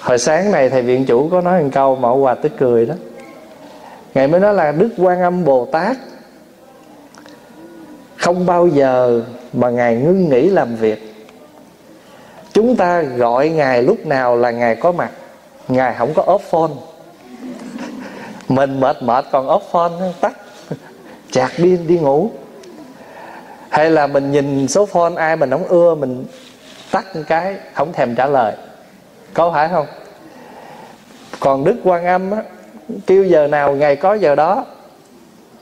hồi sáng này thầy viện chủ có nói một câu mà hòa tức cười đó. Ngài mới nói là đức quan âm bồ tát không bao giờ mà ngài ngưng nghỉ làm việc. Chúng ta gọi ngài lúc nào là ngài có mặt. Ngài không có off phone. Mình mệt mệt còn off phone tắt. Chạc điên đi ngủ. Hay là mình nhìn số phone ai mình không ưa, mình tắt một cái, không thèm trả lời có phải không? Còn đức quan âm á, kêu giờ nào ngày có giờ đó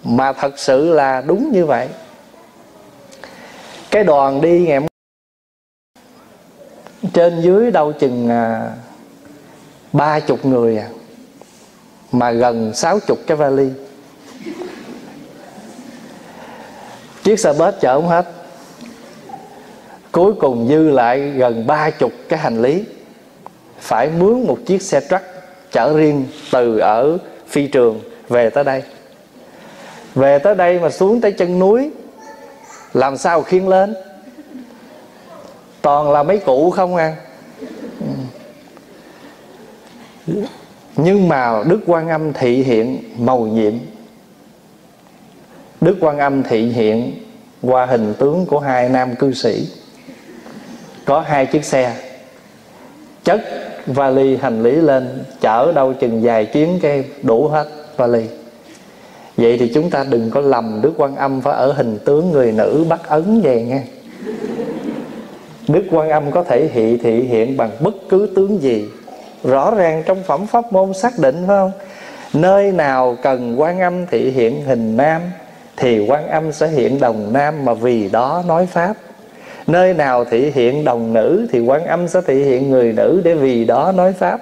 mà thật sự là đúng như vậy. Cái đoàn đi ngày trên dưới đâu chừng à, ba chục người à mà gần sáu chục cái vali. Chiếc xe bus chở không hết. Cuối cùng dư lại gần ba chục cái hành lý phải mướn một chiếc xe truck chở riêng từ ở phi trường về tới đây. Về tới đây mà xuống tới chân núi, làm sao khiêng lên? Toàn là mấy cụ không à? Nhưng mà đức quan âm thị hiện màu nhiệm. Đức quan âm thị hiện qua hình tướng của hai nam cư sĩ. Có hai chiếc xe. Chất vali hành lý lên, chở đâu chừng dài chuyến cái đủ hết vali. Vậy thì chúng ta đừng có lầm đức quan âm phải ở hình tướng người nữ bắt ấn về nghe đức quan âm có thể thị thị hiện bằng bất cứ tướng gì. Rõ ràng trong phẩm pháp môn xác định, phải không? Nơi nào cần quan âm thị hiện hình nam, thì quan âm sẽ hiện đồng nam mà vì đó nói pháp nơi nào thị hiện đồng nữ thì quan âm sẽ thị hiện người nữ để vì đó nói pháp.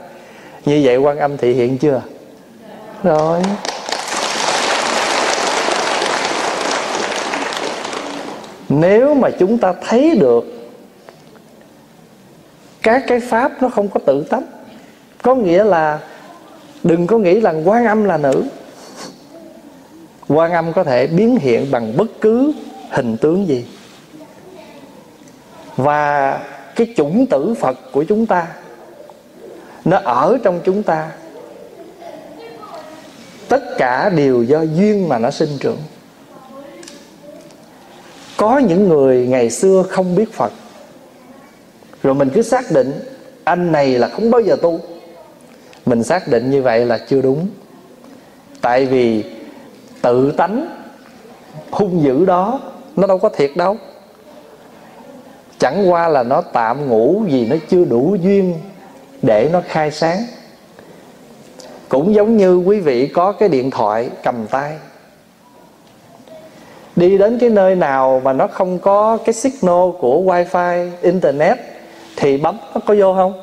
Như vậy quan âm thị hiện chưa? Rồi. Nếu mà chúng ta thấy được các cái pháp nó không có tự tánh, có nghĩa là đừng có nghĩ là quan âm là nữ. Quan âm có thể biến hiện bằng bất cứ hình tướng gì và cái chủng tử phật của chúng ta, nó ở trong chúng ta. Tất cả đều do duyên mà nó sinh trưởng. Có những người ngày xưa không biết phật. Rồi mình cứ xác định, anh này là không bao giờ tu. Mình xác định như vậy là chưa đúng. Tại vì tự tánh, hung dữ đó, nó đâu có thiệt đâu chẳng qua là nó tạm ngủ vì nó chưa đủ duyên để nó khai sáng. Cũng giống như quý vị có cái điện thoại cầm tay. Đi đến cái nơi nào mà nó không có cái signal của wifi, internet, thì bấm nó có vô không?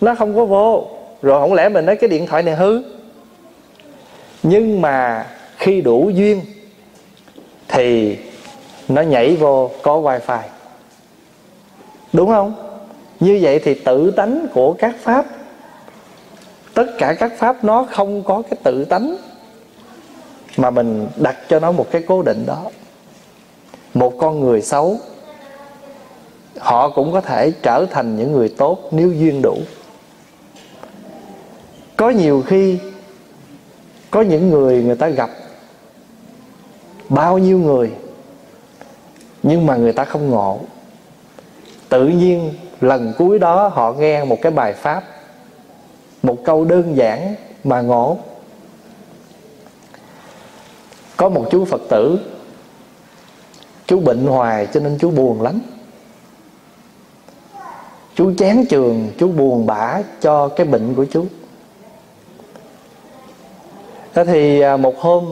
Nó không có vô. Rồi không lẽ mình nói cái điện thoại này hư? Nhưng mà khi đủ duyên, thì nó nhảy vô có wifi đúng không? Như vậy thì tự tánh của các pháp, tất cả các pháp nó không có cái tự tánh mà mình đặt cho nó một cái cố định đó. Một con người xấu, họ cũng có thể trở thành những người tốt nếu duyên đủ. Có nhiều khi có những người người ta gặp bao nhiêu người nhưng mà người ta không ngộ tự nhiên, lần cuối đó họ nghe một cái bài pháp, một câu đơn giản mà ngộ. Có một chú phật tử, chú bệnh hoài cho nên chú buồn lắm. Chú chán trường chú buồn bã cho cái bệnh của chú. Thế thì à, một hôm,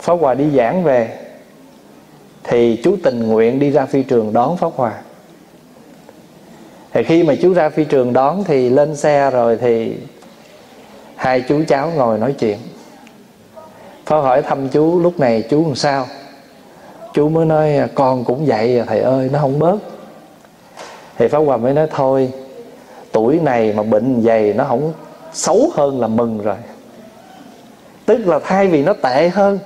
pháp hòa đi giảng về, thì chú tình nguyện đi ra phi trường đón pháp hòa thì khi mà chú ra phi trường đón thì lên xe rồi thì hai chú cháu ngồi nói chuyện. Phó hỏi thăm chú lúc này chú làm sao? Chú mới nói, con cũng vậy à thầy ơi, nó không bớt. Thì Pháp Hòa mới nói, thôi, Tuổi này mà bệnh dày nó không xấu hơn là mừng rồi. Tức là thay vì nó tệ hơn,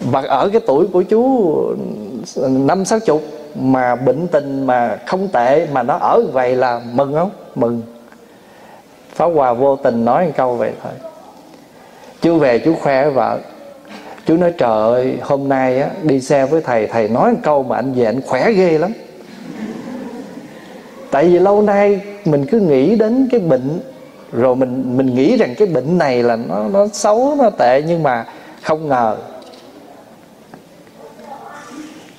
Và ở cái tuổi của chú năm, sáu chục mà bệnh tình mà không tệ Mà nó ở vậy là mừng không? Mừng. Pháp Hòa vô tình nói một câu vậy thôi. Chú về chú khoe với vợ. Chú nói trời ơi hôm nay á, đi xe với thầy Thầy nói một câu mà anh về anh khỏe ghê lắm. Tại vì lâu nay mình cứ nghĩ đến cái bệnh Rồi mình mình nghĩ rằng cái bệnh này là nó nó xấu, nó tệ Nhưng mà không ngờ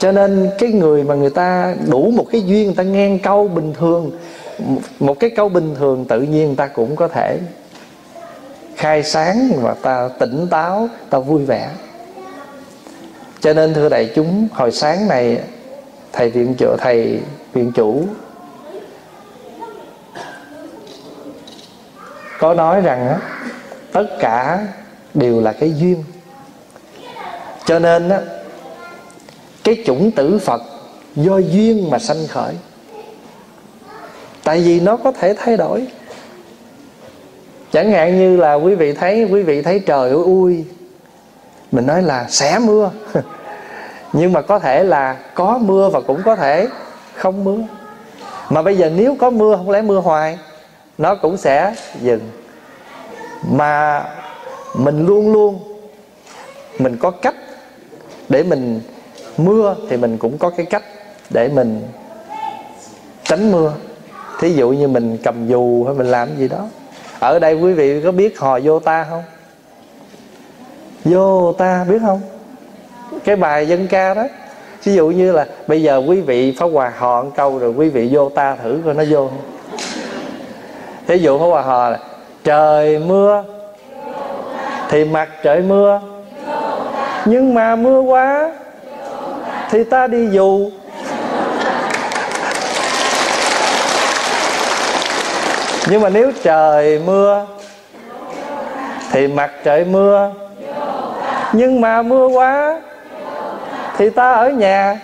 cho nên cái người mà người ta đủ một cái duyên người ta ngang câu bình thường một cái câu bình thường tự nhiên người ta cũng có thể khai sáng và ta tỉnh táo ta vui vẻ. Cho nên thưa đại chúng hồi sáng này thầy viện chủ thầy viện chủ có nói rằng á, tất cả đều là cái duyên. Cho nên á, cái chủng tử phật do duyên mà sanh khởi. Tại vì nó có thể thay đổi. Chẳng hạn như là quý vị thấy, quý vị thấy trời ui. Mình nói là sẽ mưa. Nhưng mà có thể là có mưa và cũng có thể không mưa. Mà bây giờ nếu có mưa, không lẽ mưa hoài, nó cũng sẽ dừng. Mà mình luôn luôn, mình có cách để mình mưa thì mình cũng có cái cách để mình tránh mưa. Thí dụ như mình cầm dù hay mình làm gì đó. Ở đây quý vị có biết hò vô ta không? Vô ta biết không? Cái bài dân ca đó. Ví dụ như là bây giờ quý vị phá hòa hò một câu rồi quý vị vô ta thử coi nó vô không? Thí dụ phá hòa hò là, trời mưa thì mặt trời mưa, nhưng mà mưa quá thì ta đi dù. Nhưng mà nếu trời mưa, thì mặt trời mưa. Nhưng mà mưa quá, thì ta ở nhà.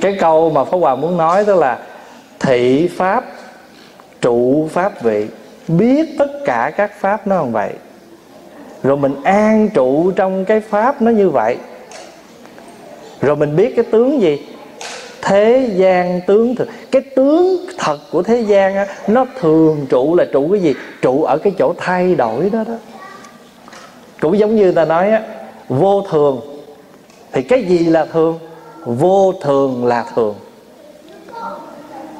Cái câu mà pháp hòa muốn nói đó là thị pháp, trụ pháp vị. Biết tất cả các pháp nó như vậy rồi mình an trụ trong cái pháp nó như vậy. Rồi mình biết cái tướng gì? Thế gian tướng thực. Cái tướng thật của thế gian á, nó thường trụ là trụ cái gì? Trụ ở cái chỗ thay đổi đó đó. Cũng giống như ta nói á vô thường. Thì cái gì là thường? Vô thường là thường.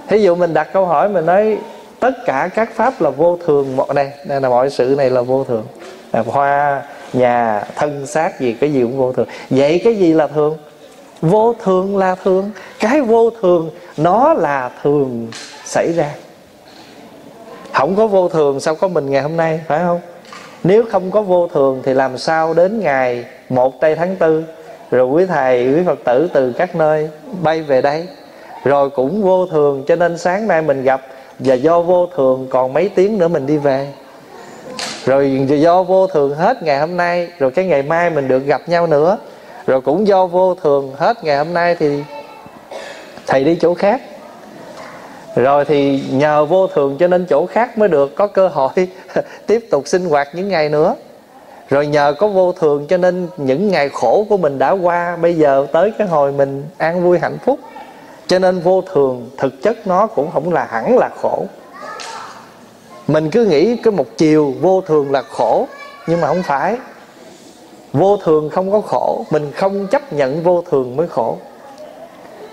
Thí dụ mình đặt câu hỏi mình nói tất cả các pháp là vô thường. Mọi đây đây là mọi sự này là vô thường. À, hoa, nhà, thân xác gì, cái gì cũng vô thường. Vậy cái gì là thường? Vô thường là thường. Cái vô thường, nó là thường xảy ra. Không có vô thường, sao có mình ngày hôm nay, phải không? Nếu không có vô thường thì làm sao đến ngày một tây tháng tư? Rồi quý thầy, quý phật tử từ các nơi bay về đây. Rồi cũng vô thường, cho nên sáng nay mình gặp, và do vô thường còn mấy tiếng nữa mình đi về rồi do vô thường hết ngày hôm nay, rồi cái ngày mai mình được gặp nhau nữa. Rồi cũng do vô thường hết ngày hôm nay thì thầy đi chỗ khác. Rồi thì nhờ vô thường cho nên chỗ khác mới được, có cơ hội tiếp tục sinh hoạt những ngày nữa. Rồi nhờ có vô thường cho nên những ngày khổ của mình đã qua, bây giờ tới cái hồi mình an vui hạnh phúc. Cho nên vô thường thực chất nó cũng không là hẳn là khổ mình cứ nghĩ cái một chiều vô thường là khổ, nhưng mà không phải. Vô thường không có khổ, mình không chấp nhận vô thường mới khổ.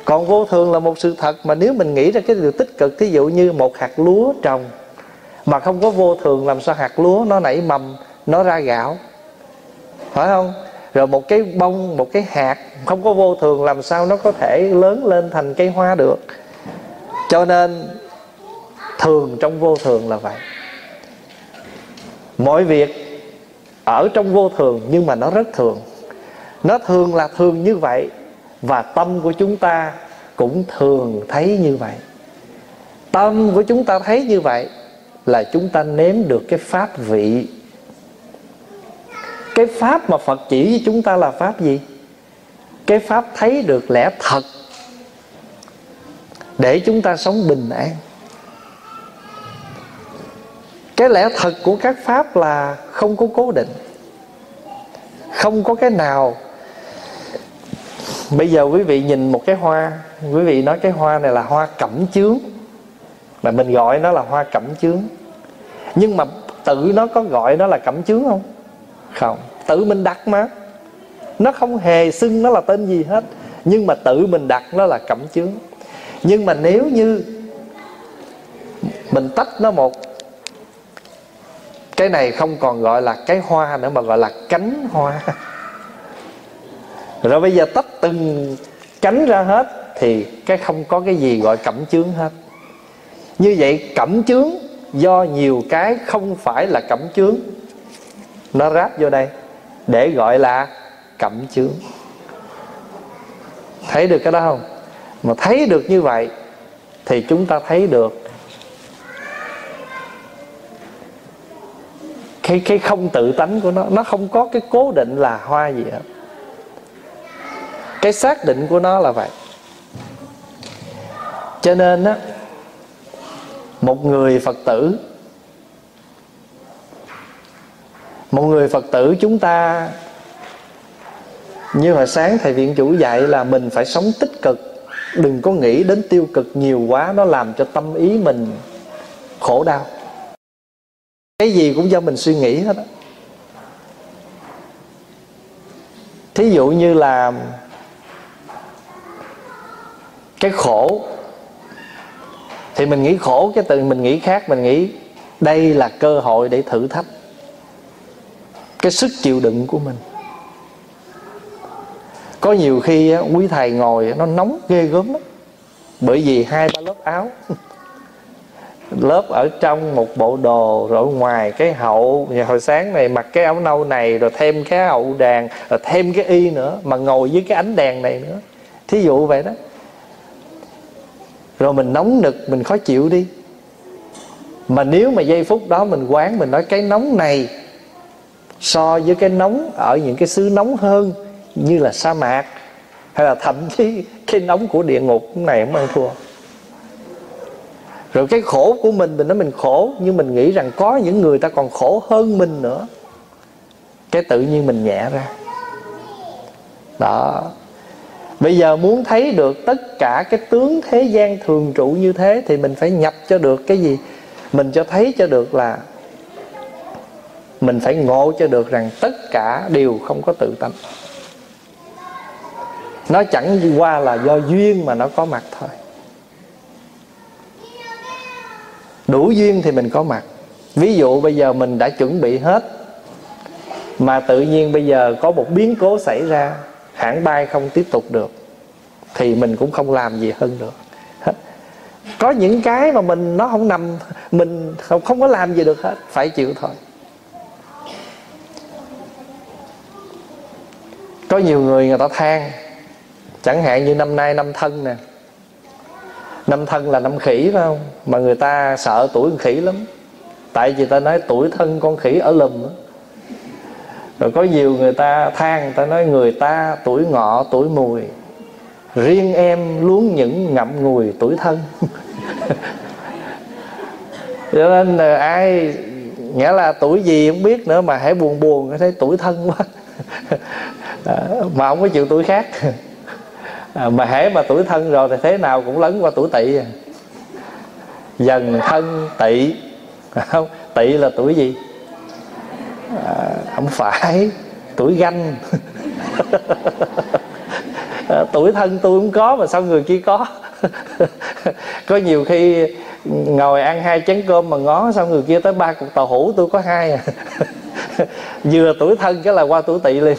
Còn vô thường là một sự thật mà nếu mình nghĩ ra cái điều tích cực, thí dụ như một hạt lúa trồng, mà không có vô thường làm sao hạt lúa nó nảy mầm, nó ra gạo? Phải không? Rồi một cái bông, một cái hạt không có vô thường làm sao nó có thể lớn lên thành cây hoa được? Cho nên thường trong vô thường là vậy. Mọi việc ở trong vô thường nhưng mà nó rất thường. Nó thường là thường như vậy và tâm của chúng ta cũng thường thấy như vậy. Tâm của chúng ta thấy như vậy là chúng ta nếm được cái pháp vị. Cái pháp mà phật chỉ với chúng ta là pháp gì? Cái pháp thấy được lẽ thật để chúng ta sống bình an cái lẽ thật của các pháp là không có cố định. Không có cái nào. Bây giờ quý vị nhìn một cái hoa. Quý vị nói cái hoa này là hoa cẩm chướng. Mà mình gọi nó là hoa cẩm chướng. Nhưng mà tự nó có gọi nó là cẩm chướng không? Không. Tự mình đặt mà. Nó không hề xưng nó là tên gì hết. Nhưng mà tự mình đặt nó là cẩm chướng. Nhưng mà nếu như mình tách nó một cái này không còn gọi là cái hoa nữa mà gọi là cánh hoa. Rồi bây giờ tách từng cánh ra hết thì cái không có cái gì gọi cẩm chướng hết. Như vậy cẩm chướng do nhiều cái không phải là cẩm chướng. Nó ráp vô đây để gọi là cẩm chướng. Thấy được cái đó không? Mà thấy được như vậy thì chúng ta thấy được cái cái không tự tánh của nó nó không có cái cố định là hoa gì hết. Cái xác định của nó là vậy. Cho nên á, một người phật tử, một người phật tử chúng ta, như hồi sáng thầy viện chủ dạy là mình phải sống tích cực, đừng có nghĩ đến tiêu cực nhiều quá, nó làm cho tâm ý mình khổ đau cái gì cũng do mình suy nghĩ hết á. Thí dụ như là cái khổ, thì mình nghĩ khổ cái từ mình nghĩ khác, mình nghĩ đây là cơ hội để thử thách cái sức chịu đựng của mình. Có nhiều khi quý thầy ngồi nó nóng ghê gớm lắm. Bởi vì hai ba lớp áo. lớp ở trong một bộ đồ, rồi ngoài cái hậu. Hồi sáng này mặc cái áo nâu này, rồi thêm cái hậu đàn rồi thêm cái y nữa, mà ngồi với cái ánh đèn này nữa. Thí dụ vậy đó. Rồi mình nóng nực, mình khó chịu đi. Mà nếu mà giây phút đó mình quán, mình nói cái nóng này so với cái nóng ở những cái xứ nóng hơn như là sa mạc, hay là thậm chí cái nóng của địa ngục này không ăn thua rồi cái khổ của mình mình nói mình khổ, nhưng mình nghĩ rằng có những người ta còn khổ hơn mình nữa. Cái tự nhiên mình nhẹ ra. Đó. Bây giờ muốn thấy được tất cả cái tướng thế gian thường trụ như thế thì mình phải nhập cho được cái gì? Mình cho thấy cho được là mình phải ngộ cho được rằng tất cả đều không có tự tánh. Nó chẳng qua là do duyên mà nó có mặt thôi. Đủ duyên thì mình có mặt. Ví dụ bây giờ mình đã chuẩn bị hết mà tự nhiên bây giờ có một biến cố xảy ra hãng bay không tiếp tục được thì mình cũng không làm gì hơn được. Có những cái mà mình nó không nằm mình không, không có làm gì được hết phải chịu thôi. Có nhiều người người ta than chẳng hạn như năm nay năm thân nè năm thân là năm khỉ phải không? Mà người ta sợ tuổi con khỉ lắm. Tại vì ta nói tuổi thân con khỉ ở lùm đó. rồi có nhiều người ta than ta nói người ta tuổi ngọ, tuổi mùi. Riêng em luôn những ngậm ngùi tuổi thân. Cho nên là ai, nghĩa là tuổi gì không biết nữa mà hãy buồn buồn thấy tuổi thân quá. Mà không có chịu tuổi khác. à, mà hễ mà tuổi thân rồi thì thế nào cũng lấn qua tuổi tỵ à. dần thân tỵ. Không tỵ là tuổi gì? À, không phải tuổi ganh. À, tuổi thân tôi cũng có mà sao người kia có? Có nhiều khi ngồi ăn hai chén cơm mà ngó sao người kia tới ba cục tàu hũ tôi có hai à. Vừa tuổi thân cái là qua tuổi tỵ liền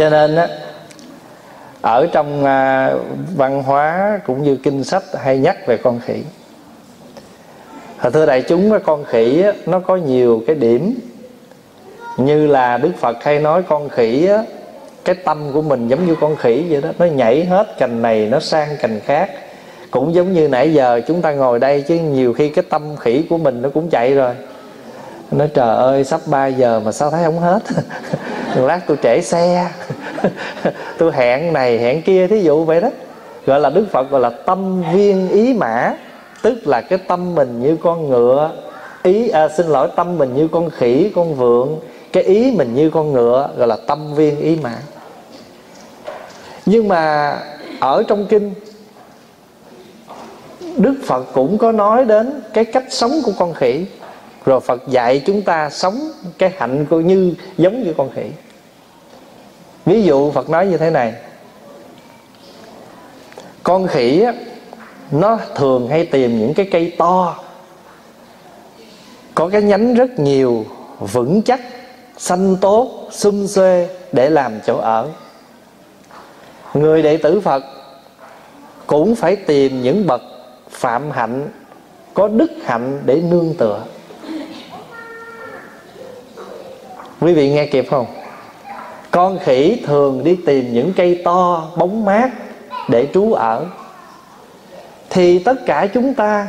cho nên á ở trong à, văn hóa cũng như kinh sách hay nhắc về con khỉ. Thưa đại chúng con khỉ á, nó có nhiều cái điểm. Như là đức phật hay nói con khỉ á, cái tâm của mình giống như con khỉ vậy đó nó nhảy hết cành này nó sang cành khác. Cũng giống như nãy giờ chúng ta ngồi đây chứ nhiều khi cái tâm khỉ của mình nó cũng chạy rồi nói trời ơi sắp 3 giờ mà sao thấy không hết? Lát tôi trễ xe. Tôi hẹn này hẹn kia thí dụ vậy đó. Gọi là đức phật gọi là tâm viên ý mã tức là cái tâm mình như con ngựa. Ý à, xin lỗi tâm mình như con khỉ con vượn. Cái ý mình như con ngựa gọi là tâm viên ý mã. Nhưng mà ở trong kinh Đức Phật cũng có nói đến cái cách sống của con khỉ. Rồi Phật dạy chúng ta sống cái hạnh của như giống như con khỉ Ví dụ Phật nói như thế này. Con khỉ á, nó thường hay tìm những cái cây to. Có cái nhánh rất nhiều Vững chắc Xanh tốt Xum xuê Để làm chỗ ở. Người đệ tử Phật Cũng phải tìm những bậc phạm hạnh có đức hạnh để nương tựa. Quý vị nghe kịp không? Con khỉ thường đi tìm những cây to, bóng mát để trú ở. Thì tất cả chúng ta,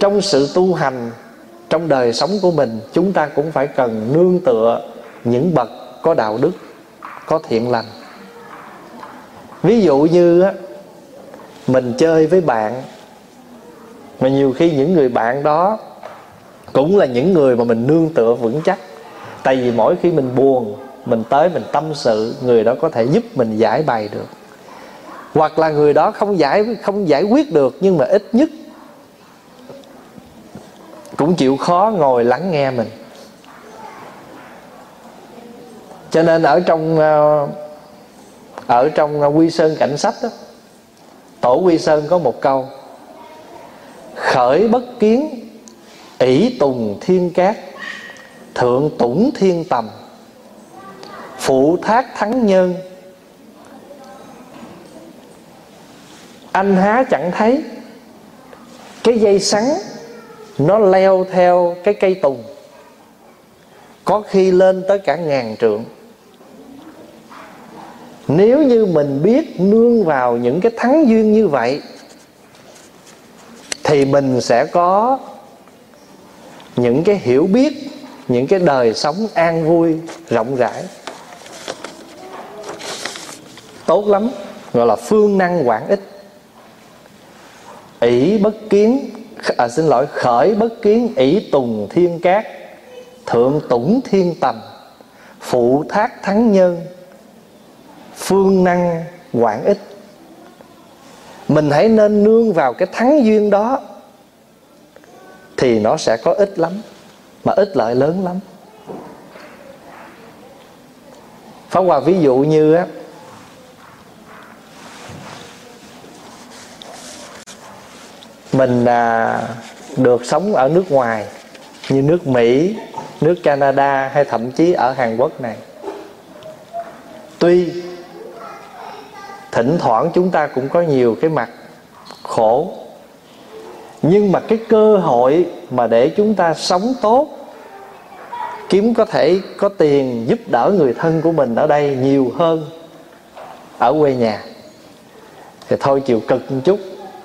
trong sự tu hành, trong đời sống của mình, chúng ta cũng phải cần nương tựa những bậc có đạo đức, có thiện lành. Ví dụ như á, mình chơi với bạn, mà nhiều khi những người bạn đó cũng là những người mà mình nương tựa vững chắc tại vì mỗi khi mình buồn, mình tới mình tâm sự, người đó có thể giúp mình giải bày được. Hoặc là người đó không giải không giải quyết được, nhưng mà ít nhất cũng chịu khó ngồi lắng nghe mình. Cho nên ở trong ờ, ở trong quy sơn cảnh sách đó tổ quy sơn có một câu, khởi bất kiến, ỷ tùng thiên cát thượng tủng thiên tầm, phụ thác thắng nhân. Anh há chẳng thấy, cái dây sắn nó leo theo cái cây tùng, có khi lên tới cả ngàn trượng. Nếu như mình biết nương vào những cái thắng duyên như vậy, thì mình sẽ có những cái hiểu biết những cái đời sống an vui rộng rãi. Tốt lắm gọi là phương năng quản ích. Ỷ bất kiến à, xin lỗi khởi bất kiến ỷ tùng thiên cát thượng tủng thiên tầm phụ thác thắng nhân phương năng quản ích. Mình hãy nên nương vào cái thắng duyên đó thì nó sẽ có ích lắm mà ích lợi lớn lắm. Pháp Hòa ví dụ như á Mình à, được sống ở nước ngoài Như nước Mỹ, nước Canada hay thậm chí ở Hàn Quốc này. Tuy thỉnh thoảng chúng ta cũng có nhiều cái mặt khổ nhưng mà cái cơ hội mà để chúng ta sống tốt, kiếm có thể có tiền giúp đỡ người thân của mình ở đây nhiều hơn ở quê nhà. Thì thôi chịu cực một chút,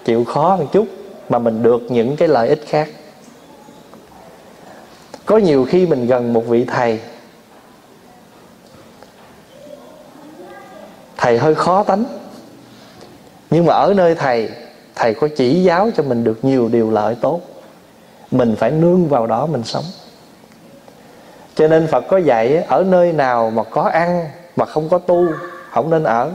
chịu khó một chút mà mình được những cái lợi ích khác. Có nhiều khi mình gần một vị thầy. Thầy hơi khó tánh. Nhưng mà ở nơi thầy thầy có chỉ giáo cho mình được nhiều điều lợi tốt. Mình phải nương vào đó mình sống. Cho nên phật có dạy, ở nơi nào mà có ăn mà không có tu, không nên ở.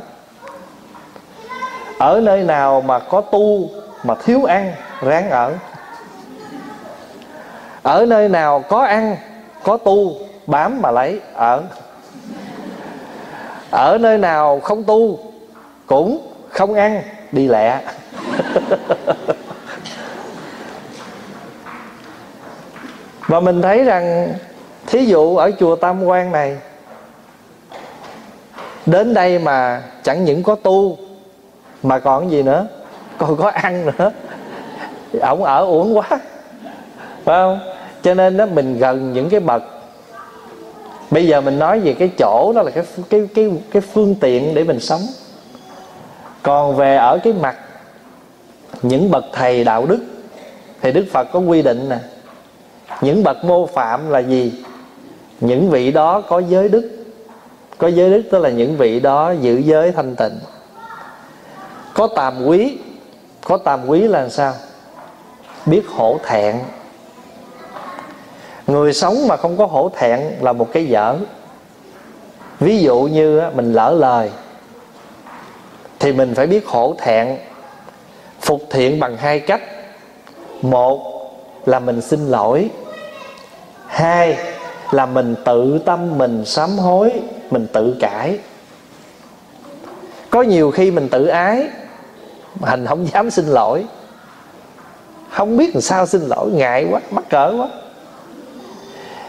Ở nơi nào mà có tu mà thiếu ăn, ráng ở. Ở nơi nào có ăn, có tu, bám mà lấy, ở. Ở nơi nào không tu, cũng không ăn, đi lẹ và mình thấy rằng thí dụ ở chùa tam quan này, đến đây mà chẳng những có tu, mà còn gì nữa? Còn có ăn nữa. Ổng ở uổng quá. Phải không? Cho nên đó, mình gần những cái bậc. Bây giờ mình nói về cái chỗ đó là cái cái cái cái phương tiện để mình sống. Còn về ở cái mặt những bậc thầy đạo đức. Thì đức phật có quy định nè, những bậc mô phạm là gì? Những vị đó có giới đức. Có giới đức tức là những vị đó giữ giới thanh tịnh. Có tàm quý, có tàm quý là sao? Biết hổ thẹn. Người sống mà không có hổ thẹn là một cái dở. Ví dụ như mình lỡ lời, thì mình phải biết hổ thẹn phục thiện bằng hai cách. Một là mình xin lỗi. Hai là mình tự tâm mình sám hối, mình tự cải có nhiều khi mình tự ái mình không dám xin lỗi. Không biết làm sao xin lỗi, ngại quá, mắc cỡ quá.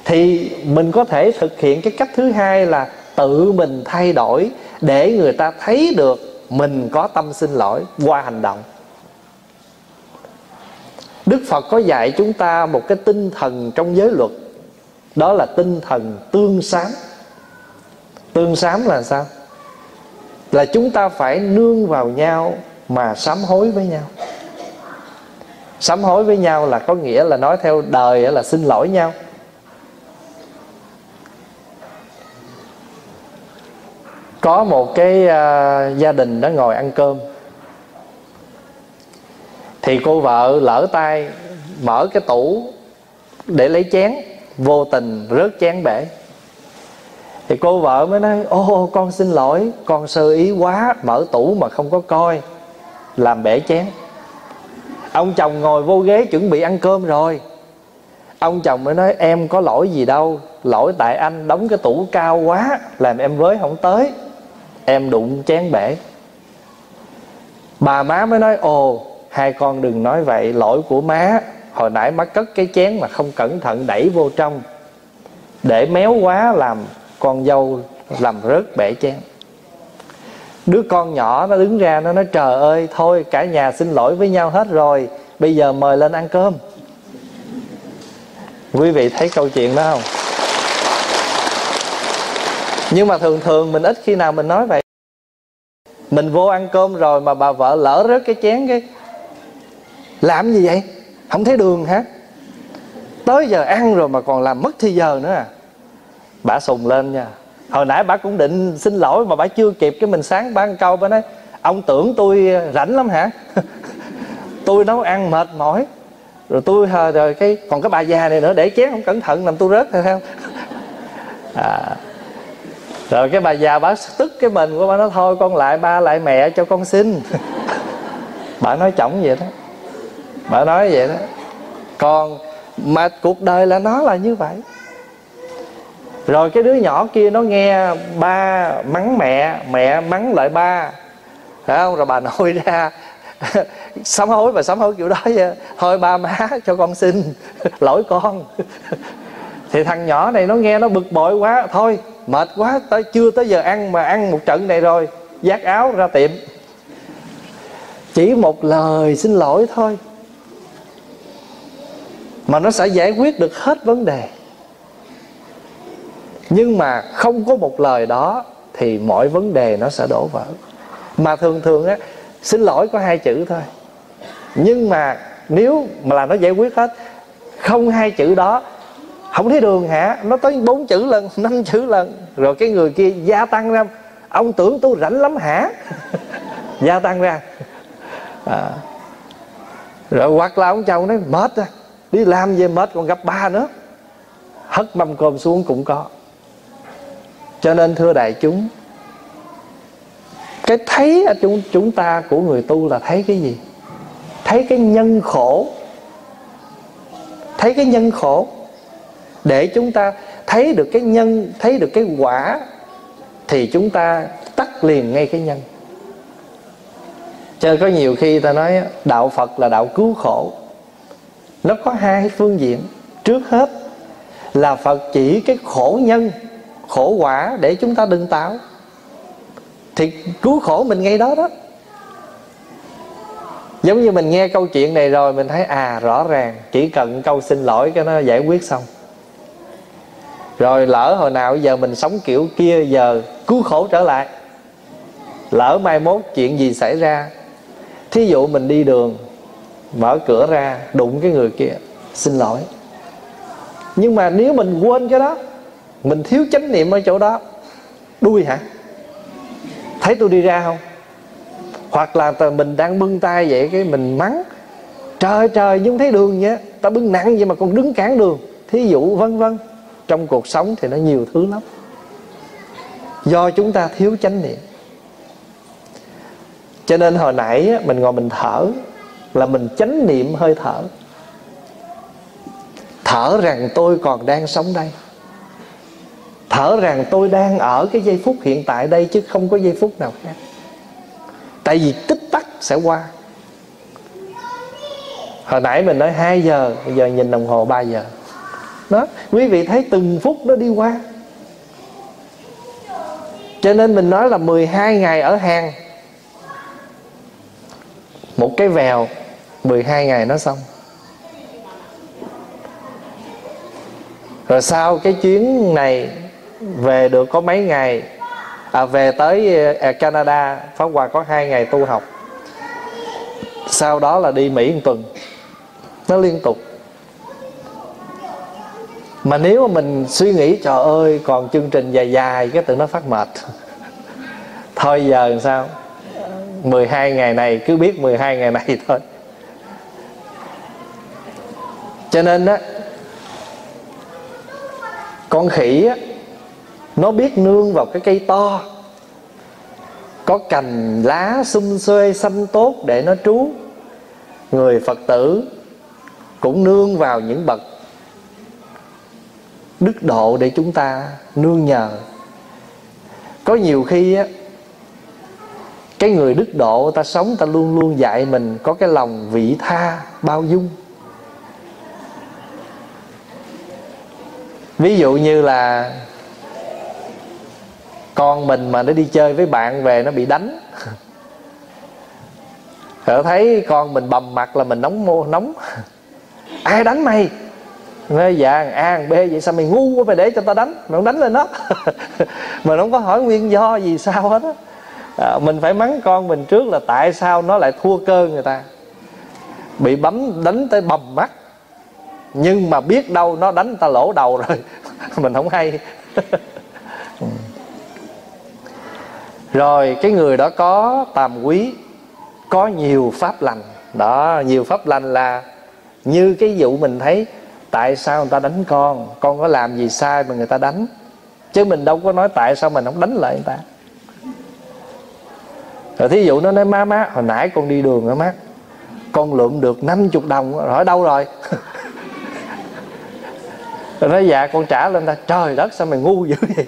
Thì mình có thể thực hiện cái cách thứ hai là tự mình thay đổi để người ta thấy được mình có tâm xin lỗi qua hành động đức phật có dạy chúng ta một cái tinh thần trong giới luật. Đó là tinh thần tương sám. Tương sám là sao? Là chúng ta phải nương vào nhau mà sám hối với nhau. Sám hối với nhau là có nghĩa là nói theo đời là xin lỗi nhau. Có một cái uh, gia đình đó ngồi ăn cơm thì cô vợ lỡ tay mở cái tủ để lấy chén, vô tình rớt chén bể. Thì cô vợ mới nói, ô, con xin lỗi, con sơ ý quá, mở tủ mà không có coi, làm bể chén. Ông chồng ngồi vô ghế chuẩn bị ăn cơm rồi. Ông chồng mới nói, em có lỗi gì đâu, lỗi tại anh đóng cái tủ cao quá, làm em với không tới, em đụng chén bể. Bà má mới nói, ồ hai con đừng nói vậy, lỗi của má. Hồi nãy má cất cái chén mà không cẩn thận đẩy vô trong. Để méo quá làm con dâu làm rớt bể chén. Đứa con nhỏ nó đứng ra, nó nói, trời ơi, thôi, cả nhà xin lỗi với nhau hết rồi, bây giờ mời lên ăn cơm. Quý vị thấy câu chuyện đó không? Nhưng mà thường thường mình ít khi nào mình nói vậy. Mình vô ăn cơm rồi mà bà vợ lỡ rớt cái chén cái làm gì vậy? Không thấy đường hả? Tới giờ ăn rồi mà còn làm mất thì giờ nữa à? Bà sùng lên nha. Hồi nãy bà cũng định xin lỗi mà bà chưa kịp cái mình sáng bà ăn câu bà nói ông tưởng tôi ờ, rảnh lắm hả? Tôi nấu ăn mệt mỏi. Rồi tôi ờ, rồi cái còn cái bà già này nữa để chén không cẩn thận làm tôi rớt thôi không? À, rồi cái bà già bà tức cái mình của bà nói thôi con lại ba lại mẹ cho con xin. Bà nói chổng vậy đó bà nói vậy đó. Còn mà cuộc đời là nó là như vậy. Rồi cái đứa nhỏ kia nó nghe ba mắng mẹ mẹ mắng lại ba. Phải không? Rồi bà nội ra, sám hối và sám hối kiểu đó vậy. thôi ba má cho con xin, lỗi con. Thì thằng nhỏ này nó nghe, nó bực bội quá. Thôi, mệt quá, tới chưa tới giờ ăn mà ăn một trận này rồi, giác áo ra tiệm. Chỉ một lời xin lỗi thôi mà nó sẽ giải quyết được hết vấn đề. Nhưng mà không có một lời đó thì mọi vấn đề nó sẽ đổ vỡ. Mà thường thường á, xin lỗi có hai chữ thôi. Nhưng mà nếu mà là nó giải quyết hết, không hai chữ đó, không thấy đường hả? Nó tới bốn chữ lần, năm chữ lần. Rồi cái người kia gia tăng ra, ông tưởng tôi rảnh lắm hả? Gia tăng ra. À. rồi hoặc là ông chồng nói, mệt à đi làm về mệt còn gặp ba nữa. Hất mâm cơm xuống cũng có. Cho nên thưa đại chúng, cái thấy ở chúng chúng ta của người tu là thấy cái gì? Thấy cái nhân khổ. Thấy cái nhân khổ. Để chúng ta thấy được cái nhân, thấy được cái quả, thì chúng ta tắt liền ngay cái nhân. Cho nên có nhiều khi ta nói đạo phật là đạo cứu khổ nó có hai phương diện. Trước hết là phật chỉ cái khổ nhân, khổ quả để chúng ta đừng tạo. Thì cứu khổ mình ngay đó đó. Giống như mình nghe câu chuyện này rồi, mình thấy à rõ ràng, chỉ cần câu xin lỗi cái nó giải quyết xong. Rồi lỡ hồi nào giờ mình sống kiểu kia, giờ cứu khổ trở lại. Lỡ mai mốt chuyện gì xảy ra, thí dụ mình đi đường mở cửa ra, đụng cái người kia, xin lỗi. Nhưng mà nếu mình quên cái đó, mình thiếu chánh niệm ở chỗ đó, đuôi hả? Thấy tôi đi ra không? Hoặc là mình đang bưng tay vậy cái mình mắng, trời trời, nhưng thấy đường nhé ta bưng nặng vậy mà còn đứng cản đường. Thí dụ, vân vân. Trong cuộc sống thì nó nhiều thứ lắm. Do chúng ta thiếu chánh niệm. Cho nên hồi nãy mình ngồi mình thở là mình chánh niệm hơi thở. Thở rằng tôi còn đang sống đây. Thở rằng tôi đang ở cái giây phút hiện tại đây chứ không có giây phút nào khác. Tại vì tích tắc sẽ qua. Hồi nãy mình nói 2 giờ, bây giờ nhìn đồng hồ 3 giờ. Đó, quý vị thấy từng phút nó đi qua. Cho nên mình nói là 12 ngày ở hàng. Một cái vèo 12 ngày nó xong. Rồi sau cái chuyến này về được có mấy ngày à, về tới à, Canada Pháp Hòa có hai ngày tu học. Sau đó là đi Mỹ một tuần. Nó liên tục. Mà nếu mà mình suy nghĩ trời ơi còn chương trình dài dài cái tự nó phát mệt. Thôi giờ làm sao? 12 ngày này cứ biết 12 ngày này thôi cho nên á, con khỉ á, nó biết nương vào cái cây to. Có cành lá xum xuê xanh tốt để nó trú. Người phật tử cũng nương vào những bậc đức độ để chúng ta nương nhờ. Có nhiều khi á, cái người đức độ ta sống ta luôn luôn dạy mình có cái lòng vị tha, bao dung. Ví dụ như là con mình mà nó đi chơi với bạn về nó bị đánh. Rồi thấy con mình bầm mặt là mình nóng mô nóng. Ai đánh mày? Nói dạ A B vậy sao mày ngu quá mày để cho tao đánh Mày không đánh lên nó Mà nó không có hỏi nguyên do gì sao hết á. À, Mình phải mắng con mình trước là tại sao nó lại thua cơ người ta. Bị bấm đánh tới bầm mắt. Nhưng mà biết đâu nó đánh ta lỗ đầu rồi. Mình không hay. Rồi, cái người đó có tàm quý, có nhiều pháp lành. Đó, nhiều pháp lành là như cái vụ mình thấy, tại sao người ta đánh con? Con có làm gì sai mà người ta đánh? Chứ mình đâu có nói tại sao mình không đánh lại người ta. Rồi thí dụ nó nói, má má, hồi nãy con đi đường á, má, con lượm được 50 đồng rồi hỏi đâu rồi? rồi nói dạ con trả lên ta. Trời đất, sao mày ngu dữ vậy?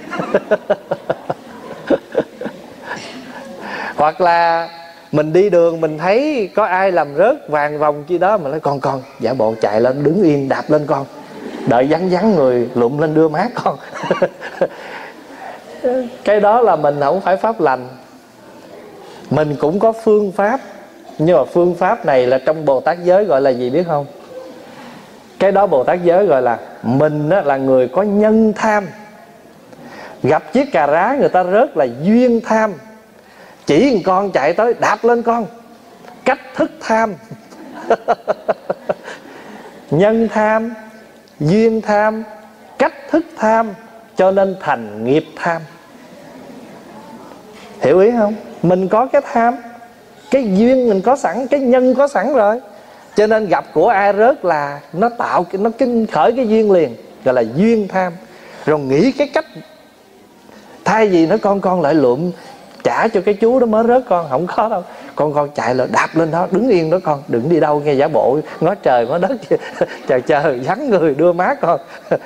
Hoặc là mình đi đường, mình thấy có ai làm rớt vàng vòng chi đó mà nói, con con, giả bộ chạy lên, đứng yên, đạp lên con. Đợi vắng vắng người lụm lên đưa mát con. Cái đó là mình không phải pháp lành. Mình cũng có phương pháp, nhưng mà phương pháp này là trong bồ tát giới gọi là gì biết không? Cái đó bồ tát giới gọi là mình là người có nhân tham. Gặp chiếc cà rá, người ta rớt là duyên tham. Chỉ con chạy tới, đạp lên con. Cách thức tham. Nhân tham, duyên tham, cách thức tham, cho nên thành nghiệp tham. Hiểu ý không? Mình có cái tham, cái duyên mình có sẵn, cái nhân có sẵn rồi cho nên gặp của ai rớt là nó tạo nó kinh khởi cái duyên liền gọi là duyên tham. Rồi nghĩ cái cách thay vì nó con con lại lượm trả cho cái chú đó mới rớt con. Không có đâu. Con con chạy là đạp lên đó đứng yên đó con đừng đi đâu nghe giả bộ. Ngó trời ngó đất chờ chờ vắng người đưa má con.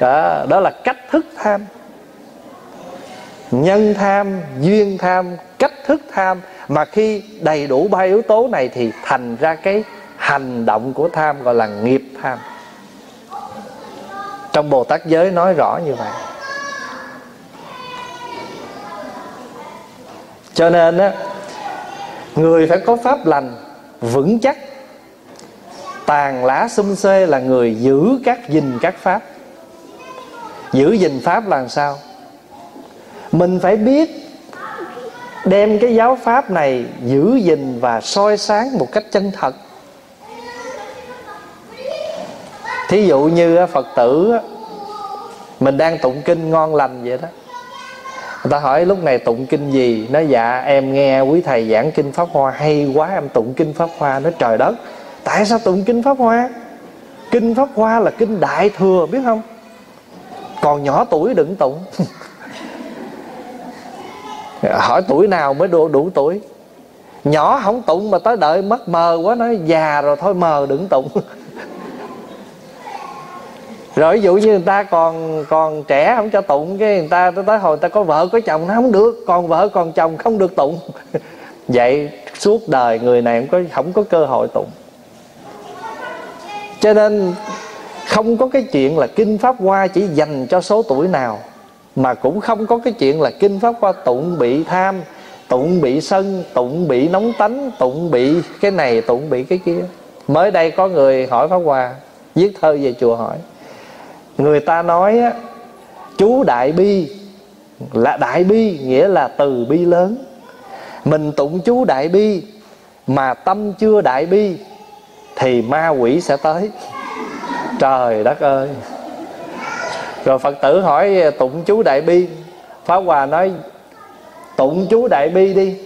Đó, đó là cách thức tham. Nhân tham duyên tham cách thức tham. Mà khi đầy đủ ba yếu tố này thì thành ra cái hành động của tham gọi là nghiệp tham. Trong bồ tát giới nói rõ như vậy. Cho nên á, người phải có pháp lành vững chắc. Tàn lá xum xê là người giữ các gìn các pháp. Giữ gìn pháp là sao? Mình phải biết đem cái giáo pháp này giữ gìn và soi sáng một cách chân thật. Thí dụ như phật tử mình đang tụng kinh ngon lành vậy đó. Người ta hỏi lúc này tụng kinh gì? Nó dạ em nghe quý thầy giảng kinh pháp hoa hay quá em tụng kinh pháp hoa. Nó trời đất tại sao tụng kinh pháp hoa? Kinh pháp hoa là kinh đại thừa biết không? Còn nhỏ tuổi đừng tụng. Hỏi tuổi nào mới đủ, đủ tuổi? Nhỏ không tụng mà tới đợi mất mờ quá nói già rồi thôi mờ đừng tụng. rồi ví dụ như người ta còn còn trẻ không cho tụng cái người ta tới, tới hồi người ta có vợ có chồng nó không được còn vợ còn chồng không được tụng. Vậy suốt đời người này không có không có cơ hội tụng. Cho nên không có cái chuyện là kinh pháp hoa chỉ dành cho số tuổi nào mà cũng không có cái chuyện là kinh pháp hoa tụng bị tham tụng bị sân tụng bị nóng tánh tụng bị cái này tụng bị cái kia. Mới đây có người hỏi pháp hoa viết thơ về chùa hỏi người ta nói á, chú đại bi là đại bi nghĩa là từ bi lớn. Mình tụng chú đại bi mà tâm chưa đại bi thì ma quỷ sẽ tới. Trời đất ơi! Rồi phật tử hỏi tụng chú đại bi? Pháp hòa nói tụng chú đại bi đi.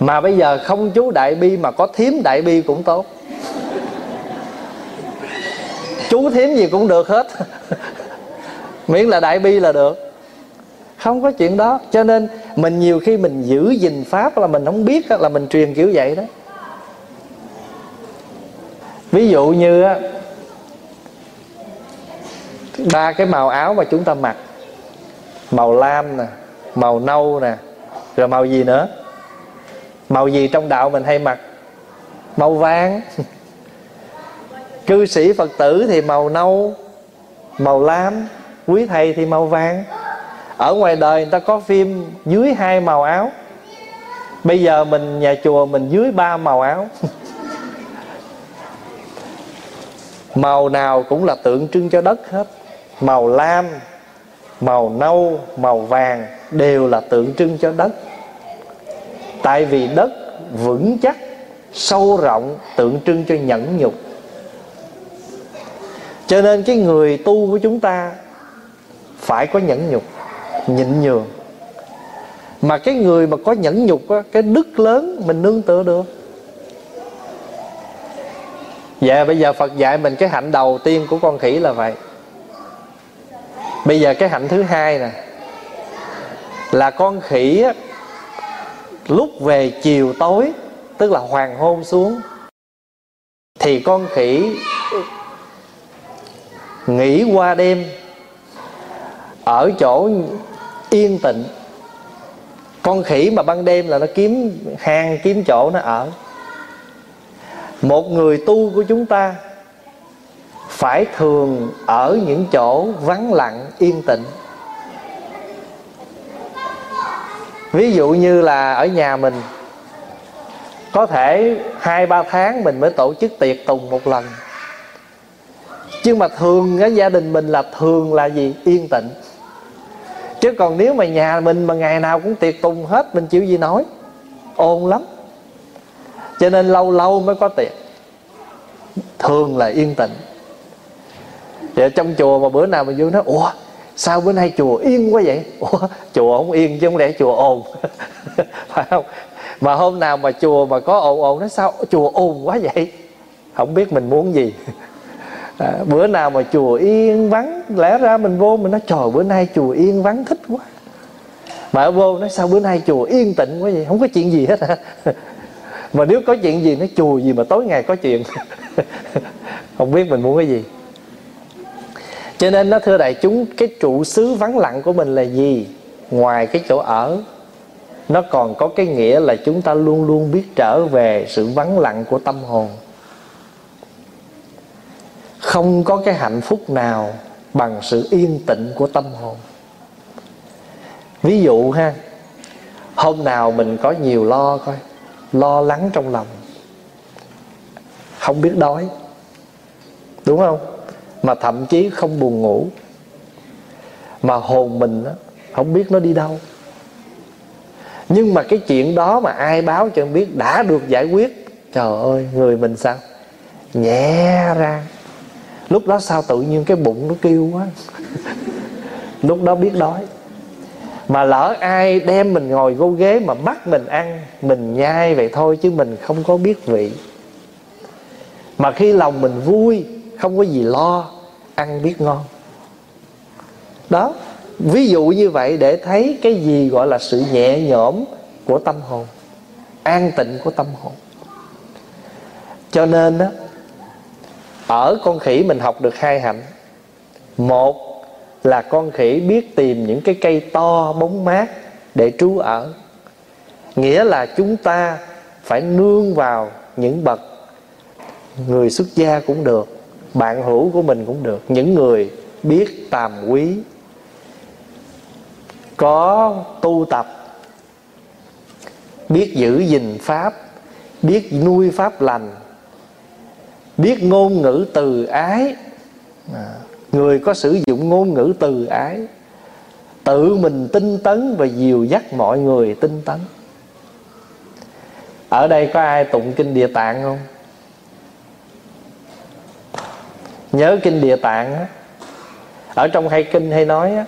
Mà bây giờ không chú đại bi mà có thiếm đại bi cũng tốt chú thím gì cũng được hết. Miễn là đại bi là được. Không có chuyện đó. Cho nên mình nhiều khi mình giữ gìn pháp là mình không biết là mình truyền kiểu vậy đó. Ví dụ như ba cái màu áo mà chúng ta mặc, màu lam nè, màu nâu nè, rồi màu gì nữa? Màu gì trong đạo mình hay mặc? Màu vàng. cư sĩ phật tử thì màu nâu, màu lam, quý thầy thì màu vàng. Ở ngoài đời người ta có phim dưới hai màu áo. Bây giờ mình, nhà chùa mình dưới ba màu áo. Màu nào cũng là tượng trưng cho đất hết. Màu lam, màu nâu, màu vàng đều là tượng trưng cho đất. Tại vì đất vững chắc, sâu rộng, tượng trưng cho nhẫn nhục cho nên cái người tu của chúng ta phải có nhẫn nhục nhịn nhường. Mà cái người mà có nhẫn nhục á, cái đức lớn mình nương tựa được. Dạ bây giờ Phật dạy mình cái hạnh đầu tiên của con khỉ là vậy. Bây giờ cái hạnh thứ hai nè Là con khỉ á, Lúc về chiều tối Tức là hoàng hôn xuống Thì con khỉ Nghỉ qua đêm, Ở chỗ yên tịnh Con khỉ mà ban đêm là nó kiếm hang, Kiếm chỗ nó ở. Một người tu của chúng ta phải thường ở những chỗ vắng lặng, yên tĩnh. Ví dụ như là ở nhà mình, có thể hai ba tháng mình mới tổ chức tiệc tùng một lần chứ mà thường cái gia đình mình là thường là gì? Yên tĩnh. Chứ còn nếu mà nhà mình mà ngày nào cũng tiệc tùng hết, mình chịu gì nói? Ồn lắm. Cho nên lâu lâu mới có tiệc. Thường là yên tĩnh. Vậy trong chùa mà bữa nào mình vô nói, ủa, sao bữa nay chùa yên quá vậy? Ủa, chùa không yên chứ không lẽ chùa ồn. Phải không? Mà hôm nào mà chùa mà có ồn ồn nó sao chùa ồn quá vậy? Không biết mình muốn gì. à, bữa nào mà chùa yên vắng lẽ ra mình vô mình nói trời bữa nay chùa yên vắng thích quá. Mà vô nói sao bữa nay chùa yên tĩnh quá vậy? Không có chuyện gì hết hả? Mà nếu có chuyện gì nó chùa gì mà tối ngày có chuyện? Không biết mình muốn cái gì. Cho nên nó thưa đại chúng cái trụ xứ vắng lặng của mình là gì? Ngoài cái chỗ ở nó còn có cái nghĩa là chúng ta luôn luôn biết trở về sự vắng lặng của tâm hồn không có cái hạnh phúc nào bằng sự yên tĩnh của tâm hồn. Ví dụ ha hôm nào mình có nhiều lo coi lo lắng trong lòng không biết đói đúng không? Mà thậm chí không buồn ngủ mà hồn mình đó, không biết nó đi đâu. Nhưng mà cái chuyện đó mà ai báo cho em biết đã được giải quyết trời ơi người mình sao? Nhẹ ra lúc đó sao tự nhiên cái bụng nó kêu quá? Lúc đó biết đói. Mà lỡ ai đem mình ngồi vô ghế mà bắt mình ăn, mình nhai vậy thôi chứ mình không có biết vị. Mà khi lòng mình vui, không có gì lo, ăn biết ngon. Đó, ví dụ như vậy để thấy cái gì gọi là sự nhẹ nhõm của tâm hồn, an tịnh của tâm hồn. Cho nên đó ở con khỉ mình học được hai hạnh. Một là con khỉ biết tìm những cái cây to, bóng mát để trú ở. Nghĩa là chúng ta phải nương vào những bậc người xuất gia cũng được, bạn hữu của mình cũng được, những người biết tàm quý, có tu tập, biết giữ gìn pháp, biết nuôi pháp lành biết ngôn ngữ từ ái. À, người có sử dụng ngôn ngữ từ ái. Tự mình tinh tấn và dìu dắt mọi người tinh tấn. Ở đây có ai tụng kinh địa tạng không? Nhớ kinh địa tạng á. Ở trong hai kinh hay nói á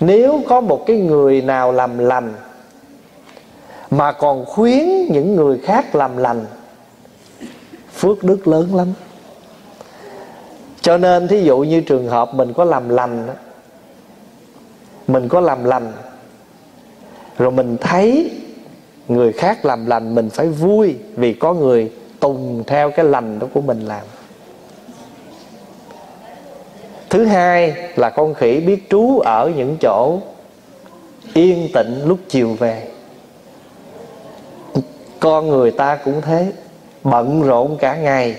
nếu có một cái người nào làm lành mà còn khuyến những người khác làm lành phước đức lớn lắm. Cho nên thí dụ như trường hợp mình có làm lành mình có làm lành, rồi mình thấy người khác làm lành, mình phải vui vì có người tùng theo cái lành đó của mình làm. Thứ hai là con khỉ biết trú ở những chỗ yên tĩnh lúc chiều về. Con người ta cũng thế bận rộn cả ngày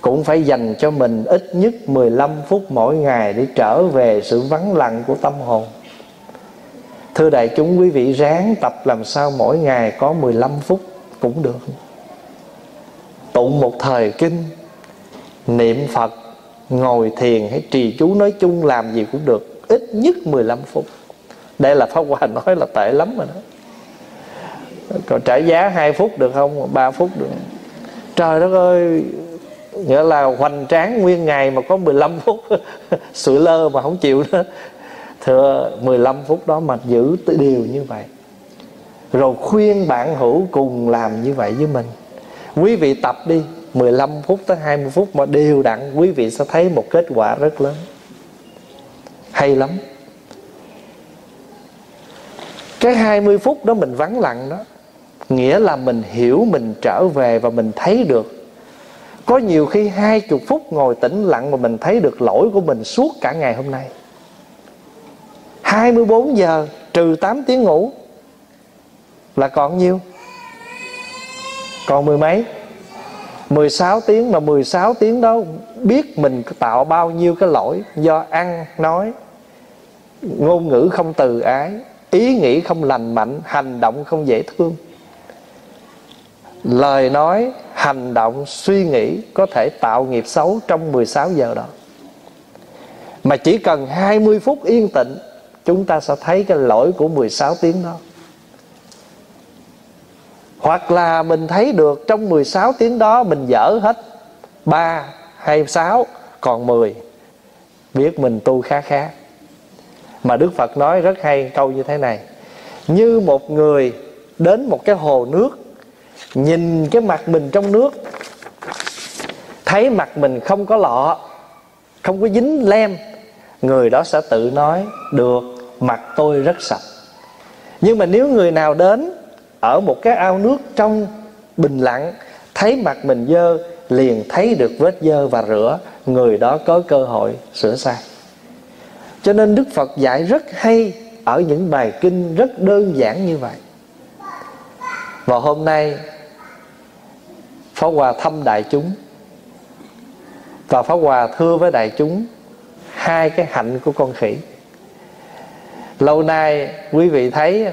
cũng phải dành cho mình ít nhất 15 phút mỗi ngày để trở về sự vắng lặng của tâm hồn. Thưa đại chúng quý vị ráng tập làm sao mỗi ngày có 15 phút cũng được. Tụng một thời kinh, niệm Phật, ngồi thiền hay trì chú nói chung làm gì cũng được, ít nhất 15 phút. Đây là Pháp Hòa nói là tệ lắm rồi đó. Còn trả giá 2 phút được không? 3 phút được. Trời đất ơi, nghĩa là hoành tráng nguyên ngày mà có 15 phút. Sủi lơ mà không chịu nữa. Thưa 15 phút đó mà giữ điều như vậy. Rồi khuyên bạn hữu cùng làm như vậy với mình. Quý vị tập đi 15 phút tới 20 phút mà đều đặn, quý vị sẽ thấy một kết quả rất lớn. Hay lắm. Cái 20 phút đó mình vắng lặng đó nghĩa là mình hiểu, mình trở về và mình thấy được. Có nhiều khi hai chục phút ngồi tĩnh lặng mà mình thấy được lỗi của mình suốt cả ngày hôm nay. 24 giờ, trừ 8 tiếng ngủ, là còn nhiêu? Còn mười mấy? 16 tiếng mà 16 tiếng đó biết mình tạo bao nhiêu cái lỗi do ăn, nói, ngôn ngữ không từ ái, ý nghĩ không lành mạnh, hành động không dễ thương lời nói, hành động, suy nghĩ có thể tạo nghiệp xấu trong 16 giờ đó. Mà chỉ cần 20 phút yên tĩnh, chúng ta sẽ thấy cái lỗi của 16 tiếng đó. Hoặc là mình thấy được trong 16 tiếng đó mình dở hết 3 hay 6 còn 10 biết mình tu khá khá. Mà Đức Phật nói rất hay câu như thế này, như một người đến một cái hồ nước nhìn cái mặt mình trong nước, thấy mặt mình không có lọ, không có dính lem, người đó sẽ tự nói, được, mặt tôi rất sạch. Nhưng mà nếu người nào đến ở một cái ao nước trong bình lặng, thấy mặt mình dơ, liền thấy được vết dơ và rửa, người đó có cơ hội sửa sai cho nên đức phật dạy rất hay ở những bài kinh rất đơn giản như vậy và hôm nay Pháp Hòa thăm đại chúng. Và Pháp Hòa thưa với đại chúng Hai cái hạnh của con khỉ. Lâu nay quý vị thấy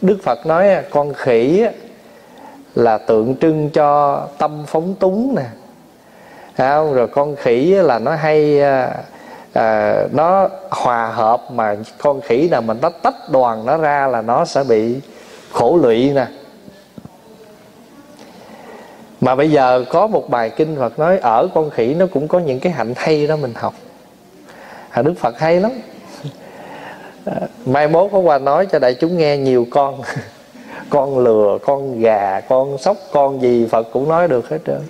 Đức Phật nói con khỉ là tượng trưng cho tâm phóng túng nè. Không? rồi con khỉ là nó hay à, à nó hòa hợp mà con khỉ nào mình nó tách đoàn nó ra là nó sẽ bị khổ lụy nè mà bây giờ có một bài kinh Phật nói ở con khỉ nó cũng có những cái hạnh hay đó mình học. À, Đức Phật hay lắm. À, mai mốt có qua nói cho đại chúng nghe nhiều con con lừa con gà con sóc con gì Phật cũng nói được hết trơn.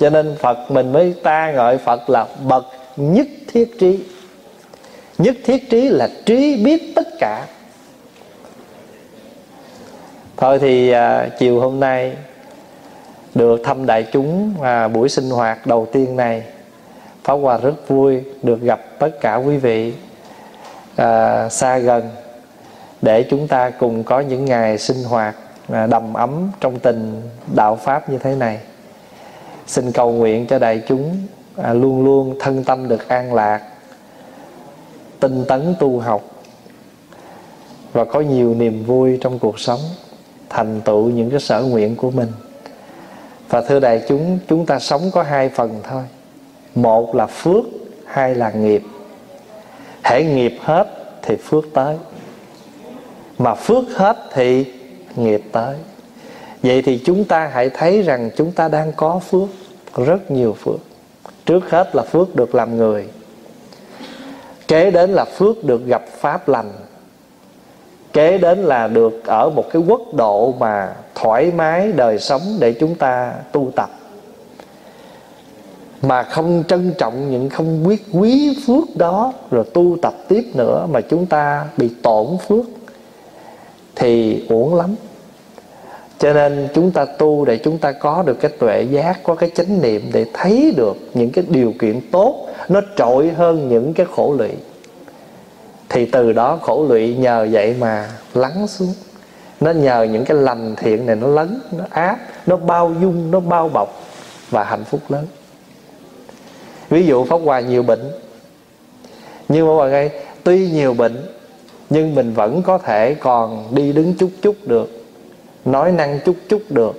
Cho nên phật mình mới ta gọi phật là bậc nhất thiết trí. Nhất thiết trí là trí biết tất cả. Thôi thì à, chiều hôm nay được thăm đại chúng à, buổi sinh hoạt đầu tiên này Pháp Hòa rất vui được gặp tất cả quý vị à, xa gần để chúng ta cùng có những ngày sinh hoạt à, đầm ấm trong tình đạo Pháp như thế này. Xin cầu nguyện cho đại chúng à, luôn luôn thân tâm được an lạc, tinh tấn tu học và có nhiều niềm vui trong cuộc sống, thành tựu những cái sở nguyện của mình. Và thưa đại chúng, chúng ta sống có hai phần thôi. Một là phước hai là nghiệp. Hễ nghiệp hết thì phước tới. Mà phước hết thì nghiệp tới. Vậy thì chúng ta hãy thấy rằng chúng ta đang có phước rất nhiều phước. Trước hết là phước được làm người. Kế đến là phước được gặp pháp lành kế đến là được ở một cái quốc độ mà thoải mái đời sống để chúng ta tu tập. Mà không trân trọng những không biết quý phước đó rồi tu tập tiếp nữa mà chúng ta bị tổn phước thì uổng lắm. Cho nên chúng ta tu để chúng ta có được cái tuệ giác, có cái chánh niệm để thấy được những cái điều kiện tốt, nó trội hơn những cái khổ lụy thì từ đó khổ lụy nhờ vậy mà lắng xuống. Nó nhờ những cái lành thiện này nó lấn, nó áp, nó bao dung, nó bao bọc và hạnh phúc lớn. Ví dụ pháp hòa nhiều bệnh. Nhưng mà mọi người tuy nhiều bệnh, nhưng mình vẫn có thể còn đi đứng chút chút được, nói năng chút chút được.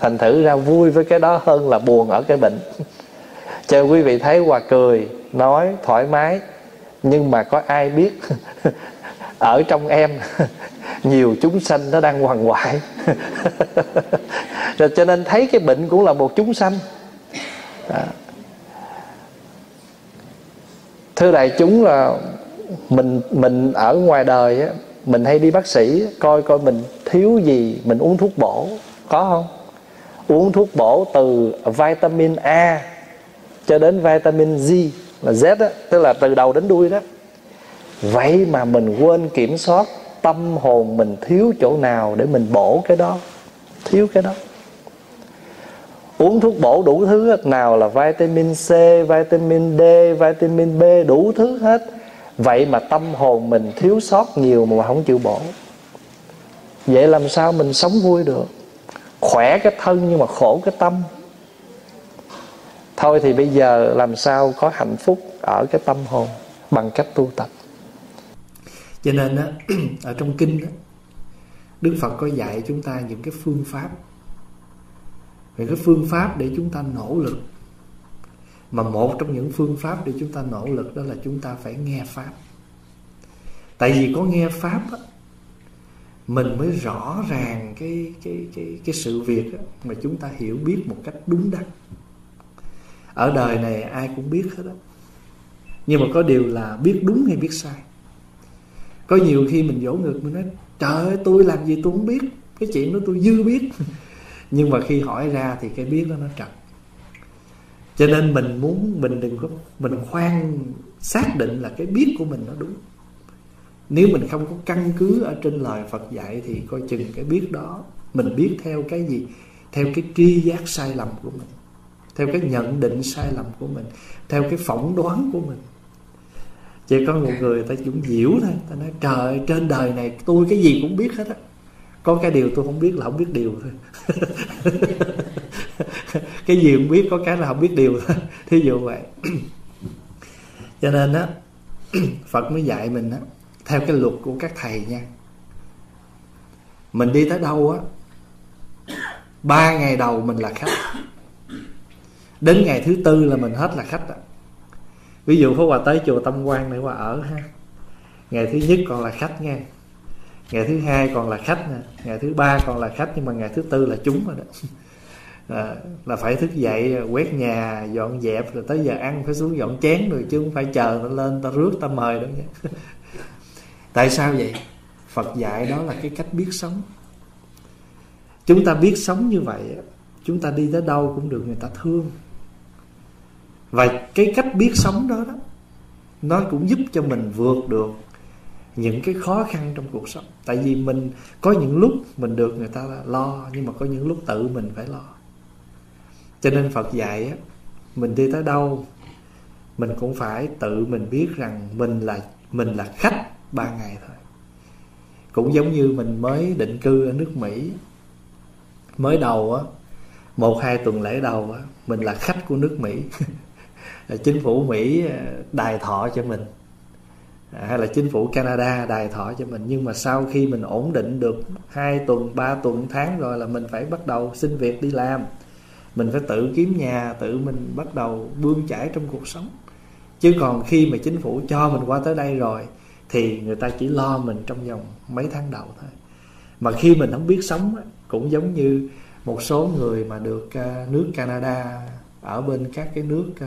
Thành thử ra vui với cái đó hơn là buồn ở cái bệnh. Cho quý vị thấy hòa cười, nói thoải mái nhưng mà có ai biết ở trong em nhiều chúng sanh nó đang hoàng hoại. Rồi cho nên thấy cái bệnh cũng là một chúng sanh. À, thưa đại chúng là mình mình ở ngoài đời á mình hay đi bác sĩ coi coi mình thiếu gì mình uống thuốc bổ có không? Uống thuốc bổ từ vitamin A cho đến vitamin Z là Z đó, tức là từ đầu đến đuôi đó. Vậy mà mình quên kiểm soát tâm hồn mình thiếu chỗ nào để mình bổ cái đó thiếu cái đó. Uống thuốc bổ đủ thứ hết nào là vitamin C vitamin D vitamin B đủ thứ hết. Vậy mà tâm hồn mình thiếu sót nhiều mà không chịu bổ. Vậy làm sao mình sống vui được? Khỏe cái thân nhưng mà khổ cái tâm thôi thì bây giờ làm sao có hạnh phúc ở cái tâm hồn bằng cách tu tập? Cho nên á ở trong kinh á đức phật có dạy chúng ta những cái phương pháp. Về cái phương pháp để chúng ta nỗ lực. Mà một trong những phương pháp để chúng ta nỗ lực đó là chúng ta phải nghe pháp. Tại vì có nghe pháp á, mình mới rõ ràng cái cái cái cái sự việc á, mà chúng ta hiểu biết một cách đúng đắn ở đời này ai cũng biết hết đó nhưng mà có điều là biết đúng hay biết sai. Có nhiều khi mình dỗ ngược mình nói, trời ơi, tôi làm gì tôi không biết, cái chuyện đó tôi dư biết. Nhưng mà khi hỏi ra thì cái biết đó nó trật. Cho nên mình muốn, mình đừng có, mình khoan, xác định là cái biết của mình nó đúng. Nếu mình không có căn cứ ở trên lời Phật dạy thì coi chừng cái biết đó, mình biết theo cái gì? Theo cái tri giác sai lầm của mình theo cái nhận định sai lầm của mình. Theo cái phỏng đoán của mình. Chỉ có một người ta cũng diễu thôi. Ta nói trời trên đời này tôi cái gì cũng biết hết á. Có cái điều tôi không biết là không biết điều thôi. Cái gì không biết có cái là không biết điều thôi. Thí dụ vậy. Cho nên á phật mới dạy mình á theo cái luật của các thầy nha. Mình đi tới đâu á ba ngày đầu mình là khách đến ngày thứ tư là mình hết là khách đó. ví dụ Pháp Hòa tới chùa Tâm Quan để Hòa ở ha. Ngày thứ nhất còn là khách nha. Ngày thứ hai còn là khách nè. Ngày thứ ba còn là khách nhưng mà ngày thứ tư là chúng rồi đó. À, là phải thức dậy à, quét nhà dọn dẹp rồi tới giờ ăn phải xuống dọn chén rồi chứ không phải chờ nó lên ta rước ta mời đâu nha. Tại sao vậy? Phật dạy đó là cái cách biết sống. Chúng ta biết sống như vậy chúng ta đi tới đâu cũng được người ta thương và cái cách biết sống đó đó, nó cũng giúp cho mình vượt được những cái khó khăn trong cuộc sống. Tại vì mình có những lúc mình được người ta lo, nhưng mà có những lúc tự mình phải lo. Cho nên phật dạy á, mình đi tới đâu, mình cũng phải tự mình biết rằng mình là mình là khách ba ngày thôi. Cũng giống như mình mới định cư ở nước mỹ, mới đầu á, một hai tuần lễ đầu á, mình là khách của nước mỹ. chính phủ mỹ ờ, đài thọ cho mình. À, hay là chính phủ canada đài thọ cho mình. Nhưng mà sau khi mình ổn định được hai tuần, ba tuần, tháng rồi là mình phải bắt đầu xin việc đi làm. Mình phải tự kiếm nhà, tự mình bắt đầu bươn chải trong cuộc sống. Chứ còn khi mà chính phủ cho mình qua tới đây rồi, thì người ta chỉ lo mình trong vòng mấy tháng đầu thôi. Mà khi mình không biết sống cũng giống như một số người mà được ờ, nước Canada ở bên các cái nước ờ,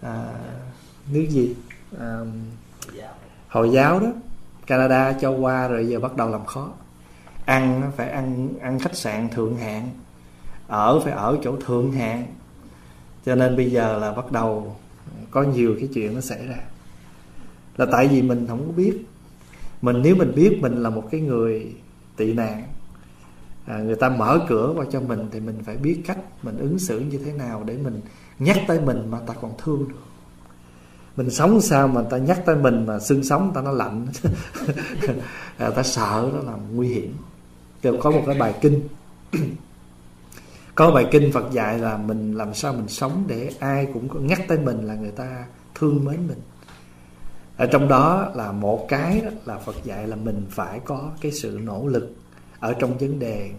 uh, nước gì? Uh, hồi giáo đó Canada cho qua rồi giờ bắt đầu làm khó. Ăn phải ăn ăn khách sạn thượng hạng. Ở phải ở chỗ thượng hạng. Cho nên bây giờ là bắt đầu có nhiều cái chuyện nó xảy ra. Là tại vì mình không có biết. Mình nếu mình biết mình là một cái người tị nạn à, người ta mở cửa qua cho mình thì mình phải biết cách mình ứng xử như thế nào để mình nhắc tới mình mà ta còn thương. Được mình sống sao mà ta nhắc tới mình mà xương sống ta nó lạnh. À, ta sợ đó là nguy hiểm. Rồi có một cái bài kinh. Có bài kinh Phật dạy là mình làm sao mình sống để ai cũng có nhắc tới mình là người ta thương mến mình. Ở trong đó là một cái đó là Phật dạy là mình phải có cái sự nỗ lực ở trong vấn đề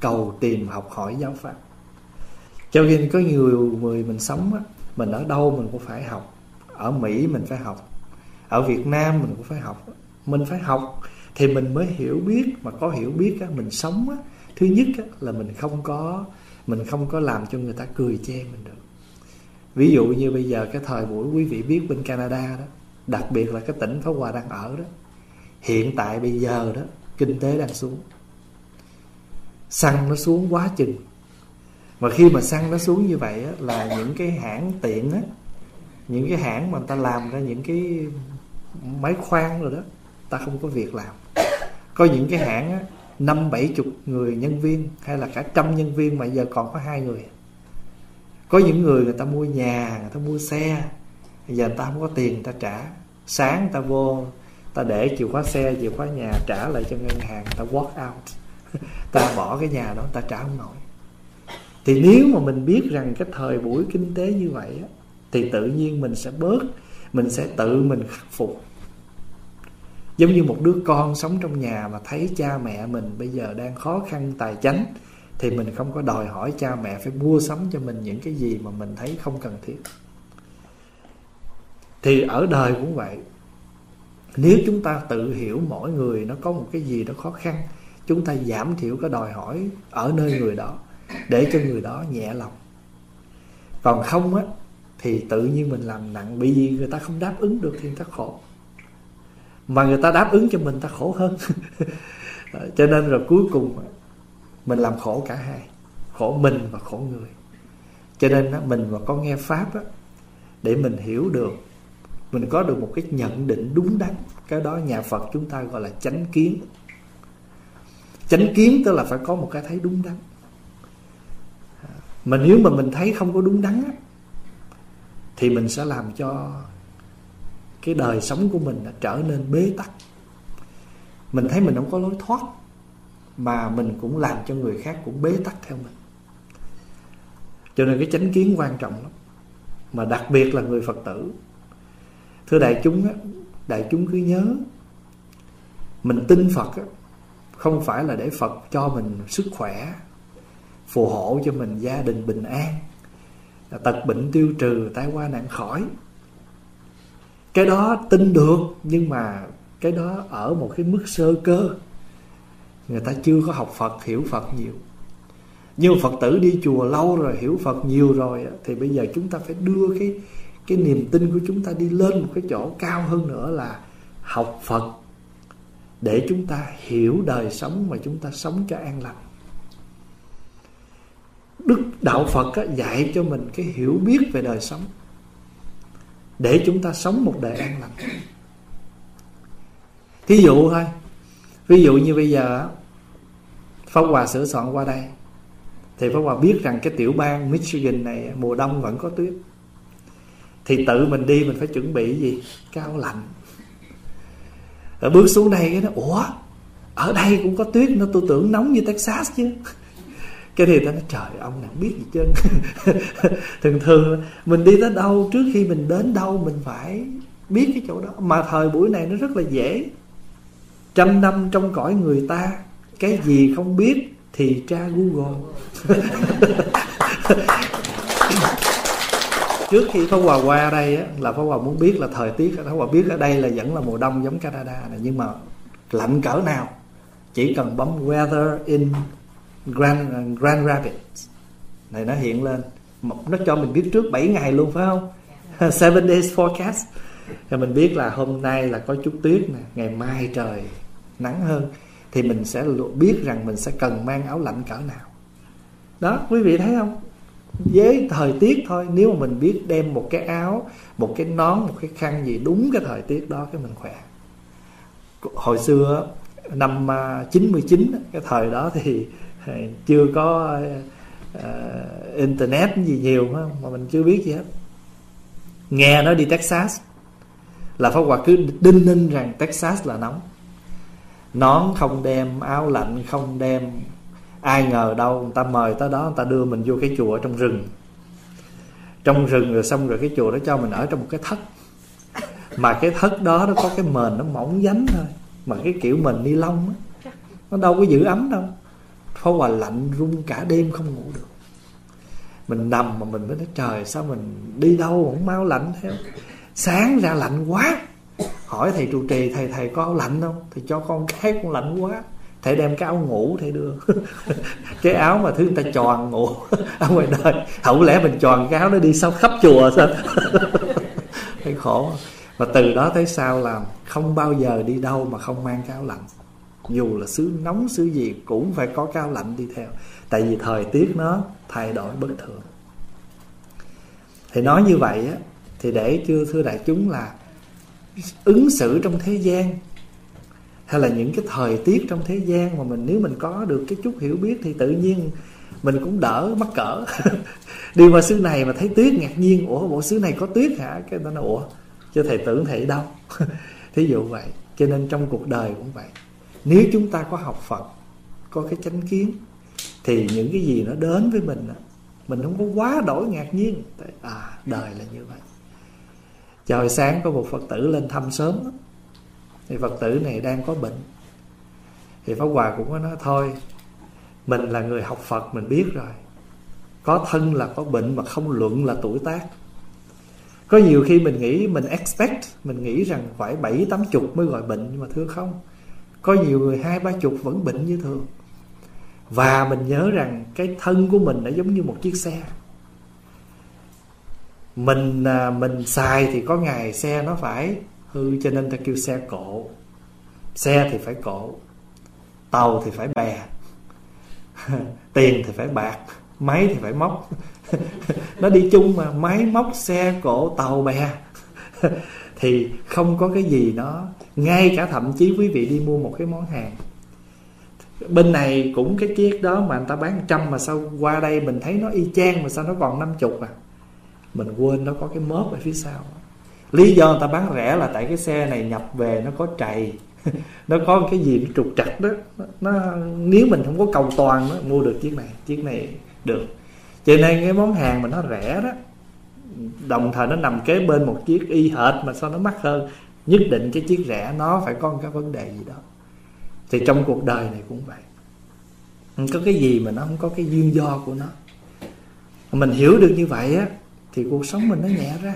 cầu tìm học hỏi giáo pháp cho nên có nhiều người mình sống á, mình ở đâu mình cũng phải học. Ở Mỹ mình phải học. Ở Việt Nam mình cũng phải học. Mình phải học thì mình mới hiểu biết. Mà có hiểu biết á, mình sống á, thứ nhất á, là mình không có mình không có làm cho người ta cười chê mình được. Ví dụ như bây giờ cái thời buổi quý vị biết bên Canada đó đặc biệt là cái tỉnh Pháp Hòa đang ở đó hiện tại bây giờ đó kinh tế đang xuống. Xăng nó xuống quá chừng mà khi mà xăng nó xuống như vậy á, là những cái hãng tiện á những cái hãng mà người ta làm ra những cái máy khoan rồi đó ta không có việc làm. Có những cái hãng á năm bảy chục người nhân viên hay là cả trăm nhân viên mà giờ còn có hai người. Có những người người ta mua nhà người ta mua xe giờ người ta không có tiền người ta trả. Sáng người ta vô ta để chìa khóa xe chìa khóa nhà trả lại cho ngân hàng ta walk out. Ta bỏ cái nhà đó ta trả không nổi thì nếu mà mình biết rằng cái thời buổi kinh tế như vậy á, thì tự nhiên mình sẽ bớt mình sẽ tự mình khắc phục. Giống như một đứa con sống trong nhà mà thấy cha mẹ mình bây giờ đang khó khăn tài chánh thì mình không có đòi hỏi cha mẹ phải mua sắm cho mình những cái gì mà mình thấy không cần thiết. Thì ở đời cũng vậy. Nếu chúng ta tự hiểu mỗi người nó có một cái gì đó khó khăn chúng ta giảm thiểu cái đòi hỏi ở nơi người đó để cho người đó nhẹ lòng. Còn không á thì tự nhiên mình làm nặng bởi vì người ta không đáp ứng được thì người ta khổ. Mà người ta đáp ứng cho mình ta khổ hơn. Ờ, cho nên rồi cuối cùng mình làm khổ cả hai khổ mình và khổ người. Cho nên á, mình mà có nghe pháp á, để mình hiểu được mình có được một cái nhận định đúng đắn cái đó nhà phật chúng ta gọi là chánh kiến. Chánh kiến tức là phải có một cái thấy đúng đắn mà nếu mà mình thấy không có đúng đắn á, thì mình sẽ làm cho cái đời sống của mình đã trở nên bế tắc. Mình thấy mình không có lối thoát mà mình cũng làm cho người khác cũng bế tắc theo mình. Cho nên cái chánh kiến quan trọng lắm. Mà đặc biệt là người phật tử. Thưa đại chúng á đại chúng cứ nhớ mình tin phật á không phải là để phật cho mình sức khỏe phù hộ cho mình gia đình bình an. Tật bệnh tiêu trừ tai qua nạn khỏi. Cái đó tin được, nhưng mà cái đó ở một cái mức sơ cơ. Người ta chưa có học phật, hiểu phật nhiều. Nhưng phật tử đi chùa lâu rồi, hiểu phật nhiều rồi, thì bây giờ chúng ta phải đưa cái cái niềm tin của chúng ta đi lên một cái chỗ cao hơn nữa là học phật. Để chúng ta hiểu đời sống mà chúng ta sống cho an lành đức đạo phật á, dạy cho mình cái hiểu biết về đời sống. Để chúng ta sống một đời an lành. Thí dụ thôi ví dụ như bây giờ Pháp Hòa sửa soạn qua đây thì Pháp Hòa biết rằng cái tiểu bang Michigan này mùa đông vẫn có tuyết. Thì tự mình đi mình phải chuẩn bị gì? Cao lạnh. Ở bước xuống đây cái nó ủa? Ở đây cũng có tuyết nó tôi tưởng nóng như Texas chứ cái thì ta nói trời ông nào biết gì chứ? Thường thường mình đi tới đâu trước khi mình đến đâu mình phải biết cái chỗ đó. Mà thời buổi này nó rất là dễ. Trăm năm trong cõi người ta cái gì không biết thì tra google. Trước khi Pháp Hòa qua đây á, là Pháp Hòa muốn biết là thời tiết Pháp Hòa biết ở đây là vẫn là mùa đông giống Canada này nhưng mà lạnh cỡ nào chỉ cần bấm weather in Grand Grand Rapids. Này nó hiện lên. Nó cho mình biết trước 7 ngày luôn phải không? Seven days forecast. Thì mình biết là hôm nay là có chút tuyết nè ngày mai trời nắng hơn. Thì mình sẽ biết rằng mình sẽ cần mang áo lạnh cỡ nào. Đó quý vị thấy không? Với thời tiết thôi nếu mà mình biết đem một cái áo một cái nón một cái khăn gì đúng cái thời tiết đó cái mình khỏe. Hồi xưa năm 99 à, cái thời đó thì chưa có uh, internet gì nhiều mà mình chưa biết gì hết. Nghe nói đi Texas. Là Pháp Hòa cứ đinh ninh rằng Texas là nóng. Nón không đem áo lạnh không đem. Ai ngờ đâu người ta mời tới đó người ta đưa mình vô cái chùa ở trong rừng. Trong rừng rồi xong rồi cái chùa đó cho mình ở trong một cái thất. Mà cái thất đó nó có cái mền nó mỏng dánh thôi. Mà cái kiểu mền ni lông á nó đâu có giữ ấm đâu phó hòa lạnh run cả đêm không ngủ được. Mình nằm mà mình mới nói, trời, sao mình đi đâu? Cũng mau lạnh theo. Sáng ra lạnh quá. Hỏi thầy trụ trì, thầy thầy có áo lạnh không? Thì cho con cái con lạnh quá. Thầy đem cái áo ngủ thầy đưa. Cái áo mà thứ người ta tròn ngủ ở ngoài đời. Không lẽ mình tròn cái áo nó đi sau khắp chùa sao? Thấy khổ. Và từ đó tới sau là không bao giờ đi đâu mà không mang cái áo lạnh dù là xứ nóng, xứ gì cũng phải có cao lạnh đi theo. Tại vì thời tiết nó thay đổi bất thường. Thì nói như vậy á, thì để chưa thưa đại chúng là ứng xử trong thế gian, hay là những cái thời tiết trong thế gian mà mình, nếu mình có được cái chút hiểu biết thì tự nhiên mình cũng đỡ mắc cỡ. Đi qua xứ này mà thấy tuyết ngạc nhiên, ủa, bộ xứ này có tuyết hả? Cái nó ủa, chứ thầy tưởng thầy đâu. Thí dụ vậy. Cho nên trong cuộc đời cũng vậy nếu chúng ta có học phật, có cái chánh kiến, thì những cái gì nó đến với mình mình không có quá đổi ngạc nhiên. À đời là như vậy. Trời sáng có một phật tử lên thăm sớm thì phật tử này đang có bệnh. Thì pháp hòa cũng có nói, thôi, mình là người học phật, mình biết rồi. Có thân là có bệnh mà không luận là tuổi tác. Có nhiều khi mình nghĩ, mình expect, mình nghĩ rằng phải bảy tám chục mới gọi bệnh, nhưng mà thưa không có nhiều người hai, ba chục vẫn bệnh như thường. Và mình nhớ rằng cái thân của mình nó giống như một chiếc xe. Mình à, mình xài thì có ngày xe nó phải hư cho nên ta kêu xe cộ. Xe thì phải cộ, tàu thì phải bè, tiền thì phải bạc, máy thì phải móc. Nó đi chung mà, máy móc, xe cộ, tàu bè. Thì không có cái gì nó ngay cả thậm chí quý vị đi mua một cái món hàng. Bên này cũng cái chiếc đó mà người ta bán trăm mà sao qua đây mình thấy nó y chang mà sao nó còn năm chục à? Mình quên nó có cái mớp ở phía sau. Lý do người ta bán rẻ là tại cái xe này nhập về nó có trầy. Nó có cái gì nó trục trặc đó. Nó nếu mình không có cầu toàn nó mua được chiếc này chiếc này được. Cho nên cái món hàng mà nó rẻ đó, đồng thời nó nằm kế bên một chiếc y hệt mà sao nó mắc hơn nhất định cái chiếc rẻ nó phải có một cái vấn đề gì đó. Thì trong cuộc đời này cũng vậy. Không có cái gì mà nó không có cái duyên do của nó. Mình hiểu được như vậy á, thì cuộc sống mình nó nhẹ ra.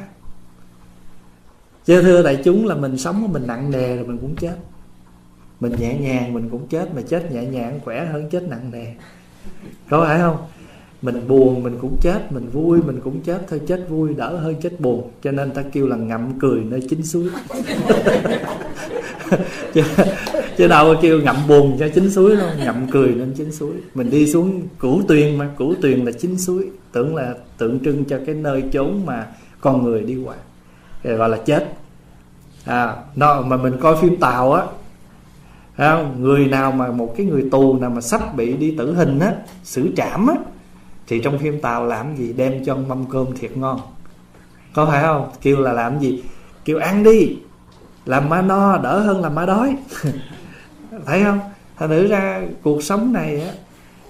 Chứ thưa đại chúng là mình sống mình nặng nề rồi mình cũng chết. Mình nhẹ nhàng mình cũng chết, mà chết nhẹ nhàng khỏe hơn chết nặng nề. Có phải không? Mình buồn, mình cũng chết, mình vui, mình cũng chết thôi chết vui, đỡ hơn chết buồn. Cho nên ta kêu là ngậm cười nơi chính suối. Chứ đâu kêu ngậm buồn cho chính suối đâu, ngậm cười nên chính suối. Mình đi xuống cửu tuyền mà, cửu tuyền là chính suối. Tưởng là tượng trưng cho cái nơi chốn mà con người đi qua. Gọi là chết. À nó, mà mình coi phim tàu á không? người nào mà, một cái người tù nào mà sắp bị đi tử hình á, xử trảm á thì trong phim tàu làm gì? Đem cho mâm cơm thiệt ngon. Có phải không? Kêu là làm gì? Kêu ăn đi. Làm má no, đỡ hơn làm má đói. Thấy không? Thành thử ra cuộc sống này á,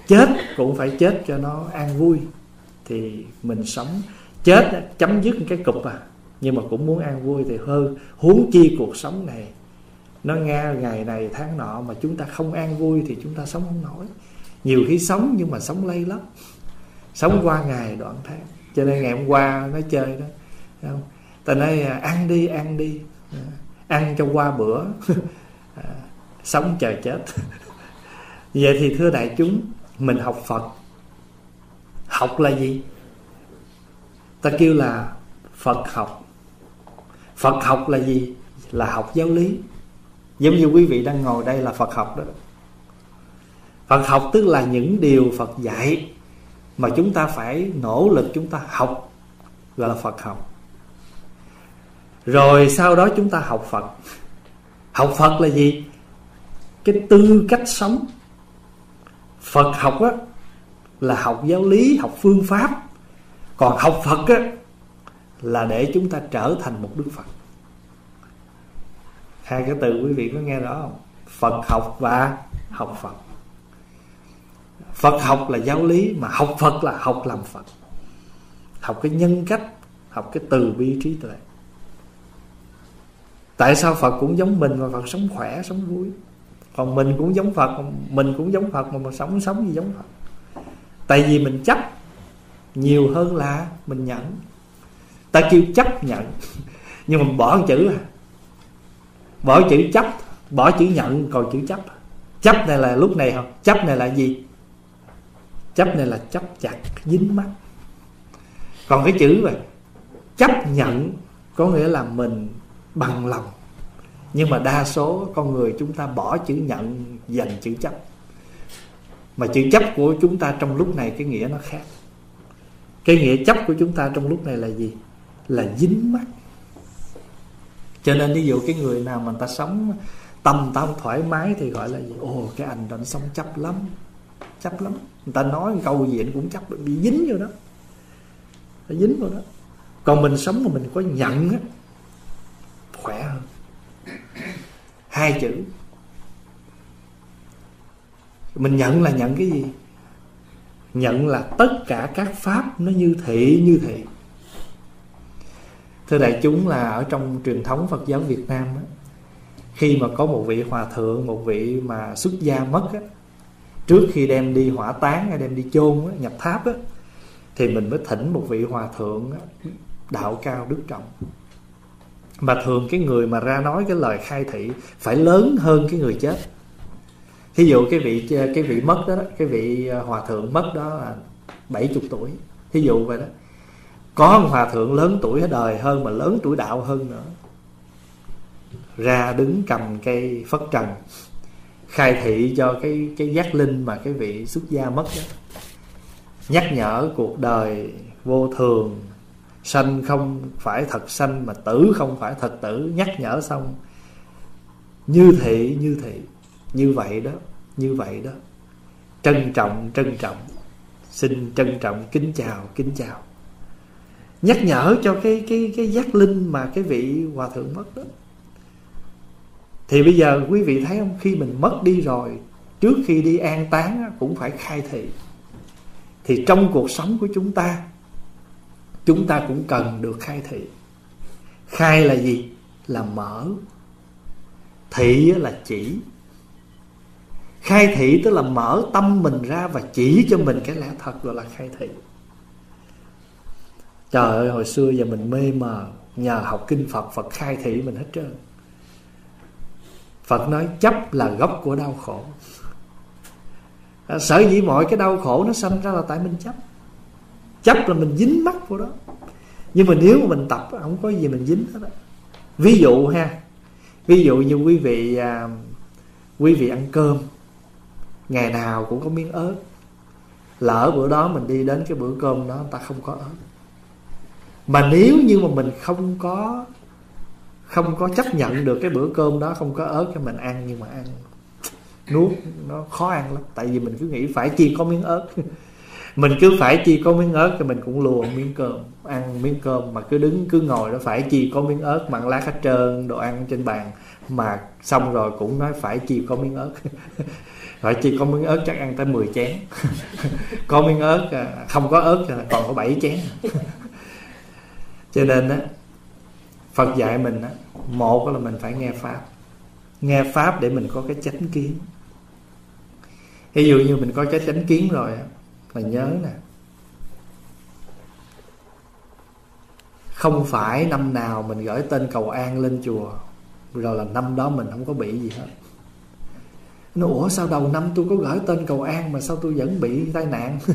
chết cũng phải chết cho nó an vui. Thì mình sống chết chấm dứt cái cục à. Nhưng mà cũng muốn an vui thì hơn huống chi cuộc sống này. Nó nghe ngày này, tháng nọ mà chúng ta không an vui thì chúng ta sống không nổi. Nhiều khi sống nhưng mà sống lây lắm sống qua ngày đoạn tháng. Cho nên ngày hôm qua nó chơi đó. Không? ta nói à, ăn đi ăn đi. À, ăn cho qua bữa. À, sống chờ chết. Vậy thì thưa đại chúng, mình học phật. Học là gì? Ta kêu là phật học. Phật học là gì? Là học giáo lý. Giống như quý vị đang ngồi đây là phật học đó. Phật học tức là những điều phật dạy mà chúng ta phải nỗ lực chúng ta học, gọi là phật học. Rồi sau đó chúng ta học phật. Học phật là gì? Cái tư cách sống. Phật học á, là học giáo lý, học phương pháp. Còn học phật á, là để chúng ta trở thành một đức phật. Hai cái từ quý vị có nghe rõ không? Phật học và học phật phật học là giáo lý, mà học phật là học làm phật. Học cái nhân cách, học cái từ bi trí tuệ. Tại sao phật cũng giống mình mà phật sống khỏe, sống vui? Còn mình cũng giống phật mình cũng giống phật mà mà sống sống gì giống phật. Tại vì mình chấp nhiều hơn là mình nhận. Ta kêu chấp nhận, nhưng mà bỏ một chữ à. Bỏ chữ chấp, bỏ chữ nhận, còn chữ chấp. Chấp này là lúc này không chấp này là gì? Chấp này là chấp chặt, dính mắt. Còn cái chữ vậy chấp nhận có nghĩa là mình bằng lòng. Nhưng mà đa số con người chúng ta bỏ chữ nhận dành chữ chấp. Mà chữ chấp của chúng ta trong lúc này, cái nghĩa nó khác. Cái nghĩa chấp của chúng ta trong lúc này là gì? Là dính mắt. Cho nên ví dụ cái người nào mà người ta sống tâm tâm thoải mái thì gọi là gì? Ồ, cái anh đó sống chấp lắm chấp lắm. Người ta nói một câu gì anh cũng chấp bị dính vô đó. Nó dính vào đó. Còn mình sống mà mình có nhận á khỏe hơn. Hai chữ. Mình nhận là nhận cái gì? Nhận là tất cả các pháp nó như thị như thị. Thưa đại chúng là ở trong truyền thống phật giáo việt nam á, khi mà có một vị hòa thượng một vị mà xuất gia mất á, trước khi đem đi hỏa táng hay đem đi chôn á, nhập tháp á, thì mình mới thỉnh một vị hòa thượng á, đạo cao đức trọng. Mà thường cái người mà ra nói cái lời khai thị phải lớn hơn cái người chết. Thí dụ cái vị cái vị mất đó, đó cái vị à, hòa thượng mất đó là 70 tuổi. Thí dụ vậy đó. Có một hòa thượng lớn tuổi đời hơn mà lớn tuổi đạo hơn nữa. Ra đứng cầm cây phất trần khai thị cho cái cái giác linh mà cái vị xuất gia mất đó. Nhắc nhở cuộc đời vô thường, sanh không phải thật sanh mà tử không phải thật tử. Nhắc nhở xong, như thị như thị. Như vậy đó, như vậy đó. Trân trọng trân trọng. Xin trân trọng, kính chào kính chào. Nhắc nhở cho cái cái cái giác linh mà cái vị hòa thượng mất đó thì bây giờ quý vị thấy không? Khi mình mất đi rồi, trước khi đi an táng cũng phải khai thị. Thì trong cuộc sống của chúng ta chúng ta cũng cần được khai thị. Khai là gì? Là mở. Thị là chỉ. Khai thị tức là mở tâm mình ra và chỉ cho mình cái lẽ thật gọi là khai thị. Trời ơi, hồi xưa giờ mình mê mờ, nhờ học kinh phật phật khai thị mình hết trơn phật nói chấp là gốc của đau khổ. À, sở dĩ mọi cái đau khổ nó sanh ra là tại mình chấp. Chấp là mình dính mắt vào đó. Nhưng mà nếu mà mình tập không có gì mình dính hết đó ví dụ ha ví dụ như quý vị à, quý vị ăn cơm ngày nào cũng có miếng ớt. Lỡ bữa đó mình đi đến cái bữa cơm đó ta không có ớt. Mà nếu như mà mình không có không có chấp nhận được cái bữa cơm đó, không có ớt cho mình ăn, nhưng mà ăn. Nuốt, nó khó ăn lắm. Tại vì mình cứ nghĩ phải chi có miếng ớt. Mình cứ phải chi có miếng ớt thì mình cũng lùa miếng cơm. Ăn miếng cơm mà cứ đứng, cứ ngồi nó phải chi có miếng ớt, mặn lá hết trơn, đồ ăn trên bàn. Mà xong rồi cũng nói phải chi có miếng ớt. Phải chi có miếng ớt chắc ăn tới 10 chén. Có miếng ớt à, không có ớt còn có 7 chén. Cho nên á Phật dạy mình á, một là mình phải nghe pháp. Nghe pháp để mình có cái chánh kiến. Ví dụ như mình có cái chánh kiến rồi á, là nhớ nè. Không phải năm nào mình gửi tên cầu an lên chùa, rồi là năm đó mình không có bị gì hết. Nó, ủa, sao đầu năm tôi có gửi tên cầu an mà sao tôi vẫn bị tai nạn?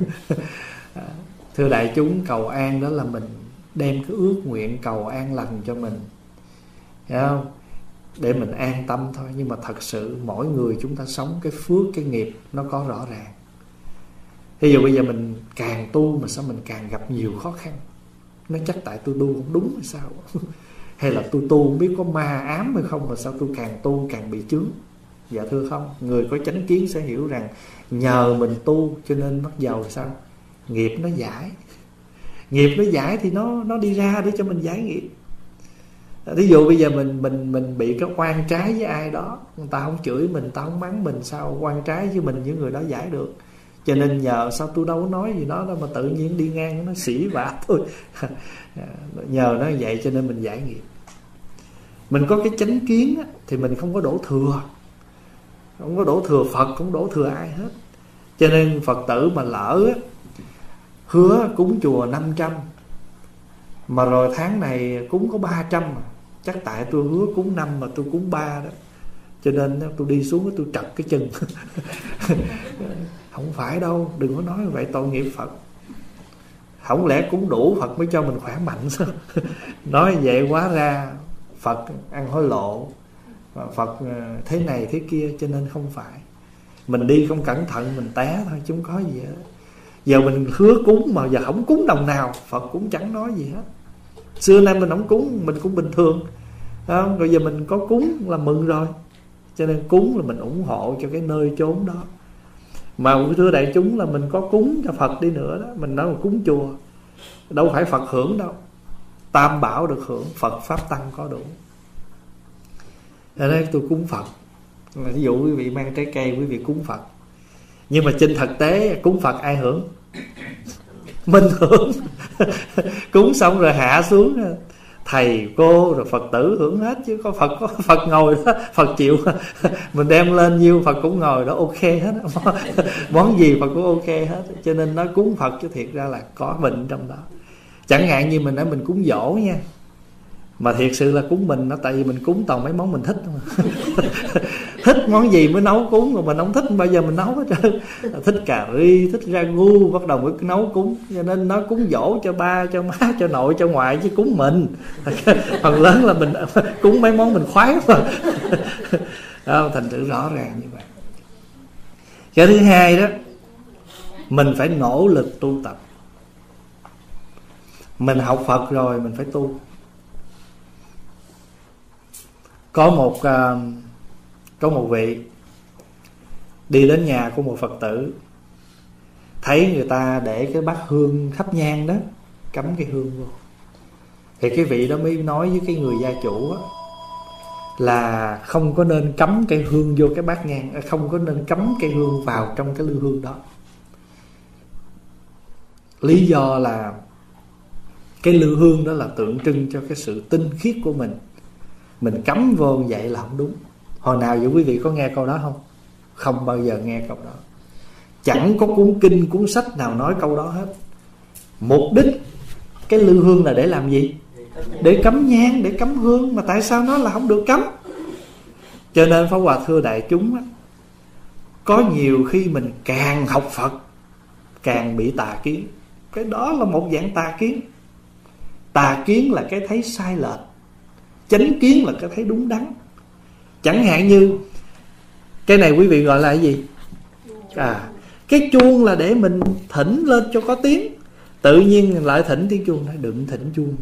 À, thưa đại chúng, cầu an đó là mình đem cái ước nguyện cầu an lành cho mình. Hiểu không? Để mình an tâm thôi. Nhưng mà thật sự mỗi người chúng ta sống cái phước, cái nghiệp nó có rõ ràng. Ví dụ bây giờ mình càng tu mà sao mình càng gặp nhiều khó khăn? Nó chắc tại tôi tu không đúng hay sao? Hay là tôi tu không biết có ma ám hay không Mà sao tôi càng tu càng bị chướng? Dạ thưa không? Người có chánh kiến sẽ hiểu rằng Nhờ mình tu cho nên mất giàu sao? Nghiệp nó giải. Nghiệp nó giải thì nó nó đi ra để cho mình giải nghiệp. À, Ví dụ bây giờ mình mình mình bị cái quan trái với ai đó Người ta không chửi mình, ta không mắng mình Sao quan trái với mình những người đó giải được? Cho nên nhờ sao tôi đâu có nói gì đó đâu mà tự nhiên đi ngang nó xỉ vả thôi. Nhờ nó vậy cho nên mình giải nghiệp. Mình có cái chánh kiến thì mình không có đổ thừa. Không có đổ thừa phật không đổ thừa ai hết. Cho nên phật tử mà lỡ hứa cúng chùa 500 mà rồi tháng này cúng có 300 chắc tại tôi hứa cúng năm mà tôi cúng ba đó. Cho nên tôi đi xuống tôi trật cái chân. Không phải đâu, đừng có nói vậy, tội nghiệp phật. Không lẽ cúng đủ phật mới cho mình khỏe mạnh sao? Nói vậy quá ra, phật ăn hối lộ. Phật ờ, thế này thế kia, cho nên không phải. Mình đi không cẩn thận, mình té thôi, chứ không có gì hết giờ mình hứa cúng mà giờ không cúng đồng nào, phật cũng chẳng nói gì hết. Xưa nay mình không cúng, mình cũng bình thường. Không? rồi giờ mình có cúng là mừng rồi. Cho nên cúng là mình ủng hộ cho cái nơi chốn đó. Mà thưa đại chúng là mình có cúng cho phật đi nữa đó. Mình nói là cúng chùa, đâu phải phật hưởng đâu. Tam bảo được hưởng, phật pháp tăng có đủ. Ở đây tôi cúng phật. Ví dụ quý vị mang trái cây, quý vị cúng phật nhưng mà trên thực tế cúng phật ai hưởng? Mình hưởng. Cúng xong rồi hạ xuống. Thầy, cô, rồi phật tử hưởng hết chứ. Có phật có phật ngồi đó. Phật chịu. Mình đem lên nhiêu phật cũng ngồi đó. Ok hết. Món gì phật cũng ok hết. Cho nên nó cúng phật chứ thiệt ra là có bệnh trong đó. Chẳng hạn như mình nói mình cúng dỗ nha mà thiệt sự là cúng mình nó tại vì mình cúng toàn mấy món mình thích mà. thích món gì mới nấu cúng mà mình không thích bao giờ mình nấu hết trơn. Thích cà ri thích ra gu bắt đầu mới nấu cúng. Cho nên nó cúng dỗ cho ba cho má cho nội cho ngoại chứ cúng mình. Phần lớn là mình cúng mấy món mình khoái mà. Đó, thành thử rõ ràng như vậy. Cái thứ hai đó mình phải nỗ lực tu tập. Mình học phật rồi mình phải tu có một uh, có một vị đi đến nhà của một phật tử thấy người ta để cái bát hương thắp nhang đó cắm cái hương vô. Thì cái vị đó mới nói với cái người gia chủ đó, là không có nên cắm cây hương vô cái bát nhang à, không có nên cắm cây hương vào trong cái lư hương đó. Lý do là cái lư hương đó là tượng trưng cho cái sự tinh khiết của mình mình cấm vô vậy là không đúng. Hồi nào vậy quý vị có nghe câu đó không? Không bao giờ nghe câu đó. Chẳng có cuốn kinh cuốn sách nào nói câu đó hết. Mục đích cái lư hương là để làm gì? Để cấm nhang để cấm hương mà tại sao nó là không được cấm? cho nên pháp hòa thưa đại chúng á, có nhiều khi mình càng học phật càng bị tà kiến. Cái đó là một dạng tà kiến. Tà kiến là cái thấy sai lệch chánh kiến là cái thấy đúng đắn. Chẳng hạn như, cái này quý vị gọi là cái gì? À cái chuông là để mình thỉnh lên cho có tiếng. Tự nhiên lại thỉnh tiếng chuông, nói đừng thỉnh chuông.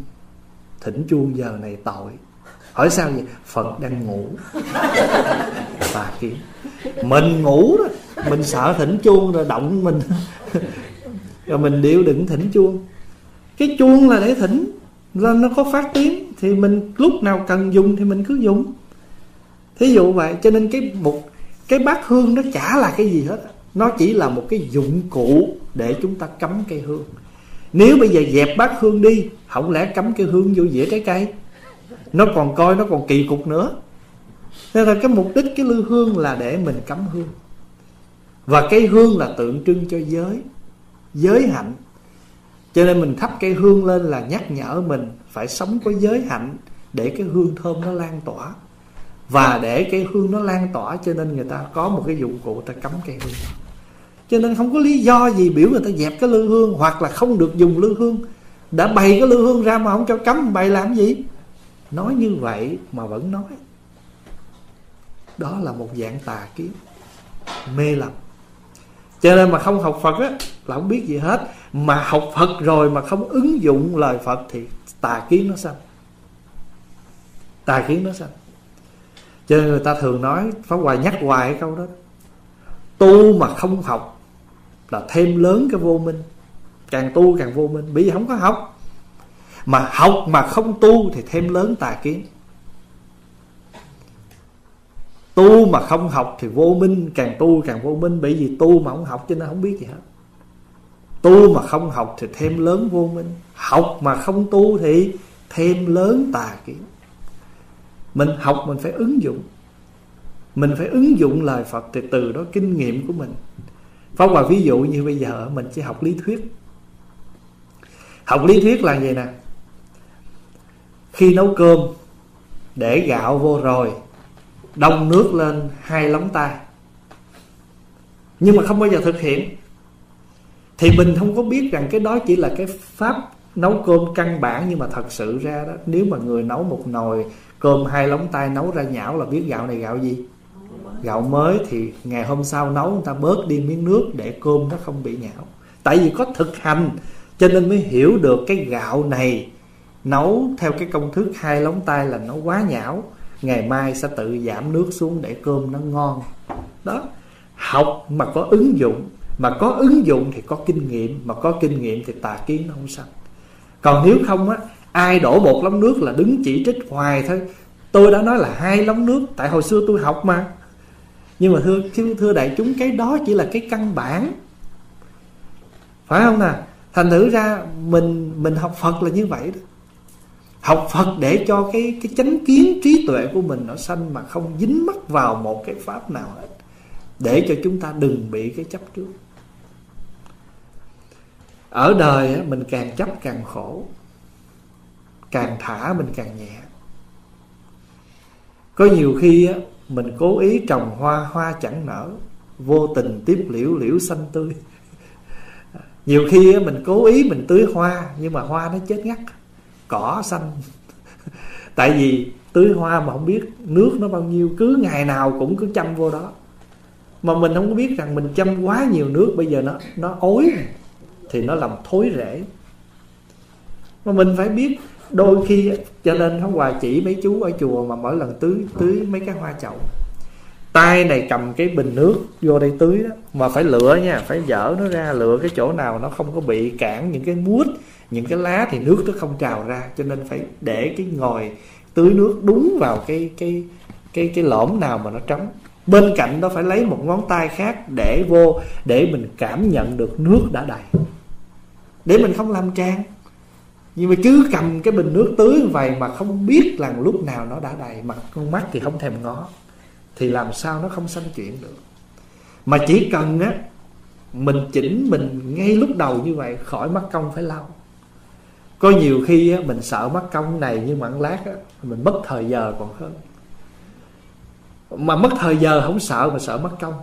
Thỉnh chuông giờ này tội. Hỏi sao vậy? Phật đang ngủ. Bà kiến mình ngủ đó mình sợ thỉnh chuông rồi động mình. Rồi mình điệu đừng thỉnh chuông. Cái chuông là để thỉnh, lên nó có phát tiếng thì mình lúc nào cần dùng thì mình cứ dùng. Thí dụ vậy, cho nên cái một, cái bát hương nó chả là cái gì hết. Nó chỉ là một cái dụng cụ để chúng ta cắm cây hương. Nếu bây giờ dẹp bát hương đi, không lẽ cắm cây hương vô dĩa trái cây? Nó còn coi, nó còn kỳ cục nữa. Nên là cái mục đích, cái lư hương là để mình cắm hương. Và cây hương là tượng trưng cho giới giới hạnh. Cho nên mình thắp cây hương lên là nhắc nhở mình phải sống có giới hạnh để cái hương thơm nó lan tỏa. Và để cái hương nó lan tỏa cho nên người ta có một cái dụng cụ ta cắm cây hương. Cho nên không có lý do gì biểu người ta dẹp cái lư hương hoặc là không được dùng lư hương. Đã bày cái lư hương ra mà không cho cắm, bày làm gì? Nói như vậy mà vẫn nói. Đó là một dạng tà kiến, mê lầm. Cho nên mà không học phật á, là không biết gì hết. Mà học phật rồi mà không ứng dụng lời phật thì tà kiến nó sanh. Tà kiến nó sanh. Cho nên người ta thường nói, pháp hoài nhắc hoài cái câu đó. Tu mà không học là thêm lớn cái vô minh. Càng tu càng vô minh. Bởi vì không có học. Mà học mà không tu thì thêm lớn tà kiến. Tu mà không học thì vô minh. Càng tu càng vô minh. Bởi vì tu mà không học cho nên không biết gì hết tu mà không học thì thêm lớn vô minh. Học mà không tu thì thêm lớn tà kiến. Mình học mình phải ứng dụng. Mình phải ứng dụng lời phật thì từ đó kinh nghiệm của mình. Pháp Hòa ví dụ như bây giờ mình chỉ học lý thuyết. Học lý thuyết là gì nè? Khi nấu cơm, Để gạo vô rồi, Đông nước lên hai lóng tay Nhưng mà không bao giờ thực hiện. Thì mình không có biết rằng cái đó chỉ là cái pháp nấu cơm căn bản, Nhưng mà thật sự ra đó, Nếu mà người nấu một nồi cơm hai lóng tay nấu ra nhão là biết gạo này gạo gì? Gạo mới thì ngày hôm sau nấu, người ta bớt đi miếng nước để cơm nó không bị nhão. Tại vì có thực hành, cho nên mới hiểu được cái gạo này nấu theo cái công thức hai lóng tay là nó quá nhão. Ngày mai sẽ tự giảm nước xuống để cơm nó ngon. Đó, học mà có ứng dụng mà có ứng dụng thì có kinh nghiệm, mà có kinh nghiệm thì tà kiến nó không sanh. Còn nếu không á, ai đổ bột lóng nước là đứng chỉ trích hoài thôi. Tôi đã nói là hai lóng nước, tại hồi xưa tôi học mà. Nhưng mà thưa thưa đại chúng, cái đó chỉ là cái căn bản. Phải không nè? Thành thử ra mình mình học phật là như vậy đó. Học phật để cho cái cái chánh kiến trí tuệ của mình nó sanh mà không dính mắc vào một cái pháp nào hết. Để cho chúng ta đừng bị cái chấp trước ở đời mình càng chấp càng khổ, càng thả mình càng nhẹ. Có nhiều khi mình cố ý trồng hoa hoa chẳng nở, vô tình tiếp liễu liễu xanh tươi. Nhiều khi mình cố ý mình tưới hoa, nhưng mà hoa nó chết ngắt, cỏ xanh. Tại vì tưới hoa mà không biết nước nó bao nhiêu, cứ ngày nào cũng cứ chăm vô đó. Mà mình không có biết rằng mình chăm quá nhiều nước, bây giờ nó nó ối thì nó làm thối rễ. Mà mình phải biết, đôi khi cho nên hôm qua chỉ mấy chú ở chùa mà mỗi lần tưới tưới mấy cái hoa chậu. Tay này cầm cái bình nước vô đây tưới đó, mà phải lựa nha, phải dở nó ra, lựa cái chỗ nào nó không có bị cản những cái mút, những cái lá thì nước nó không trào ra, cho nên phải để cái ngòi tưới nước đúng vào cái cái cái cái lõm nào mà nó trống. Bên cạnh đó phải lấy một ngón tay khác để vô, để mình cảm nhận được nước đã đầy để mình không làm trang nhưng mà cứ cầm cái bình nước tưới như vậy mà không biết là lúc nào nó đã đầy mặt con mắt thì không thèm ngó thì làm sao nó không sanh chuyện được. Mà chỉ cần á mình chỉnh mình ngay lúc đầu như vậy khỏi mất công phải lau. Có nhiều khi á, mình sợ mất công này nhưng mà ăn lát á, mình mất thời giờ còn hơn. Mà mất thời giờ không sợ mà sợ mất công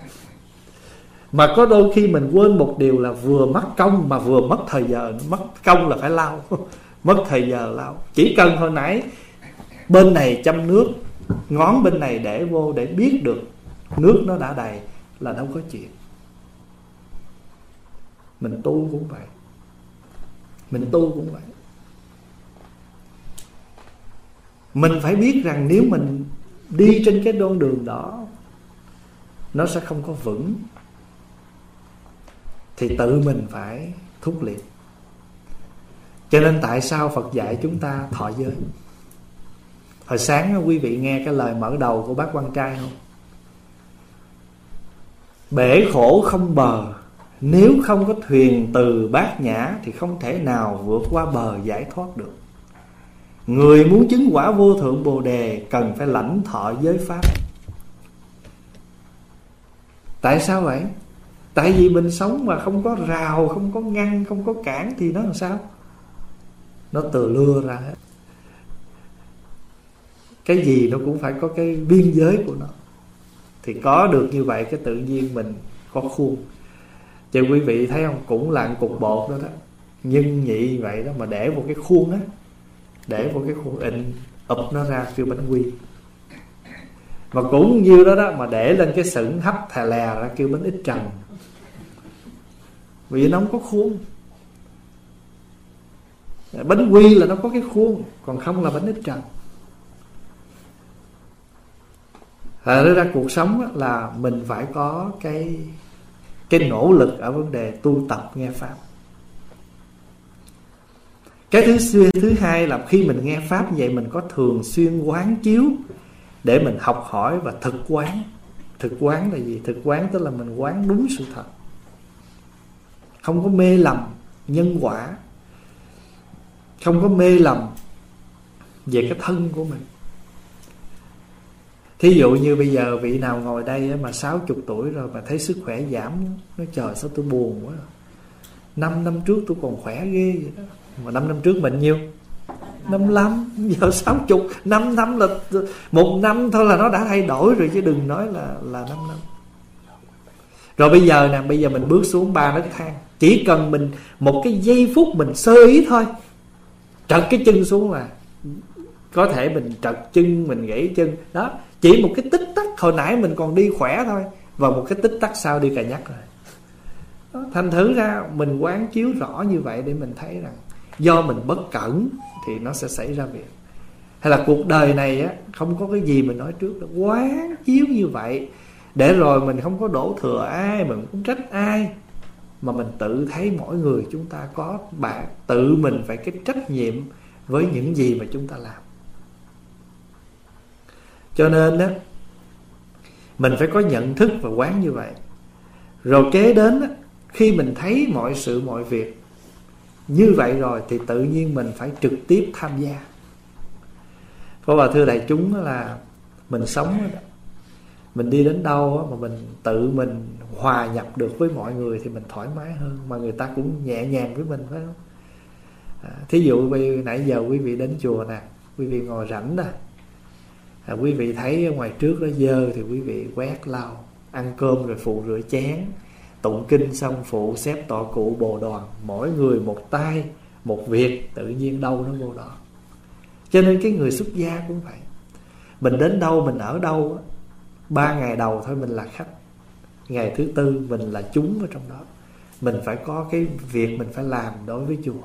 mà có đôi khi mình quên một điều là vừa mất công mà vừa mất thời giờ. Mất công là phải lau mất thời giờ lau chỉ cần hồi nãy bên này chăm nước, ngón bên này để vô để biết được nước nó đã đầy là đâu có chuyện. Mình tu cũng vậy. Mình tu cũng vậy. Mình phải biết rằng nếu mình đi trên cái con đường đó, nó sẽ không có vững thì tự mình phải thúc liệt. Cho nên tại sao phật dạy chúng ta thọ giới? Hồi sáng quý vị nghe cái lời mở đầu của bác quan trai không? Bể khổ không bờ, nếu không có thuyền từ bát nhã thì không thể nào vượt qua bờ giải thoát được. Người muốn chứng quả vô thượng bồ đề cần phải lãnh thọ giới pháp. Tại sao vậy? Tại vì mình sống mà không có rào, không có ngăn, không có cản thì nó làm sao? Nó từ lưa ra hết. Cái gì nó cũng phải có cái biên giới của nó. Thì có được như vậy cái tự nhiên mình có khuôn. Cho quý vị thấy không? Cũng là cục bột đó đó. Nhưng nhị vậy đó mà để một cái khuôn á. Để một cái khuôn, in, ụp nó ra kêu bánh quy. Mà cũng như đó đó, mà để lên cái sửng hấp thè lè ra kêu bánh ít trần vì nó không có khuôn. Bánh quy là nó có cái khuôn, còn không là bánh ít trần. Thật ra cuộc sống là mình phải có cái cái nỗ lực ở vấn đề tu tập nghe pháp. Cái thứ thứ hai là khi mình nghe pháp vậy, mình có thường xuyên quán chiếu để mình học hỏi và thực quán. Thực quán là gì? Thực quán tức là mình quán đúng sự thật không có mê lầm nhân quả. Không có mê lầm về cái thân của mình. Thí dụ như bây giờ vị nào ngồi đây mà 60 tuổi rồi mà thấy sức khỏe giảm, nó trời sao tôi buồn quá à. năm năm trước tôi còn khỏe ghê vậy đó. Mà năm năm trước mình nhiêu? Năm năm giờ sáu chục. Năm năm là một năm thôi là nó đã thay đổi rồi chứ đừng nói là là năm năm. Rồi bây giờ nè, bây giờ mình bước xuống ba nấc thang chỉ cần mình một cái giây phút mình sơ ý thôi. Trật cái chân xuống là có thể mình trật chân mình gãy chân. Đó chỉ một cái tích tắc hồi nãy mình còn đi khỏe thôi và một cái tích tắc sau đi cà nhắc rồi. Đó, thành thử ra mình quán chiếu rõ như vậy để mình thấy rằng do mình bất cẩn thì nó sẽ xảy ra việc. Hay là cuộc đời này á không có cái gì mình nói trước là quán chiếu như vậy để rồi mình không có đổ thừa ai mình cũng trách ai mà mình tự thấy mỗi người chúng ta có bạn tự mình phải cái trách nhiệm với những gì mà chúng ta làm. Cho nên đó mình phải có nhận thức và quán như vậy. Rồi kế đến đó, khi mình thấy mọi sự mọi việc như vậy rồi thì tự nhiên mình phải trực tiếp tham gia. Phó bà thưa đại chúng là mình sống mình đi đến đâu mà mình tự mình hòa nhập được với mọi người thì mình thoải mái hơn mà người ta cũng nhẹ nhàng với mình phải không? À, thí dụ bây nãy giờ quý vị đến chùa nè quý vị ngồi rảnh nè à, quý vị thấy ngoài trước nó dơ thì quý vị quét lau ăn cơm rồi phụ rửa chén tụng kinh xong phụ xếp tọa cụ bồ đoàn mỗi người một tay một việc tự nhiên đâu nó vô đó. Cho nên cái người xuất gia cũng vậy. Mình đến đâu mình ở đâu ba ngày đầu thôi mình là khách ngày thứ tư mình là chúng ở trong đó. Mình phải có cái việc mình phải làm đối với chùa.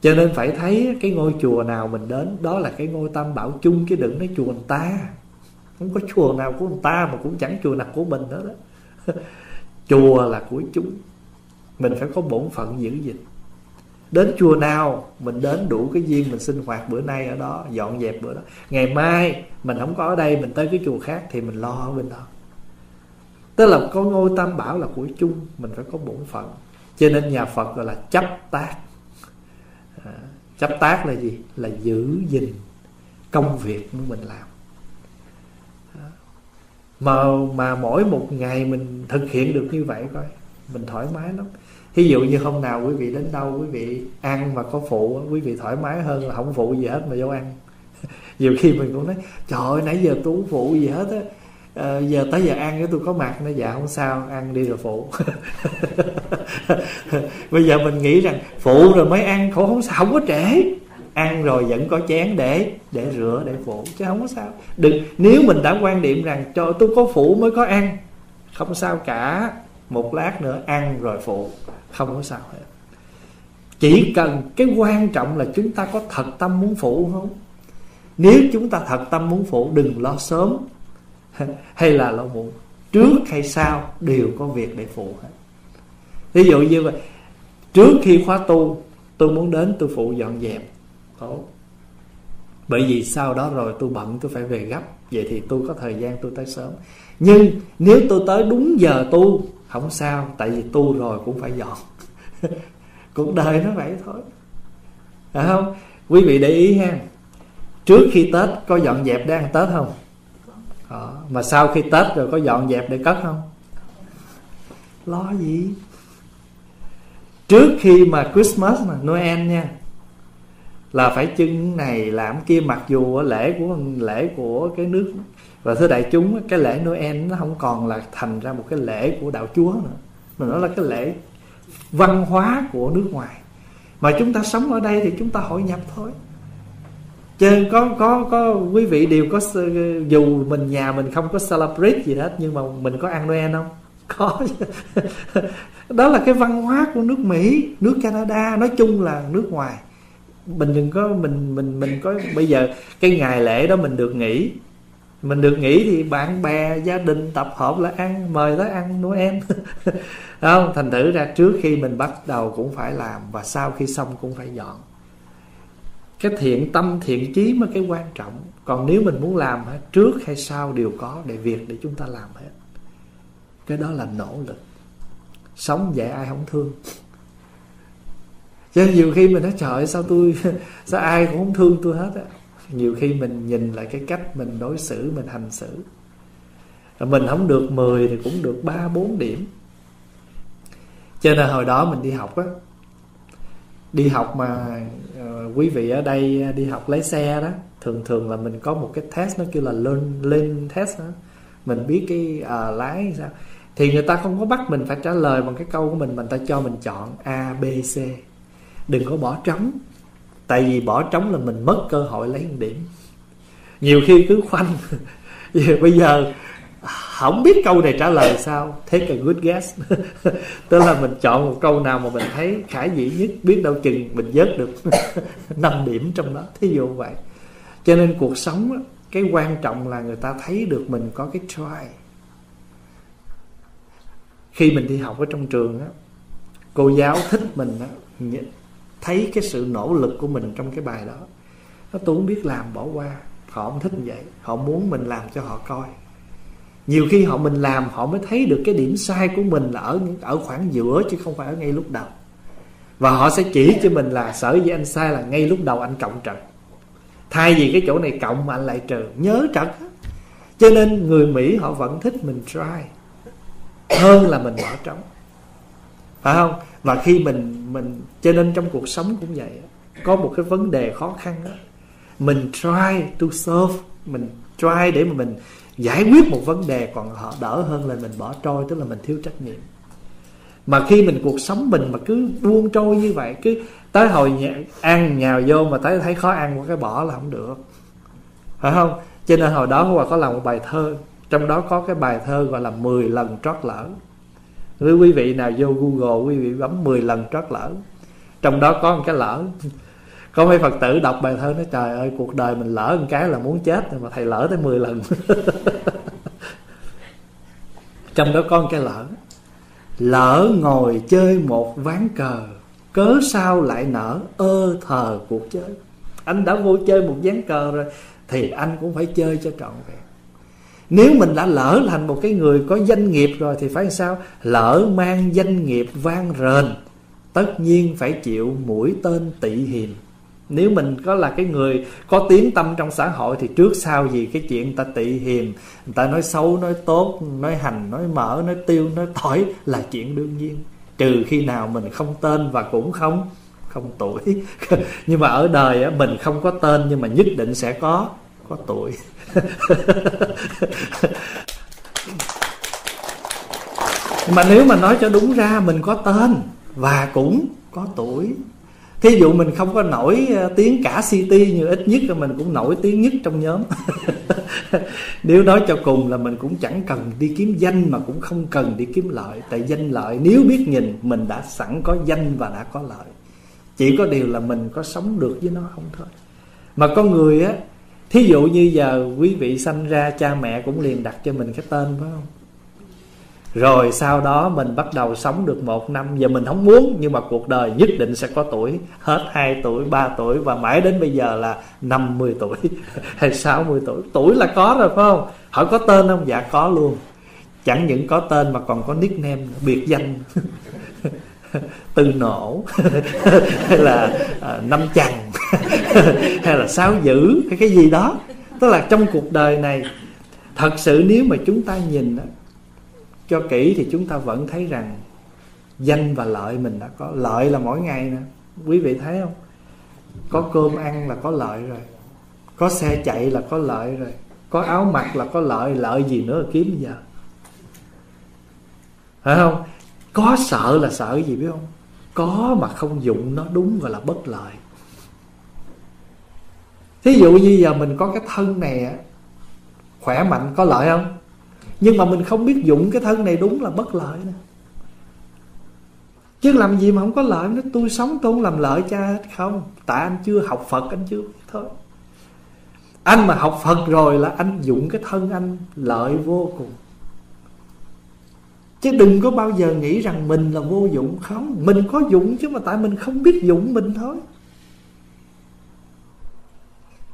Cho nên phải thấy cái ngôi chùa nào mình đến, đó là cái ngôi tam bảo chung chứ đừng nói chùa người ta. Không có chùa nào của người ta mà cũng chẳng chùa nào của mình nữa đó chùa là của chúng. Mình phải có bổn phận giữ gìn. Đến chùa nào mình đến đủ cái duyên mình sinh hoạt bữa nay ở đó, dọn dẹp bữa đó. Ngày mai mình không có ở đây, mình tới cái chùa khác thì mình lo ở bên đó tức là có ngôi tam bảo là của chung mình phải có bổn phận. Cho nên nhà phật gọi là chấp tác. À, chấp tác là gì? Là giữ gìn công việc của mình làm. À, mà mà mỗi một ngày mình thực hiện được như vậy coi mình thoải mái lắm. Ví dụ như hôm nào quý vị đến đâu quý vị ăn mà có phụ quý vị thoải mái hơn là không phụ gì hết mà vô ăn. Nhiều khi mình cũng nói trời ơi nãy giờ tôi không phụ gì hết á à, giờ tới giờ ăn cái tôi có mặt nó dạ không sao ăn đi rồi phụ. Bây giờ mình nghĩ rằng phụ rồi mới ăn khổ không sao không có trễ. Ăn rồi vẫn có chén để để rửa để phụ chứ không có sao. Đừng nếu mình đã quan niệm rằng cho tôi có phụ mới có ăn không sao cả. Một lát nữa ăn rồi phụ không có sao hết. Chỉ cần cái quan trọng là chúng ta có thật tâm muốn phụ không? Nếu chúng ta thật tâm muốn phụ đừng lo sớm hay là lỗ muộn, trước hay sau đều có việc để phụ hết. Ví dụ như vậy, trước khi khóa tu, tôi muốn đến tôi phụ dọn dẹp khổ bởi vì sau đó rồi tôi bận, tôi phải về gấp, vậy thì tôi có thời gian tôi tới sớm. Nhưng nếu tôi tới đúng giờ tu, không sao, tại vì tu rồi cũng phải dọn. Cuộc đời nó vậy thôi. Phải không? Quý vị để ý ha, trước khi tết có dọn dẹp đang tết không? Đó. mà sau khi tết rồi có dọn dẹp để cất không? Lo gì? Trước khi mà christmas mà, noel nha, là phải chân này làm kia, mặc dù lễ của lễ của cái nước và thưa đại chúng cái lễ noel nó không còn là thành ra một cái lễ của đạo chúa nữa, mà nó là cái lễ văn hóa của nước ngoài. Mà chúng ta sống ở đây thì chúng ta hội nhập thôi chứ có có có, quý vị đều có dù mình nhà mình không có celebrate gì hết nhưng mà mình có ăn Noel không? Có đó là cái văn hóa của nước Mỹ, nước Canada, nói chung là nước ngoài. Mình đừng có, mình mình mình có, bây giờ cái ngày lễ đó mình được nghỉ. Mình được nghỉ thì bạn bè, gia đình tập hợp là ăn, mời tới ăn Noel. Không, thành thử ra trước khi mình bắt đầu cũng phải làm và sau khi xong cũng phải dọn cái thiện tâm, thiện chí mới cái quan trọng. Còn nếu mình muốn làm trước hay sau đều có để việc để chúng ta làm hết. Cái đó là nỗ lực. Sống vậy ai không thương. Cho nhiều khi mình nói, trời sao tôi, sao ai cũng không thương tôi hết á? Nhiều khi mình nhìn lại cái cách mình đối xử, mình hành xử. Mình không được 10 thì cũng được 3 4 điểm. Cho nên hồi đó mình đi học á, đi học mà Ờ, quý vị ở đây đi học lái xe đó thường thường là mình có một cái test nó kêu là lên lên test đó. mình biết cái à, lái sao. Thì người ta không có bắt mình phải trả lời bằng cái câu của mình mà người ta cho mình chọn a b c. Đừng có bỏ trống tại vì bỏ trống là mình mất cơ hội lấy một điểm. Nhiều khi cứ khoanh. Bây giờ không biết câu này trả lời sao. Take a good guess. Tức là mình chọn một câu nào mà mình thấy khả dĩ nhất, biết đâu chừng mình vớt được 5 điểm trong đó. Thí dụ vậy. Cho nên cuộc sống cái quan trọng là người ta thấy được mình có cái try. Khi mình đi học ở trong trường á, cô giáo thích mình á thấy cái sự nỗ lực của mình trong cái bài đó. Nó tôi không biết làm bỏ qua. Họ không thích như vậy. Họ muốn mình làm cho họ coi nhiều khi họ mình làm, họ mới thấy được cái điểm sai của mình là ở ở khoảng giữa chứ không phải ở ngay lúc đầu. Và họ sẽ chỉ cho mình là sở dĩ anh sai là ngay lúc đầu anh cộng trừ thay vì cái chỗ này cộng mà anh lại trừ. Nhớ trật cho nên người mỹ họ vẫn thích mình try hơn là mình bỏ trống. Phải không? Và khi mình mình, cho nên trong cuộc sống cũng vậy có một cái vấn đề khó khăn đó mình try to solve mình try để mà mình giải quyết một vấn đề còn họ đỡ hơn là mình bỏ trôi tức là mình thiếu trách nhiệm. Mà khi mình cuộc sống mình mà cứ buông trôi như vậy cứ tới hồi nhà, ăn nhào vô mà tới thấy khó ăn một cái bỏ là không được. Phải không? Cho nên hồi đó Hòa có làm một bài thơ trong đó có cái bài thơ gọi là 10 lần trót lỡ. Với quý vị nào vô Google quý vị bấm 10 lần trót lỡ. Trong đó có một cái lỡ có mấy phật tử đọc bài thơ nói, trời ơi, cuộc đời mình lỡ một cái là muốn chết mà thầy lỡ tới 10 lần. Trong đó có một cái lỡ. Lỡ ngồi chơi một ván cờ, cớ sao lại nở ơ thờ cuộc chơi? Anh đã vô chơi một ván cờ rồi, thì anh cũng phải chơi cho trọn vẹn. Nếu mình đã lỡ thành một cái người có danh nghiệp rồi thì phải sao? Lỡ mang danh nghiệp vang rền, tất nhiên phải chịu mũi tên tị hiềm nếu mình có là cái người có tiếng tâm trong xã hội thì trước sau gì cái chuyện người ta tị hiềm người ta nói xấu nói tốt nói hành nói mở nói tiêu nói tỏi là chuyện đương nhiên. Trừ khi nào mình không tên và cũng không không tuổi. Nhưng mà ở đời á, mình không có tên nhưng mà nhất định sẽ có có tuổi. Mà nếu mà nói cho đúng ra mình có tên và cũng có tuổi thí dụ mình không có nổi ờ, tiếng cả city nhưng ít nhất là mình cũng nổi tiếng nhất trong nhóm. Nếu nói cho cùng là mình cũng chẳng cần đi kiếm danh mà cũng không cần đi kiếm lợi. Tại danh lợi nếu biết nhìn, mình đã sẵn có danh và đã có lợi. Chỉ có điều là mình có sống được với nó không thôi. Mà con người á, thí dụ như giờ quý vị sanh ra, cha mẹ cũng liền đặt cho mình cái tên, phải không? Rồi sau đó mình bắt đầu sống được một năm giờ mình không muốn nhưng mà cuộc đời nhất định sẽ có tuổi. Hết 2 tuổi 3 tuổi và mãi đến bây giờ là 50 tuổi hay 60 tuổi. Tuổi là có rồi phải không? Hỏi có tên không? Dạ có luôn. Chẳng những có tên mà còn có nickname biệt danh. Tư nổ. Hay là à, năm chằn hay là sao dữ hay cái gì đó. Tức là trong cuộc đời này thật sự nếu mà chúng ta nhìn cho kỹ thì chúng ta vẫn thấy rằng danh và lợi mình đã có. Lợi là mỗi ngày nè. Quý vị thấy không? Có cơm ăn là có lợi rồi. Có xe chạy là có lợi rồi. Có áo mặc là có lợi. Lợi gì nữa kiếm giờ? Phải không? Có sợ là sợ gì biết không? Có mà không dụng nó đúng gọi là bất lợi. Thí dụ như giờ mình có cái thân này khỏe mạnh, có lợi không? Nhưng mà mình không biết dụng cái thân này đúng là bất lợi nè. Chứ làm gì mà không có lợi nó tôi sống tôi không làm lợi cha không, tại anh chưa học phật, anh chưa biết thôi. Anh mà học phật rồi là anh dụng cái thân anh lợi vô cùng. Chứ đừng có bao giờ nghĩ rằng mình là vô dụng. Không, mình có dụng chứ mà tại mình không biết dụng mình thôi.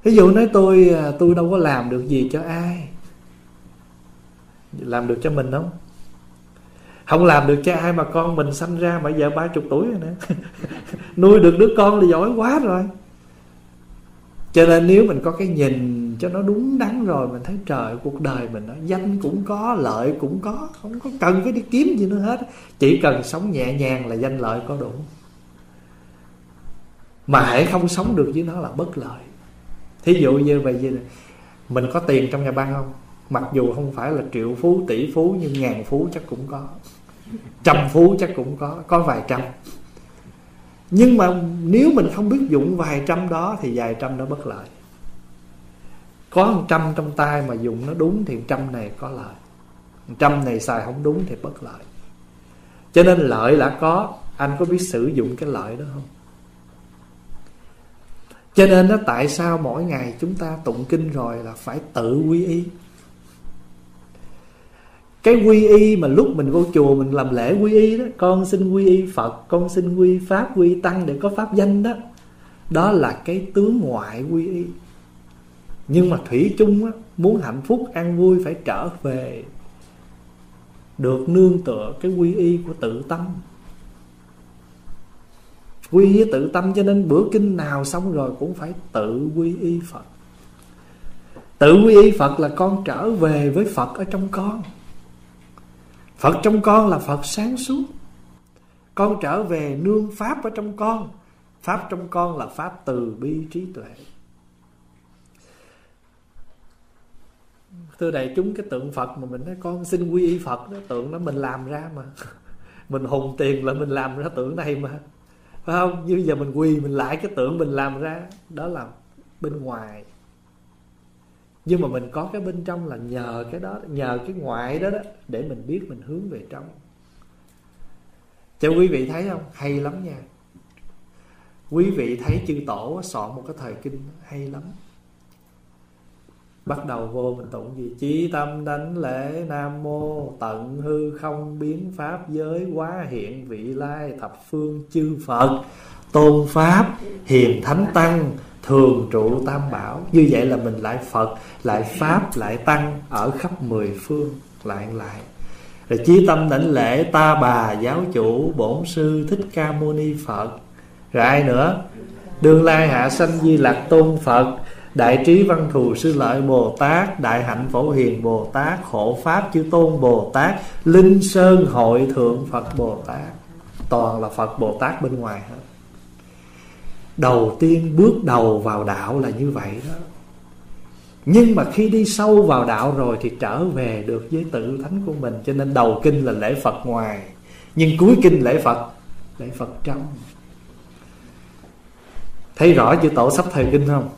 Ví dụ nói tôi à, tôi đâu có làm được gì cho ai làm được cho mình không? Không làm được cho ai mà con mình sanh ra mà giờ ba chục tuổi rồi nè. Nuôi được đứa con là giỏi quá rồi. Cho nên nếu mình có cái nhìn cho nó đúng đắn rồi, mình thấy trời, cuộc đời mình nó danh cũng có, lợi cũng có, không có cần phải đi kiếm gì nữa hết. Chỉ cần sống nhẹ nhàng là danh lợi có đủ. Mà hãy không sống được với nó là bất lợi. Thí dụ như vậy gì? mình có tiền trong nhà băng không? Mặc dù không phải là triệu phú, tỷ phú, nhưng ngàn phú chắc cũng có. Trăm phú chắc cũng có có vài trăm. Nhưng mà nếu mình không biết dụng vài trăm đó, thì vài trăm nó bất lợi. Có một trăm trong tay mà dùng nó đúng, thì trăm này có lợi. Trăm này xài không đúng, thì bất lợi. Cho nên lợi đã có. Anh có biết sử dụng cái lợi đó không? Cho nên đó tại sao mỗi ngày chúng ta tụng kinh rồi là phải tự quy y? Cái quy y mà lúc mình vô chùa mình làm lễ quy y đó con xin quy y phật con xin quy pháp quy tăng để có pháp danh đó đó là cái tướng ngoại quy y. Nhưng mà thủy chung á, muốn hạnh phúc an vui phải trở về được nương tựa cái quy y của tự tâm. Quy y tự tâm cho nên bữa kinh nào xong rồi cũng phải tự quy y phật. Tự quy y phật là con trở về với phật ở trong con phật trong con là phật sáng suốt. Con trở về nương pháp ở trong con. Pháp trong con là pháp từ bi trí tuệ. Thưa đại chúng, cái tượng phật mà mình nói, con xin quy y phật đó, tượng đó mình làm ra mà. Mình hùng tiền là mình làm ra tượng này mà. Phải không? Như giờ mình quy mình lại cái tượng mình làm ra, đó là bên ngoài nhưng mà mình có cái bên trong là nhờ cái đó, nhờ cái ngoại đó đó để mình biết mình hướng về trong. Cho quý vị thấy không? Hay lắm nha. Quý vị thấy chư tổ soạn một cái thời kinh hay lắm. Bắt đầu vô mình tụng gì? Chí tâm đánh lễ nam mô tận hư không biến pháp giới quá hiện vị lai thập phương chư phật tôn pháp hiền thánh tăng thường trụ tam bảo. Như vậy là mình lại phật, lại pháp, lại tăng ở khắp mười phương, lại lại. Rồi chí tâm đảnh lễ ta bà giáo chủ bổn sư thích ca mâu ni phật. Rồi ai nữa? Đương lai hạ sanh di lạc tôn phật. Đại trí văn thù sư lợi Bồ Tát. Đại hạnh phổ hiền Bồ Tát. Khổ Pháp chư tôn Bồ Tát. Linh Sơn hội thượng Phật Bồ Tát. Toàn là Phật Bồ Tát bên ngoài hết. Đầu tiên bước đầu vào đạo là như vậy đó. Nhưng mà khi đi sâu vào đạo rồi Thì trở về được với tự thánh của mình. Cho nên đầu kinh là lễ Phật ngoài, Nhưng cuối kinh lễ Phật Lễ Phật trong. Thấy rõ chữ tổ sắp thời kinh không?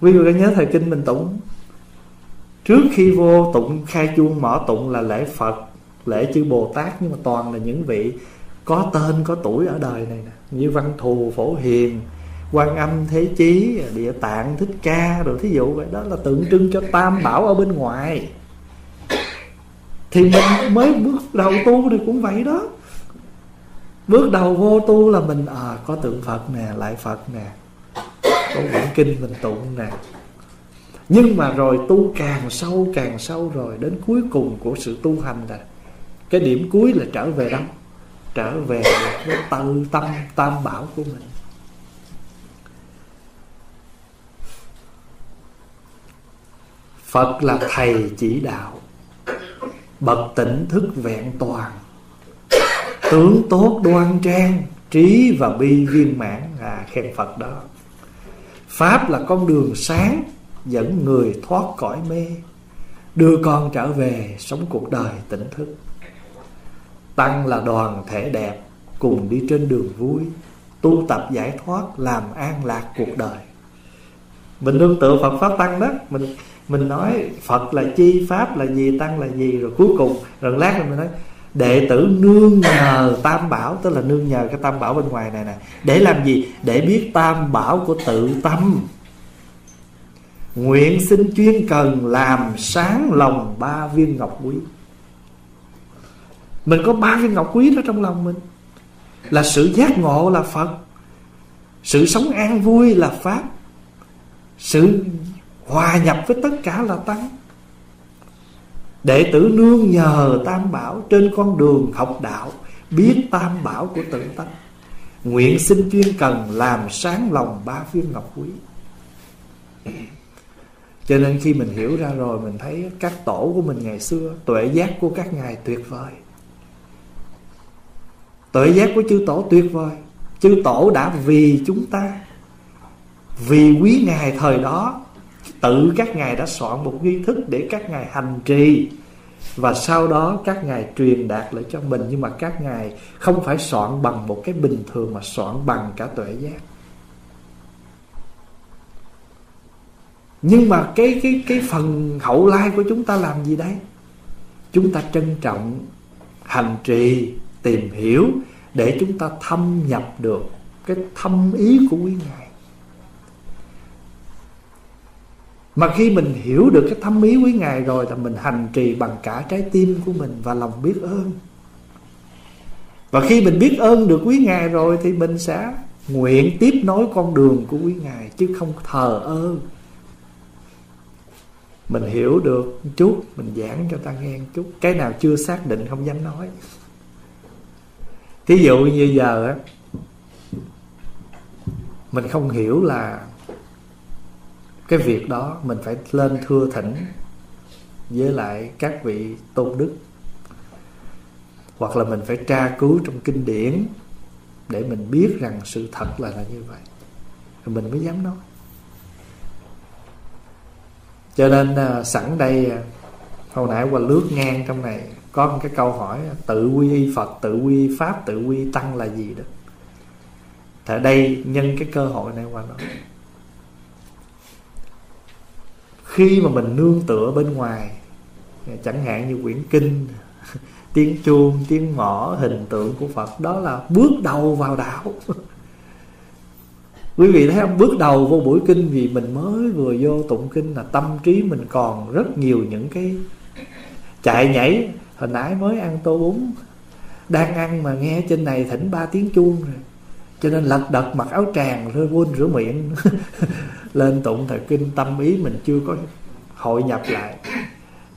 Quý vị có nhớ thời kinh mình tụng? Trước khi vô tụng, khai chuông mở tụng là lễ phật, lễ chư bồ tát. Nhưng mà toàn là những vị có tên có tuổi ở đời này nè. Như văn thù phổ hiền quan âm thế chí địa tạng thích ca rồi thí dụ vậy. Đó là tượng trưng cho tam bảo ở bên ngoài. Thì mình mới bước đầu tu thì cũng vậy đó. Bước đầu vô tu là mình à, có tượng phật nè lại phật nè. Có quyển kinh mình tụng nè. Nhưng mà rồi tu càng sâu càng sâu rồi đến cuối cùng của sự tu hành là cái điểm cuối là trở về đâu trở về với tự tâm tam bảo của mình. Phật là thầy chỉ đạo, Bậc tỉnh thức vẹn toàn, Tướng tốt đoan trang, Trí và bi viên mãn À khen Phật đó. Pháp là con đường sáng, Dẫn người thoát cõi mê, Đưa con trở về Sống cuộc đời tỉnh thức. Tăng là đoàn thể đẹp, Cùng đi trên đường vui, Tu tập giải thoát, Làm an lạc cuộc đời. Mình nương tựa Phật Pháp Tăng đó, Mình mình nói Phật là chi, Pháp là gì, Tăng là gì, Rồi cuối cùng, rồi lát rồi mình nói, Đệ tử nương nhờ tam bảo, Tức là nương nhờ cái tam bảo bên ngoài này nè. Để làm gì? Để biết tam bảo của tự tâm. Nguyện xin chuyên cần Làm sáng lòng ba viên ngọc quý. Mình có ba viên ngọc quý đó trong lòng mình. Là sự giác ngộ là Phật. Sự sống an vui là Pháp. Sự hòa nhập với tất cả là tăng. Đệ tử nương nhờ tam bảo trên con đường học đạo, biết tam bảo của tự tánh nguyện xin chuyên cần làm sáng lòng ba viên ngọc quý. Cho nên khi mình hiểu ra rồi, mình thấy các tổ của mình ngày xưa, tuệ giác của các ngài tuyệt vời tuệ giác của chư tổ tuyệt vời. Chư tổ đã vì chúng ta. Vì quý ngài thời đó, tự các ngài đã soạn một nghi thức để các ngài hành trì. Và sau đó các ngài truyền đạt lại cho mình. Nhưng mà các ngài không phải soạn bằng một cái bình thường mà soạn bằng cả tuệ giác. Nhưng mà cái cái cái phần hậu lai của chúng ta làm gì đấy chúng ta trân trọng hành trì tìm hiểu để chúng ta thâm nhập được cái thâm ý của quý ngài. Mà khi mình hiểu được cái thâm ý quý Ngài rồi Là mình hành trì bằng cả trái tim của mình Và lòng biết ơn. Và khi mình biết ơn được quý Ngài rồi Thì mình sẽ nguyện tiếp nối con đường của quý Ngài, Chứ không thờ ơ. Mình hiểu được chút, Mình giảng cho ta nghe chút. Cái nào chưa xác định không dám nói. Thí dụ như giờ á, Mình không hiểu là cái việc đó mình phải lên thưa thỉnh với lại các vị tôn đức, hoặc là mình phải tra cứu trong kinh điển để mình biết rằng sự thật là là như vậy. Rồi mình mới dám nói. Cho nên à, sẵn đây à, hồi nãy qua lướt ngang trong này có một cái câu hỏi, tự quy y phật, tự quy pháp, tự quy tăng là gì đó? Thì đây nhân cái cơ hội này qua nói khi mà mình nương tựa bên ngoài, chẳng hạn như quyển kinh, tiếng chuông, tiếng mỏ hình tượng của phật, đó là bước đầu vào đạo. Quý vị thấy không? Bước đầu vô buổi kinh vì mình mới vừa vô tụng kinh là tâm trí mình còn rất nhiều những cái chạy nhảy hồi nãy mới ăn tô bún. Đang ăn mà nghe trên này thỉnh ba tiếng chuông rồi. Cho nên lật đật mặc áo tràng rồi quên rửa miệng. Lên tụng thời kinh, tâm ý mình chưa có hội nhập lại.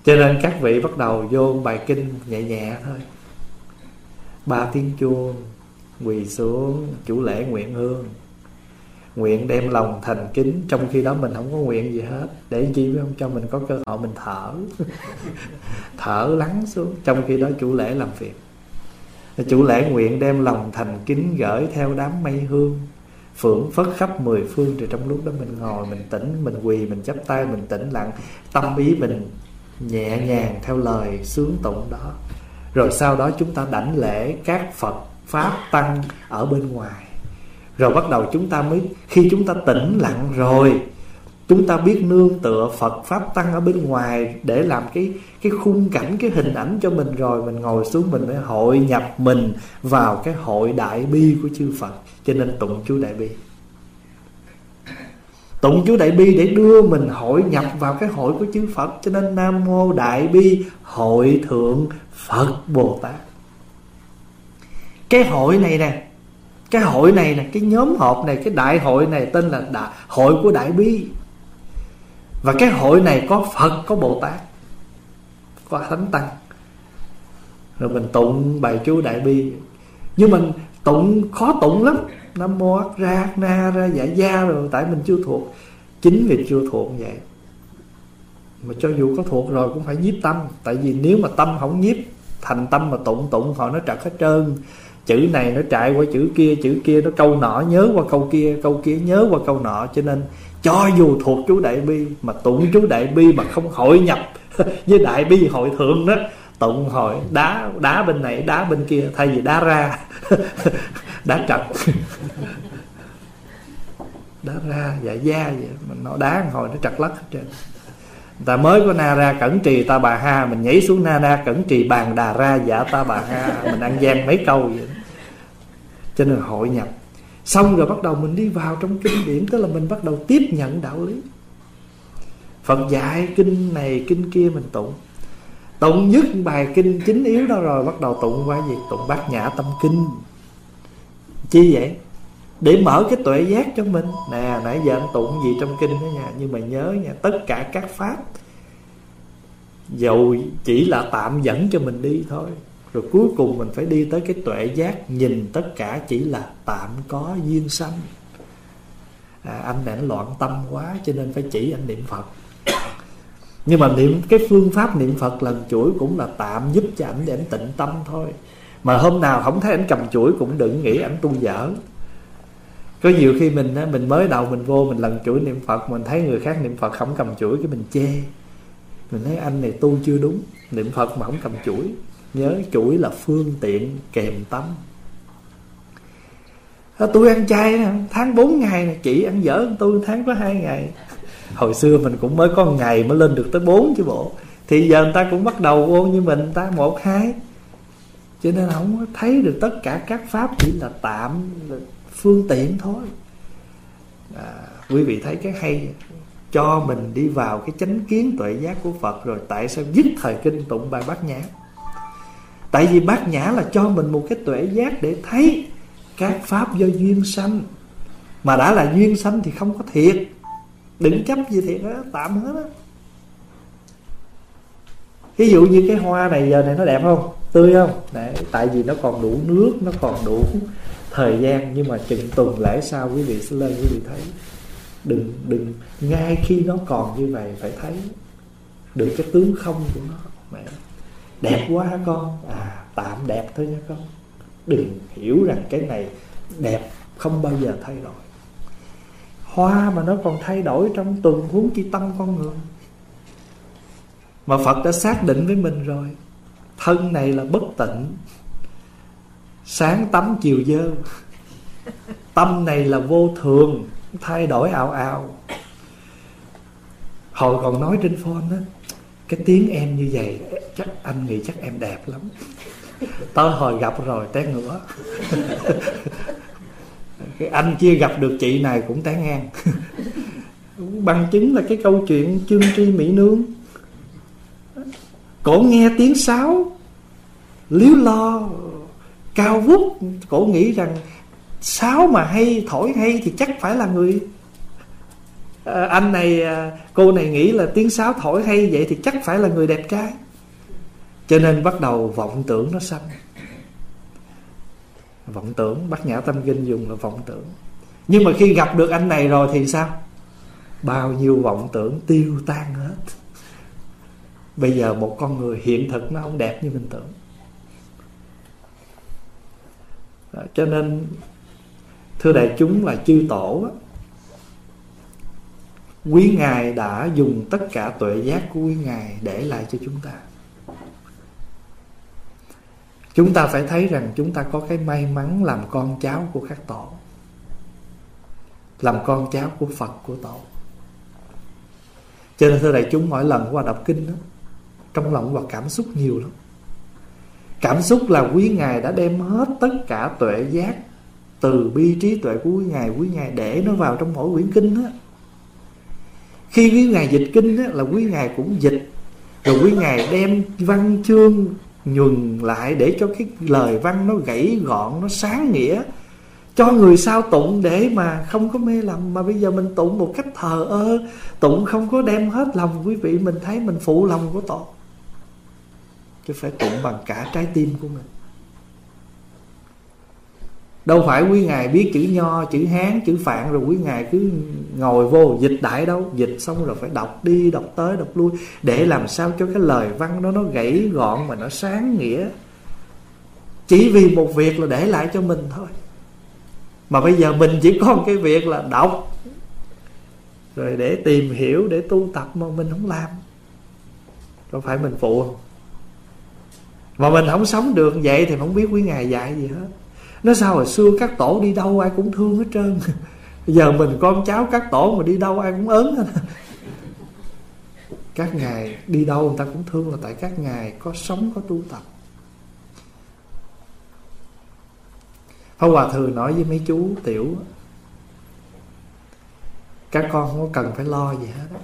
Cho nên các vị bắt đầu vô bài kinh nhẹ nhẹ thôi. Ba tiếng chuông, quỳ xuống, chủ lễ nguyện hương nguyện đem lòng thành kính, trong khi đó mình không có nguyện gì hết. Để chi không cho mình có cơ hội mình thở. Thở lắng xuống, trong khi đó chủ lễ làm việc. Chủ lễ nguyện đem lòng thành kính gửi theo đám mây hương, phưởng phất khắp mười phương. Rồi trong lúc đó mình ngồi, mình tỉnh, mình quỳ, mình chắp tay, mình tĩnh lặng. Tâm ý mình nhẹ nhàng theo lời sướng tụng đó. Rồi sau đó chúng ta đảnh lễ các phật pháp tăng ở bên ngoài rồi bắt đầu chúng ta mới, khi chúng ta tĩnh lặng rồi, chúng ta biết nương tựa Phật pháp tăng ở bên ngoài để làm cái cái khung cảnh, cái hình ảnh cho mình rồi mình ngồi xuống mình mới hội nhập mình vào cái hội đại bi của chư Phật. Cho nên tụng chú đại bi. Tụng chú đại bi để đưa mình hội nhập vào cái hội của chư Phật. Cho nên nam mô đại bi hội thượng Phật Bồ Tát. Cái hội này nè cái hội này nè cái nhóm họp này cái đại hội này tên là đại, hội của đại bi. Và cái hội này có phật có bồ tát có thánh tăng. Rồi mình tụng bài chú đại bi. Nhưng mình tụng khó tụng lắm. Nam mô ra na ra dạ gia rồi tại mình chưa thuộc. Chính vì chưa thuộc vậy. Mà cho dù có thuộc rồi cũng phải nhiếp tâm. Tại vì nếu mà tâm không nhiếp thành tâm mà tụng tụng họ nó trật hết trơn chữ này nó chạy qua chữ kia chữ kia nó câu nọ, nhớ qua câu kia câu kia nhớ qua câu nọ. Cho nên, cho dù thuộc chú đại bi mà tụng chú đại bi mà không hội nhập với đại bi hội thượng đó, tụng hội đá đá bên này, đá bên kia, thay vì đá ra, đá trật đá ra dạ da vậy mình nó đá hồi nó trật lắc hết trơn ta mới có na ra cẩn trì ta bà ha, mình nhảy xuống na ra cẩn trì bàn đà ra dạ ta bà ha, mình ăn gian mấy câu vậy. Cho nên hội nhập. Xong rồi bắt đầu mình đi vào trong kinh điển, tức là mình bắt đầu tiếp nhận đạo lý. Phật dạy kinh này, kinh kia mình tụng. Tụng nhất bài kinh chính yếu đó rồi, bắt đầu tụng qua gì? Tụng bát nhã tâm kinh. Chi vậy? Để mở cái tuệ giác cho mình. Nè nãy giờ anh tụng gì trong kinh đó nha. Nhưng mà nhớ nha tất cả các pháp dầu chỉ là tạm dẫn cho mình đi thôi. Rồi cuối cùng mình phải đi tới cái tuệ giác nhìn tất cả chỉ là tạm có duyên sanh. À, anh này loạn tâm quá cho nên phải chỉ anh niệm phật. Nhưng mà niệm cái phương pháp niệm phật lần chuỗi cũng là tạm giúp cho ảnh để ảnh tịnh tâm thôi. Mà hôm nào không thấy ảnh cầm chuỗi cũng đừng nghĩ ảnh tu dở có nhiều khi mình á mình mới đầu mình vô mình lần chuỗi niệm phật mình thấy người khác niệm phật không cầm chuỗi cái mình chê. Mình thấy anh này tu chưa đúng niệm phật mà không cầm chuỗi. Nhớ chuỗi là phương tiện kèm tâm. Ờ, à, tôi ăn chay tháng 4 ngày này chị ăn dở tôi tháng có hai ngày. Hồi xưa mình cũng mới có ngày mới lên được tới 4 chứ bộ. Thì giờ người ta cũng bắt đầu vô như mình người ta một hai. Cho nên không thấy được tất cả các pháp chỉ là tạm phương tiện thôi. À, quý vị thấy cái hay cho mình đi vào cái chánh kiến tuệ giác của Phật rồi tại sao dứt thời kinh tụng bài bát nhã? Tại vì bát nhã là cho mình một cái tuệ giác để thấy các pháp do duyên sanh. Mà đã là duyên sanh thì không có thiệt. Đừng chấp gì thiệt đó tạm hết á. Ví dụ như cái hoa này giờ này nó đẹp không? Tươi không? Đấy, tại vì nó còn đủ nước nó còn đủ thời gian, nhưng mà chừng tuần lễ sau quý vị sẽ lên, quý vị thấy. Đừng đừng, ngay khi nó còn như vậy, phải thấy được cái tướng không của nó. Mẹ, đẹp quá hả con? À tạm đẹp thôi nha con. Đừng hiểu rằng cái này đẹp không bao giờ thay đổi. Hoa mà nó còn thay đổi trong tuần huống chi tâm con người. Mà phật đã xác định với mình rồi, thân này là bất tịnh sáng tắm chiều dơ. Tâm này là vô thường, thay đổi ảo ảo. Hồi còn nói trên phone đó cái tiếng em như vậy, chắc anh nghĩ chắc em đẹp lắm. Tới hồi gặp rồi, té ngửa. Cái anh kia gặp được chị này cũng té ngang. Bằng chứng là cái câu chuyện chương tri mỹ nương cổ nghe tiếng sáo liếu lo cao vút cổ nghĩ rằng sáo mà hay thổi hay thì chắc phải là người. À, anh này à, cô này nghĩ là tiếng sáo thổi hay vậy thì chắc phải là người đẹp trai. Cho nên bắt đầu vọng tưởng nó sanh. Vọng tưởng bắt nhã tâm kinh dùng là vọng tưởng. Nhưng mà khi gặp được anh này rồi thì sao? Bao nhiêu vọng tưởng tiêu tan hết. Bây giờ một con người hiện thực nó không đẹp như mình tưởng. Đó, cho nên thưa đại chúng là chư tổ quý ngài đã dùng tất cả tuệ giác của quý ngài để lại cho chúng ta. Chúng ta phải thấy rằng chúng ta có cái may mắn làm con cháu của các tổ làm con cháu của phật của tổ. Cho nên thưa đại chúng mỗi lần qua đọc kinh đó, trong lòng và cảm xúc nhiều lắm cảm xúc là quý ngài đã đem hết tất cả tuệ giác từ bi trí tuệ của quý ngài quý ngài để nó vào trong mỗi quyển kinh đó khi quý ngài dịch kinh đó, là quý ngài cũng dịch rồi quý ngài đem văn chương nhuần lại để cho cái lời văn nó gãy gọn nó sáng nghĩa cho người sao tụng để mà không có mê lầm. Mà bây giờ mình tụng một cách thờ ơ tụng không có đem hết lòng quý vị mình thấy mình phụ lòng của tổ chứ phải tụng bằng cả trái tim của mình. Đâu phải quý ngài biết chữ nho, chữ hán, chữ phạn rồi quý ngài cứ ngồi vô dịch đại đâu. Dịch xong rồi phải đọc đi, đọc tới, đọc lui. Để làm sao cho cái lời văn đó nó gãy gọn mà nó sáng nghĩa. Chỉ vì một việc là để lại cho mình thôi. Mà bây giờ mình chỉ có một cái việc là đọc. Rồi để tìm hiểu, để tu tập mà mình không làm. Có phải mình phụ. không mà mình không sống được vậy thì không biết quý ngài dạy gì hết. Nó sao hồi xưa các tổ đi đâu ai cũng thương hết trơn. Giờ mình con cháu các tổ mà đi đâu ai cũng ớn hết. Các ngài đi đâu người ta cũng thương là tại các ngài có sống, có tu tập. Pháp Hòa thường nói với mấy chú tiểu, Các con không cần phải lo gì hết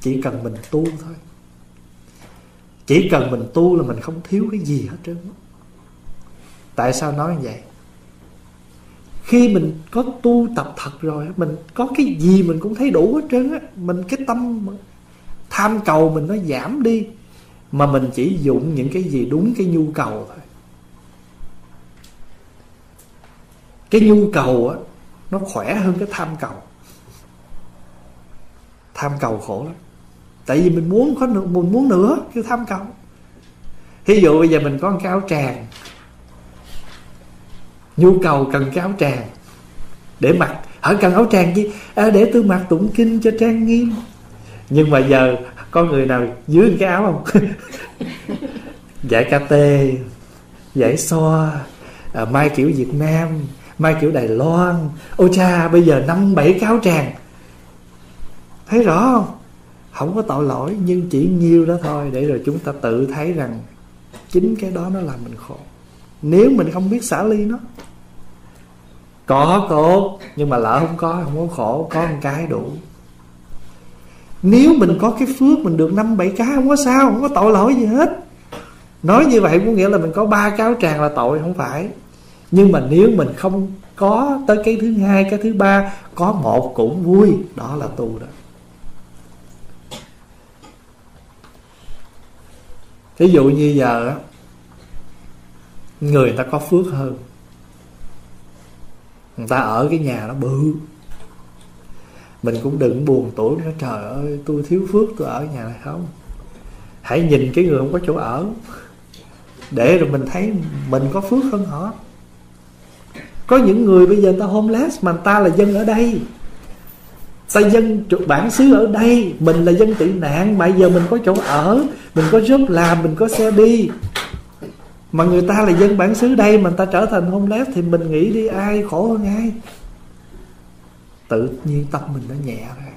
Chỉ cần mình tu thôi. Chỉ cần mình tu là mình không thiếu cái gì hết trơn Tại sao nói như vậy? Khi mình có tu tập thật rồi Mình có cái gì mình cũng thấy đủ hết trơn á. Mình cái tâm tham cầu mình nó giảm đi, Mà mình chỉ dụng những cái gì đúng cái nhu cầu thôi. Cái nhu cầu á, nó khỏe hơn cái tham cầu. Tham cầu khổ lắm tại vì mình muốn có mình muốn nữa cái tham cầu. Ví dụ bây giờ mình có một cái áo tràng. Nhu cầu cần cái áo tràng để mặc. Ở cần áo tràng chi à, để tôi mặc tụng kinh cho trang nghiêm. Nhưng mà giờ có người nào dưới cái áo không? Giải ca tê giải so à, mai kiểu việt nam mai kiểu đài loan. Ôi cha bây giờ năm bảy cáo tràng. Thấy rõ không? Không có tội lỗi, nhưng chỉ nhiêu đó thôi, để rồi chúng ta tự thấy rằng chính cái đó nó làm mình khổ. Nếu mình không biết xả ly nó, có cột nhưng mà lỡ không có không có khổ, có một cái đủ. Nếu mình có cái phước, mình được năm, bảy cái, không có sao, không có tội lỗi gì hết. Nói như vậy có nghĩa là mình có ba cáo tràng là tội, không phải. Nhưng mà nếu mình không có tới cái thứ hai, cái thứ ba, có một cũng vui, đó là tu đó. Ví dụ như giờ người ta có phước hơn. Người ta ở cái nhà nó bự. Mình cũng đừng buồn tuổi nói trời ơi, tôi thiếu phước, tôi ở nhà này không? Hãy nhìn cái người không có chỗ ở. Để rồi mình thấy mình có phước hơn họ. Có những người bây giờ người ta homeless mà người ta là dân ở đây ta dân bản xứ ở đây, mình là dân tị nạn, mà giờ mình có chỗ ở, mình có job làm, mình có xe đi. Mà người ta là dân bản xứ đây, mà người ta trở thành homeless thì mình nghĩ đi, ai khổ hơn ai? Tự nhiên tâm mình nó nhẹ ra.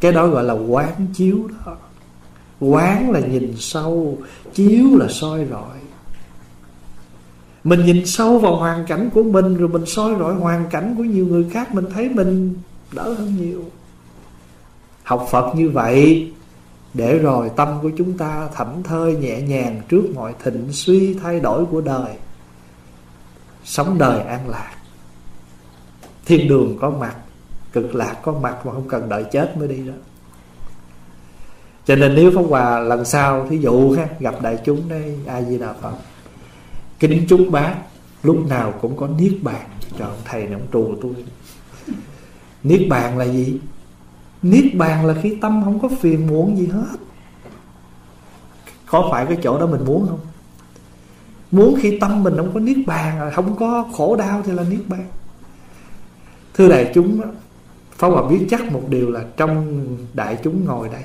Cái đó gọi là quán chiếu đó. Quán là nhìn sâu, chiếu là soi rọi mình nhìn sâu vào hoàn cảnh của mình, rồi mình soi rọi hoàn cảnh của nhiều người khác, mình thấy mình đỡ hơn nhiều. Học phật như vậy, để rồi tâm của chúng ta thảnh thơi nhẹ nhàng trước mọi thịnh suy thay đổi của đời. Sống đời an lạc. Thiên đường có mặt, cực lạc có mặt mà không cần đợi chết mới đi đó. Cho nên nếu pháp hòa lần sau, thí dụ ha, gặp đại chúng đây ai di đà phật kính chúc bác, lúc nào cũng có niết bàn. Trời, thầy này ông trù tôi. Niết bàn là gì? Niết bàn là khi tâm không có phiền muộn gì hết. Có phải cái chỗ đó mình muốn không? Muốn khi tâm mình không có niết bàn, không có khổ đau thì là niết bàn. Thưa đại chúng, Pháp Hòa biết chắc một điều là trong đại chúng ngồi đây,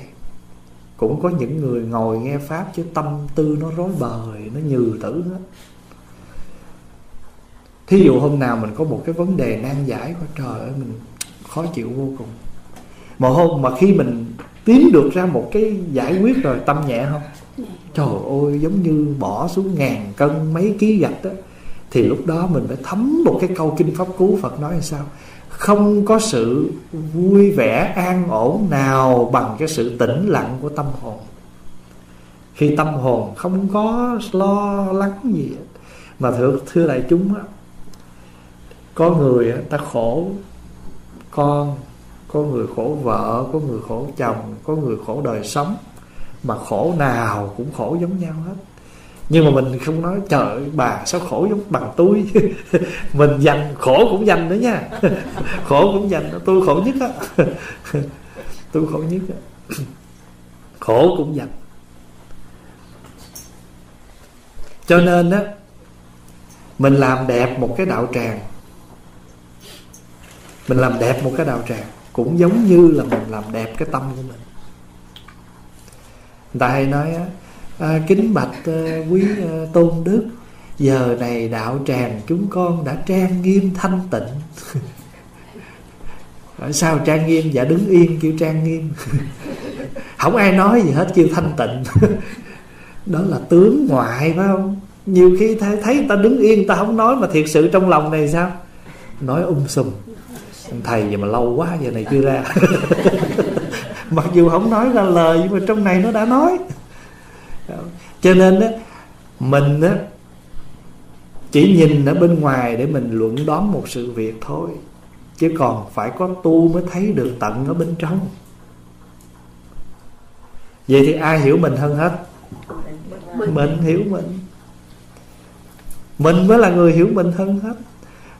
Cũng có những người ngồi nghe Pháp chứ tâm tư nó rối bời, Nó nhừ tử hết thí dụ hôm nào mình có một cái vấn đề nan giải của trời ơi mình khó chịu vô cùng. Mà hôm mà khi mình tiến được ra một cái giải quyết rồi tâm nhẹ không? Trời ơi giống như bỏ xuống ngàn cân mấy ký gạch đó thì lúc đó mình phải thấm một cái câu kinh pháp cú phật nói là sao? Không có sự vui vẻ an ổn nào bằng cái sự tĩnh lặng của tâm hồn. Khi tâm hồn không có lo lắng gì mà thưa thưa đại chúng á có người ta khổ con, có người khổ vợ, có người khổ chồng, có người khổ đời sống, mà khổ nào cũng khổ giống nhau hết. Nhưng mà mình không nói, trời bà sao khổ giống bằng tôi? Mình dành, khổ cũng dành nữa nha. Khổ cũng dành, tôi khổ nhất á. Tôi khổ nhất á. Khổ cũng dành. Cho nên á, mình làm đẹp một cái đạo tràng mình làm đẹp một cái đạo tràng cũng giống như là mình làm đẹp cái tâm của mình. Người ta hay nói à, kính bạch à, quý à, tôn đức giờ này đạo tràng chúng con đã trang nghiêm thanh tịnh. Sao trang nghiêm? Dạ đứng yên kêu trang nghiêm. Không ai nói gì hết kêu thanh tịnh. Đó là tướng ngoại phải không? Nhiều khi thấy, thấy ta đứng yên ta không nói mà thiệt sự trong lòng này sao? Nói um sùm thầy giờ mà lâu quá giờ này chưa ra. Mặc dù không nói ra lời nhưng mà trong này nó đã nói. Cho nên đó mình đó chỉ nhìn ở bên ngoài để mình luận đoán một sự việc thôi. Chứ còn phải có tu mới thấy được tận ở bên trong. Vậy thì ai hiểu mình hơn hết? Mình hiểu mình. Mình mới là người hiểu mình hơn hết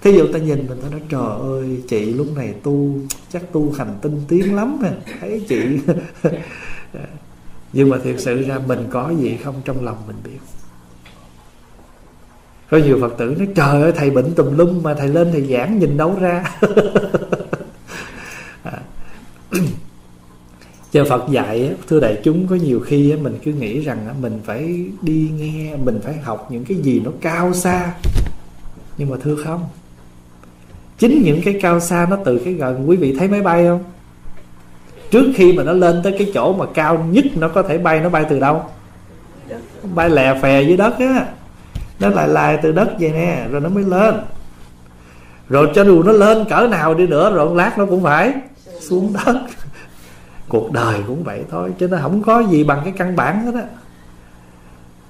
thí dụ ta nhìn mình ta nói, trời ơi, chị lúc này tu, chắc tu hành tinh tiến lắm nè. Thấy chị. Nhưng mà thiệt sự ra mình có gì không trong lòng mình biết. Có nhiều phật tử nói, trời ơi, thầy bệnh tùm lum mà, thầy lên thầy giảng nhìn đâu ra. À. Cho Phật dạy thưa đại chúng, có nhiều khi mình cứ nghĩ rằng mình phải đi nghe, mình phải học những cái gì nó cao xa. Nhưng mà thưa không? Chính những cái cao xa nó từ cái gần, quý vị thấy máy bay không? Trước khi mà nó lên tới cái chỗ mà cao nhất nó có thể bay, nó bay từ đâu? Bay lè phè dưới đất á. Nó lại lại từ đất vậy nè, rồi nó mới lên. Rồi cho dù nó lên cỡ nào đi nữa, rồi lát nó cũng phải xuống đất. Cuộc đời cũng vậy thôi cho nên không có gì bằng cái căn bản hết á.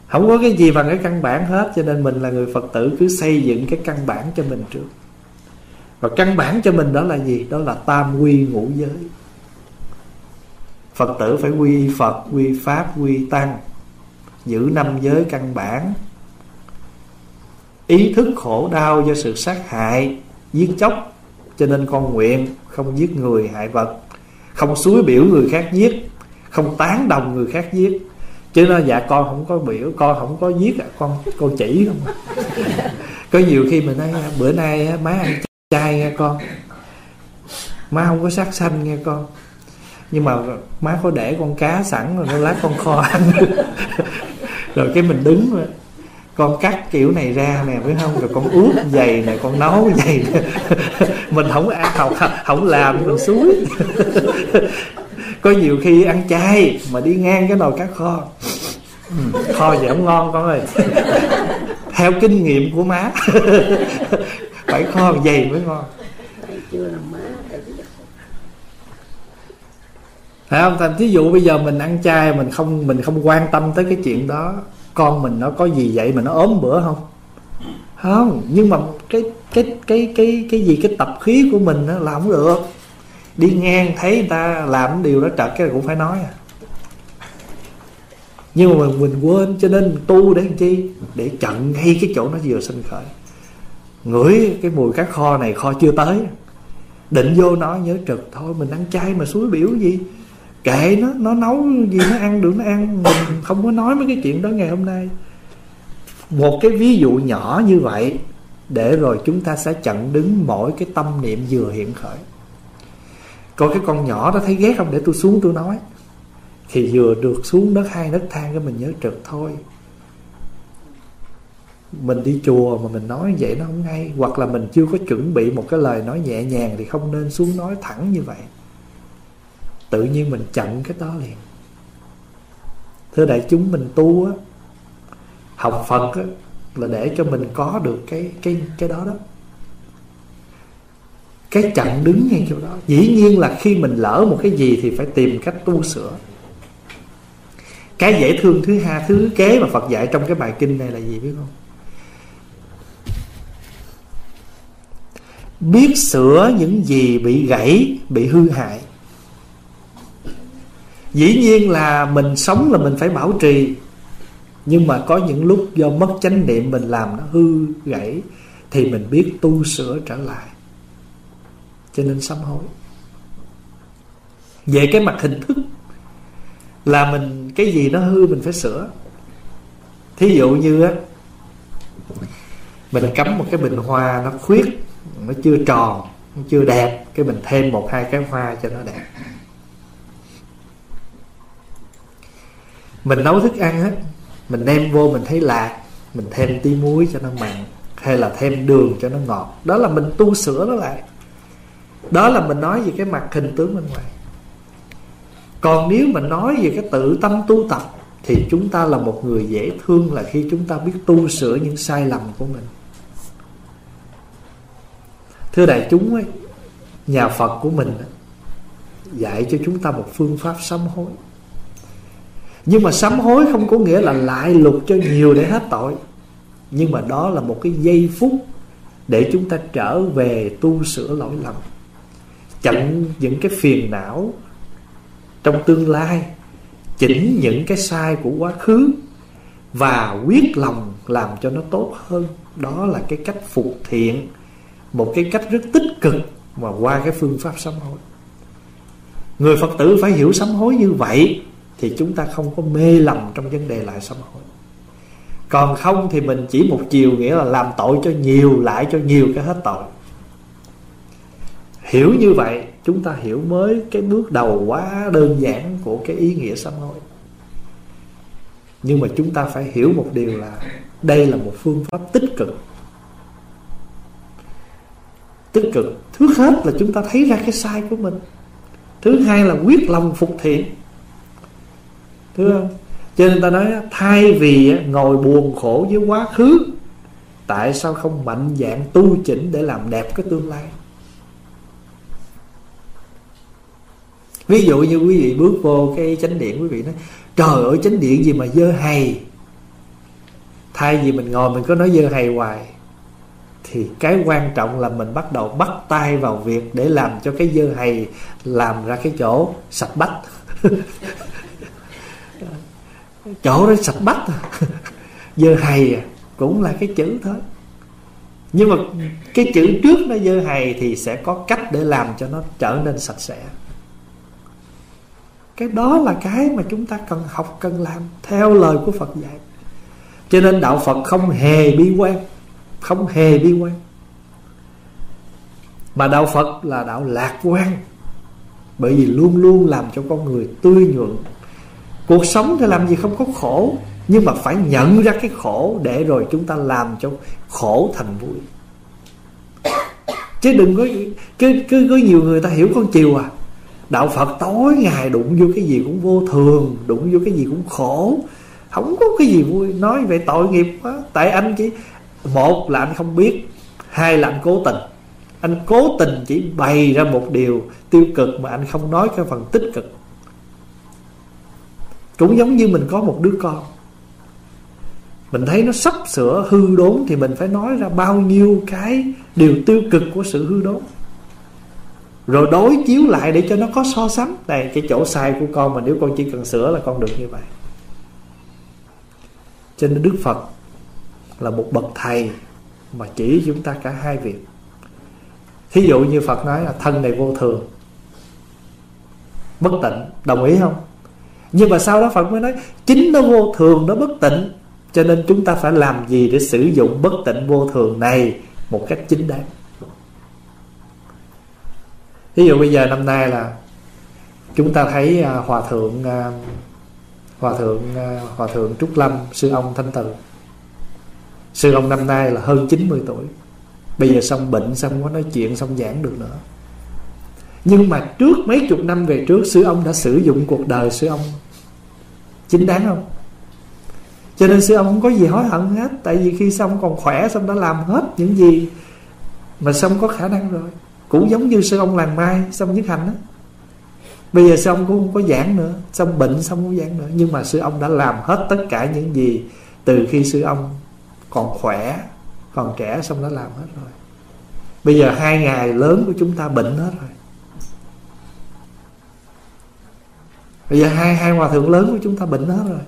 Không có cái gì bằng cái căn bản hết, cho nên mình là người phật tử, cứ xây dựng cái căn bản cho mình trước và căn bản cho mình đó là gì? Đó là tam quy ngũ giới. Phật tử phải quy phật quy pháp quy tăng giữ năm giới căn bản. Ý thức khổ đau do sự sát hại giết chóc cho nên con nguyện không giết người hại vật không suối biểu người khác giết không tán đồng người khác giết. Chứ nó dạ con không có biểu con không có giết à, con con chỉ không. Có nhiều khi mình nói bữa nay má ăn chay nghe con. Má không có sát sanh nghe con. Nhưng mà má có để con cá sẵn rồi nó lát con kho ăn. Rồi cái mình đứng rồi con cắt kiểu này ra nè, phải không? Rồi con ướp dày nè, con nấu dày mình không ăn, không không làm, mình suối. Có nhiều khi ăn chay mà đi ngang cái nồi cá kho. Ừ, kho vậy không ngon con ơi. Theo kinh nghiệm của má phải kho dày mới ngon phải không? Thành thí dụ bây giờ mình ăn chay mình không mình không quan tâm tới cái chuyện đó. Con mình nó có gì vậy mà nó ốm bữa không? Không nhưng mà cái cái cái cái cái gì cái tập khí của mình nó làm không được. Đi ngang thấy người ta làm điều đó trật cái cũng phải nói à. Nhưng mà mình, mình quên cho nên tu để làm chi? Để chặn ngay cái chỗ nó vừa sinh khởi ngửi cái mùi cá kho này, kho chưa tới. Định vô nó, nhớ trực, thôi mình ăn chay mà suối biểu gì? Kệ nó nó nấu gì nó ăn được, nó ăn. Mình không có nói mấy cái chuyện đó ngày hôm nay. Một cái ví dụ nhỏ như vậy để rồi chúng ta sẽ chặn đứng mỗi cái tâm niệm vừa hiện khởi. Coi cái con nhỏ đó thấy ghét không? Để tôi xuống tôi nói. Thì vừa được xuống đất hai đất thang cái mình nhớ trực, thôi mình đi chùa mà mình nói vậy nó không hay, hoặc là mình chưa có chuẩn bị một cái lời nói nhẹ nhàng thì không nên xuống nói thẳng như vậy. Tự nhiên mình chặn cái đó liền. Thưa đại chúng, mình tu á, học phật á, là để cho mình có được cái cái cái đó đó. Cái chặn đứng ngay chỗ đó. Dĩ nhiên là khi mình lỡ một cái gì thì phải tìm cách tu sửa. Cái dễ thương thứ hai, thứ kế mà phật dạy trong cái bài kinh này là gì biết không? Biết sửa những gì bị gãy, bị hư hại. Dĩ nhiên là mình sống là mình phải bảo trì, nhưng mà có những lúc do mất chánh niệm mình làm nó hư, gãy, thì mình biết tu sửa trở lại. Cho nên sám hối. Về cái mặt hình thức là mình, cái gì nó hư mình phải sửa. Thí dụ như á, mình cắm một cái bình hoa nó khuyết nó chưa tròn, nó chưa đẹp, cái mình thêm một hai cái hoa cho nó đẹp. Mình nấu thức ăn á, mình đem vô mình thấy lạc, mình thêm tí muối cho nó mặn, hay là thêm đường cho nó ngọt. Đó là mình tu sửa nó lại. Đó là mình nói về cái mặt hình tướng bên ngoài. Còn nếu mình nói về cái tự tâm tu tập, thì chúng ta là một người dễ thương là khi chúng ta biết tu sửa những sai lầm của mình thưa đại chúng ấy, nhà phật của mình dạy cho chúng ta một phương pháp sám hối. Nhưng mà sám hối không có nghĩa là lại lục cho nhiều để hết tội. Nhưng mà đó là một cái giây phút để chúng ta trở về tu sửa lỗi lầm. Chặn những cái phiền não trong tương lai, chỉnh những cái sai của quá khứ và quyết lòng làm cho nó tốt hơn. Đó là cái cách phục thiện một cái cách rất tích cực mà qua cái phương pháp sám hối. Người phật tử phải hiểu sám hối như vậy thì chúng ta không có mê lầm trong vấn đề lại sám hối. Còn không thì mình chỉ một chiều nghĩa là làm tội cho nhiều, lại cho nhiều cái hết tội. Hiểu như vậy, chúng ta hiểu mới cái bước đầu quá đơn giản của cái ý nghĩa sám hối. Nhưng mà chúng ta phải hiểu một điều là đây là một phương pháp tích cực tích cực. Thứ hết là chúng ta thấy ra cái sai của mình. Thứ hai là quyết lòng phục thiện. Thưa không? Cho nên ta nói thay vì ngồi buồn khổ với quá khứ, Tại sao không mạnh dạng tu chỉnh để làm đẹp cái tương lai? Ví dụ như quý vị bước vô cái chánh điện, quý vị nói, Trời ơi, chánh điện gì mà dơ hầy? Thay vì mình ngồi mình có nói dơ hầy hoài. Thì cái quan trọng là mình bắt đầu bắt tay vào việc Để làm cho cái dơ hầy Làm ra cái chỗ sạch bách. Chỗ đó sạch bách. Dơ hầy cũng là cái chữ thôi. Nhưng mà cái chữ trước nó dơ hầy thì sẽ có cách để làm cho nó trở nên sạch sẽ. Cái đó là cái mà chúng ta cần học, cần làm theo lời của phật dạy. Cho nên đạo phật không hề bi quan không hề bi quan. Mà đạo phật là đạo lạc quan, bởi vì luôn luôn làm cho con người tươi nhuận. Cuộc sống thì làm gì không có khổ, nhưng mà phải nhận ra cái khổ để rồi chúng ta làm cho khổ thành vui. Chứ đừng có, cứ cứ có nhiều người ta hiểu con chiều à. Đạo phật tối ngày đụng vô cái gì cũng vô thường, đụng vô cái gì cũng khổ, không có cái gì vui. Nói về tội nghiệp quá. Tại anh chỉ một là anh không biết, hai là anh cố tình. Anh cố tình chỉ bày ra một điều tiêu cực mà anh không nói cái phần tích cực. Cũng giống như mình có một đứa con. Mình thấy nó sắp sửa hư đốn thì mình phải nói ra bao nhiêu cái điều tiêu cực của sự hư đốn. Rồi đối chiếu lại để cho nó có so sánh. Này cái chỗ sai của con mà nếu con chỉ cần sửa là con được như vậy. Cho nên đức phật là một bậc thầy mà chỉ chúng ta cả hai việc. Thí dụ như phật nói là thân này vô thường, bất tịnh, đồng ý không? Nhưng mà sau đó Phật mới nói, chính nó vô thường, nó bất tịnh, cho nên chúng ta phải làm gì để sử dụng bất tịnh vô thường này một cách chính đáng? Ví dụ bây giờ năm nay là chúng ta thấy à, hòa thượng à, hòa thượng à, hòa thượng trúc lâm, sư ông thanh từ sư ông năm nay là hơn 90 tuổi. Bây giờ xong bệnh, xong có nói chuyện, xong giảng được nữa. Nhưng mà trước mấy chục năm về trước, sư ông đã sử dụng cuộc đời sư ông. Chính đáng không? Cho nên sư ông không có gì hối hận hết. Tại vì khi xong còn khỏe, xong đã làm hết những gì mà xong có khả năng rồi. Cũng giống như sư ông làng mai, xong nhất hành đó bây giờ sư ông cũng không có giảng nữa. Xong bệnh, xong không giảng nữa. Nhưng mà sư ông đã làm hết tất cả những gì từ khi sư ông còn khỏe, còn trẻ xong đã làm hết rồi. Bây giờ hai ngày lớn của chúng ta bệnh hết rồi. Bây giờ hai hai hòa thượng lớn của chúng ta bệnh hết rồi.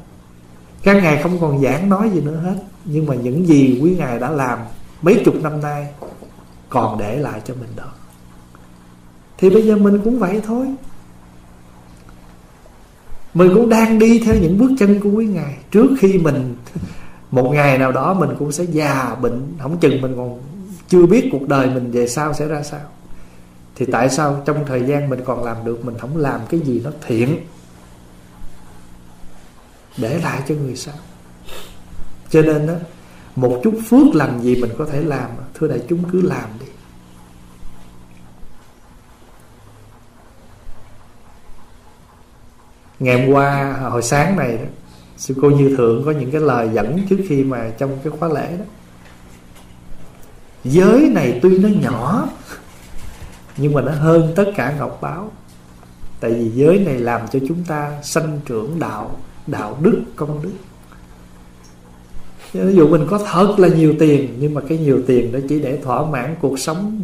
Các ngài không còn giảng nói gì nữa hết. Nhưng mà những gì quý ngài đã làm mấy chục năm nay còn để lại cho mình đó. Thì bây giờ mình cũng vậy thôi. Mình cũng đang đi theo những bước chân của quý ngài. Trước khi mình một ngày nào đó mình cũng sẽ già, bệnh, không chừng mình còn chưa biết cuộc đời mình về sau sẽ ra sao. Thì tại sao trong thời gian mình còn làm được, mình không làm cái gì nó thiện để lại cho người sau? Cho nên đó một chút phước lành gì mình có thể làm, thưa đại chúng cứ làm đi. Ngày hôm qua, hồi sáng này đó sư cô như thượng có những cái lời dẫn trước khi mà trong cái khóa lễ đó. Giới này tuy nó nhỏ, nhưng mà nó hơn tất cả ngọc báo. Tại vì giới này làm cho chúng ta sanh trưởng đạo đạo đức, công đức. Ví dụ mình có thật là nhiều tiền, nhưng mà cái nhiều tiền đó chỉ để thỏa mãn cuộc sống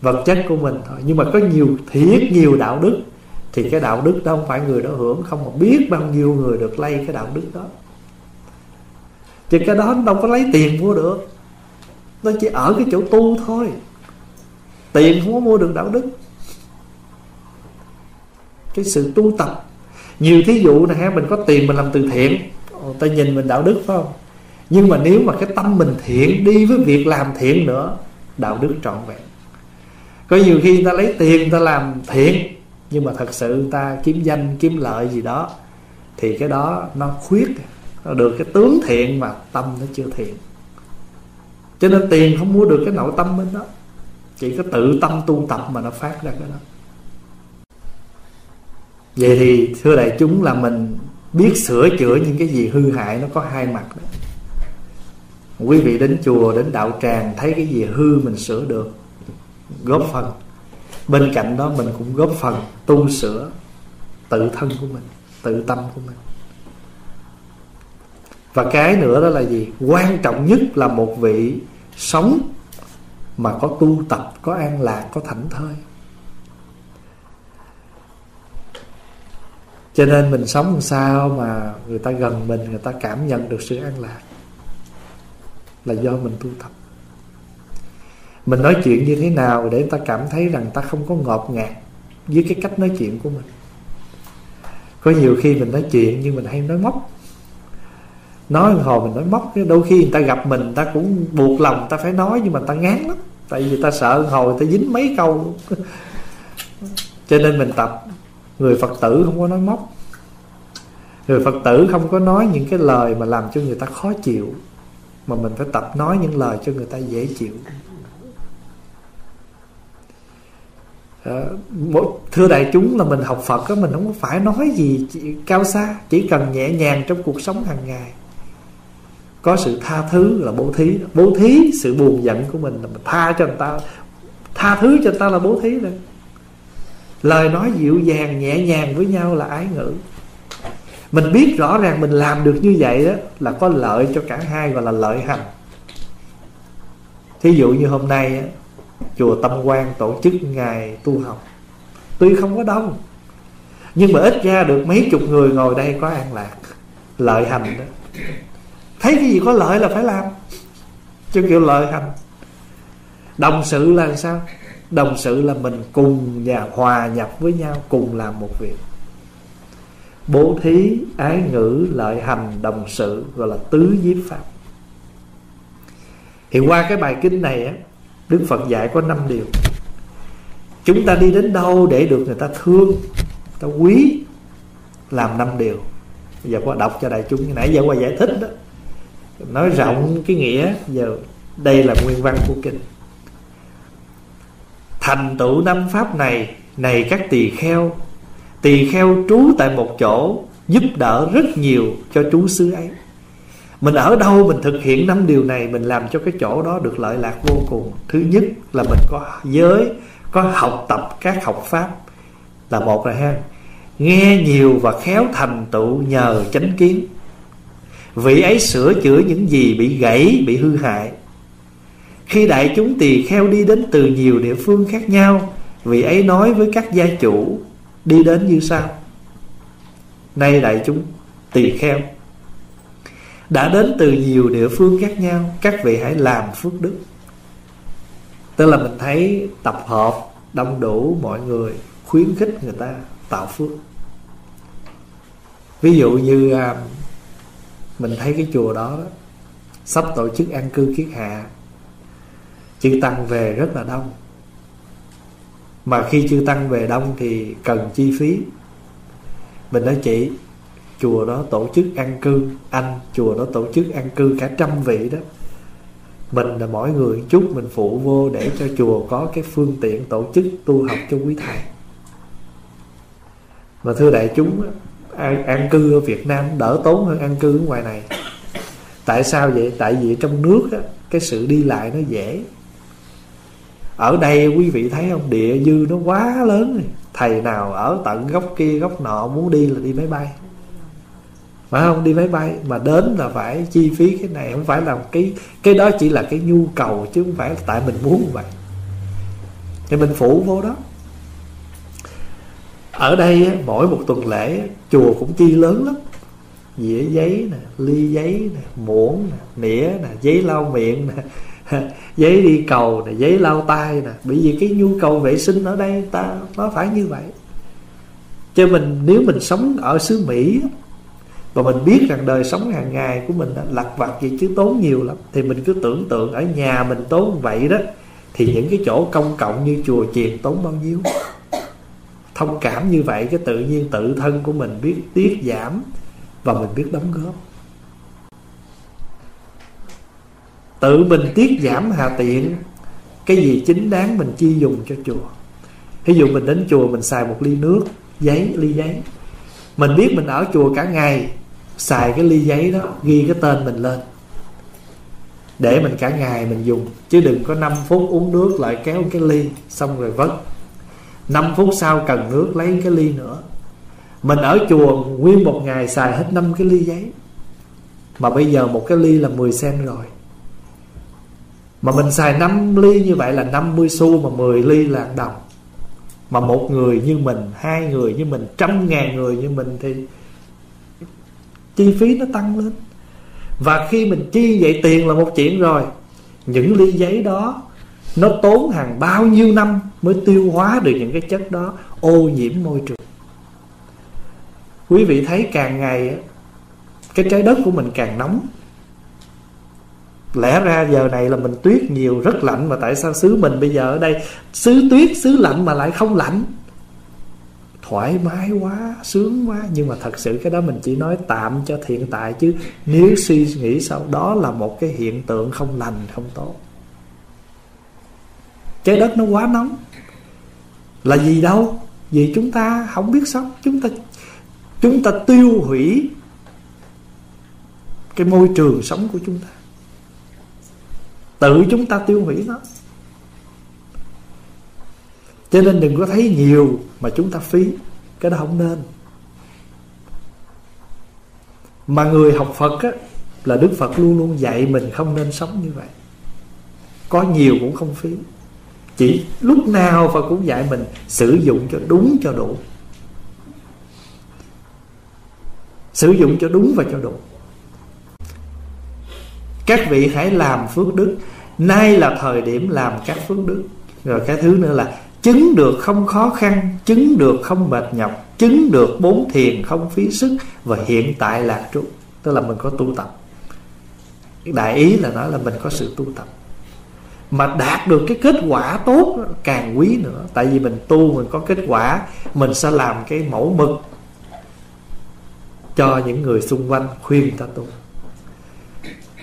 vật chất của mình thôi. Nhưng mà có nhiều, thiệt nhiều đạo đức thì cái đạo đức đó không phải người đó hưởng, không mà biết bao nhiêu người được lây cái đạo đức đó. Thì cái đó đâu có lấy tiền mua được. Nó chỉ ở cái chỗ tu thôi. Tiền không có mua được đạo đức. Cái sự tu tập. Nhiều thí dụ này ha, mình có tiền mình làm từ thiện. Người ta nhìn mình đạo đức, phải không? Nhưng mà nếu mà cái tâm mình thiện, đi với việc làm thiện nữa, đạo đức trọn vẹn. Có nhiều khi ta lấy tiền ta làm thiện nhưng mà thật sự ta kiếm danh, kiếm lợi gì đó, thì cái đó nó khuyết, nó được cái tướng thiện mà tâm nó chưa thiện. Cho nên tiền không mua được cái nội tâm bên đó, chỉ có tự tâm tu tập mà nó phát ra cái đó. Vậy thì, thưa đại chúng, là mình biết sửa chữa những cái gì hư hại nó có hai mặt đó. Quý vị đến chùa, đến đạo tràng, thấy cái gì hư mình sửa được, góp phần bên cạnh đó, mình cũng góp phần tu sửa tự thân của mình, tự tâm của mình. Và cái nữa đó là gì? Quan trọng nhất là một vị sống mà có tu tập, có an lạc, có thảnh thơi. Cho nên mình sống làm sao mà người ta gần mình, người ta cảm nhận được sự an lạc là do mình tu tập mình nói chuyện như thế nào để người ta cảm thấy rằng ta không có ngọt ngạt với cái cách nói chuyện của mình? Có nhiều khi mình nói chuyện nhưng mình hay nói móc. Nói hồi mình nói móc đôi khi người ta gặp mình ta cũng buộc lòng ta phải nói nhưng mà ta ngán lắm. Tại vì ta sợ hồi ta dính mấy câu. Cho nên mình tập. Người phật tử không có nói móc. Người phật tử không có nói những cái lời mà làm cho người ta khó chịu, mà mình phải tập nói những lời cho người ta dễ chịu một Ờ, thưa đại chúng là mình học Phật đó, mình không phải nói gì cao xa chỉ cần nhẹ nhàng trong cuộc sống hàng ngày. Có sự tha thứ là bố thí bố thí sự buồn giận của mình là mình tha cho người ta tha thứ cho người ta là bố thí rồi lời nói dịu dàng nhẹ nhàng với nhau là ái ngữ. Mình biết rõ ràng mình làm được như vậy đó là có lợi cho cả hai gọi là lợi hành. Thí dụ như hôm nay chùa tâm quan tổ chức ngày tu học. Tuy không có đông, nhưng mà ít ra được mấy chục người ngồi đây có an lạc, lợi hành đó. Thấy cái gì có lợi là phải làm. Chứ kiểu lợi hành. Đồng sự là sao? Đồng sự là mình cùng và hòa nhập với nhau, cùng làm một việc. Bố thí, ái ngữ, lợi hành, đồng sự, gọi là tứ diếp pháp. Thì qua cái bài kinh này á đức phật dạy có năm điều. Chúng ta đi đến đâu để được người ta thương ta quý? Làm năm điều. Bây giờ qua đọc cho đại chúng, nãy giờ qua giải thích đó. Nói rộng cái nghĩa giờ đây là nguyên văn của kinh. Thành tựu năm pháp này này các tỳ kheo. Tỳ kheo trú tại một chỗ, giúp đỡ rất nhiều cho trú xứ ấy mình ở đâu, mình thực hiện năm điều này, mình làm cho cái chỗ đó được lợi lạc vô cùng. Thứ nhất là mình có giới, có học tập các học pháp là một rồi ha. Nghe nhiều và khéo thành tựu nhờ chánh kiến. Vị ấy sửa chữa những gì bị gãy, bị hư hại. Khi đại chúng tỳ kheo đi đến từ nhiều địa phương khác nhau, vị ấy nói với các gia chủ, đi đến như sau. Nay đại chúng tỳ kheo đã đến từ nhiều địa phương khác nhau các vị hãy làm phước đức. Tức là mình thấy tập hợp đông đủ mọi người khuyến khích người ta tạo phước. Ví dụ như à, mình thấy cái chùa đó sắp tổ chức an cư kiết hạ chư tăng về rất là đông. Mà khi chư tăng về đông thì cần chi phí. Mình nói chị chùa đó tổ chức ăn cư anh chùa đó tổ chức ăn cư cả trăm vị đó. Mình là mỗi người chút mình phụ vô để cho chùa có cái phương tiện tổ chức tu học cho quý thầy. Mà thưa đại chúng an, an cư ở Việt Nam đỡ tốn hơn an cư ở ngoài này. Tại sao vậy? Tại vì trong nước á, cái sự đi lại nó dễ. Ở đây quý vị thấy không? Địa dư nó quá lớn rồi. Thầy nào ở tận góc kia góc nọ muốn đi là đi máy bay phải không? Đi máy bay. Mà đến là phải chi phí cái này, không phải là cái cái đó chỉ là cái nhu cầu chứ không phải tại mình muốn vậy. Thì mình phụ vô đó. Ở đây mỗi một tuần lễ, chùa cũng chi lớn lắm. Dĩa giấy nè, ly giấy nè, muỗng nè, nĩa nè, giấy lau miệng nè, giấy đi cầu nè, giấy lau tay nè. Bởi vì cái nhu cầu vệ sinh ở đây ta, nó phải như vậy. Cho mình, nếu mình sống ở xứ mỹ và mình biết rằng đời sống hàng ngày của mình lặt vặt gì chứ tốn nhiều lắm. Thì mình cứ tưởng tượng ở nhà mình tốn vậy đó, thì những cái chỗ công cộng như chùa chiền tốn bao nhiêu? Thông cảm như vậy cái tự nhiên tự thân của mình biết tiết giảm và mình biết đóng góp. Tự mình tiết giảm hà tiện, cái gì chính đáng mình chi dùng cho chùa. Ví dụ mình đến chùa mình xài một ly nước, giấy, ly giấy. Mình biết mình ở chùa cả ngày xài cái ly giấy đó, ghi cái tên mình lên. Để mình cả ngày mình dùng, chứ đừng có 5 phút uống nước lại kéo cái ly, xong rồi vất. 5 phút sau cần nước lấy cái ly nữa. Mình ở chùa nguyên một ngày xài hết năm cái ly giấy. Mà bây giờ một cái ly là 10 sen rồi. Mà mình xài 5 ly như vậy là 50 xu, Mà 10 ly là đồng. Mà một người như mình, Hai người như mình, Trăm ngàn người như mình thì Chi phí nó tăng lên. Và khi mình chi vậy tiền là một chuyện rồi. Những ly giấy đó, Nó tốn hàng bao nhiêu năm Mới tiêu hóa được những cái chất đó, Ô nhiễm môi trường. Quý vị thấy càng ngày, Cái trái đất của mình càng nóng. Lẽ ra giờ này là mình tuyết nhiều, rất lạnh, mà tại sao xứ mình bây giờ ở đây? Xứ tuyết, xứ lạnh mà lại không lạnh thoải mái quá, sướng quá. Nhưng mà thật sự cái đó mình chỉ nói tạm cho hiện tại chứ. Nếu suy nghĩ sau, đó là một cái hiện tượng không lành, không tốt. Trái đất nó quá nóng. Là gì đâu? Vì chúng ta không biết sống. Chúng ta chúng ta tiêu hủy cái môi trường sống của chúng ta. Tự chúng ta tiêu hủy nó cho nên đừng có thấy nhiều mà chúng ta phí. Cái đó không nên. Mà người học phật á, là đức phật luôn luôn dạy mình không nên sống như vậy. Có nhiều cũng không phí. Chỉ lúc nào phật cũng dạy mình sử dụng cho đúng cho đủ. Sử dụng cho đúng và cho đủ. Các vị hãy làm phước đức. Nay là thời điểm làm các phước đức. Rồi cái thứ nữa là chứng được không khó khăn, chứng được không mệt nhọc, chứng được bốn thiền không phí sức và hiện tại lạc trú tức là mình có tu tập. Đại ý là nói là mình có sự tu tập. Mà đạt được cái kết quả tốt càng quý nữa. Tại vì mình tu, mình có kết quả, mình sẽ làm cái mẫu mực cho những người xung quanh khuyên ta tu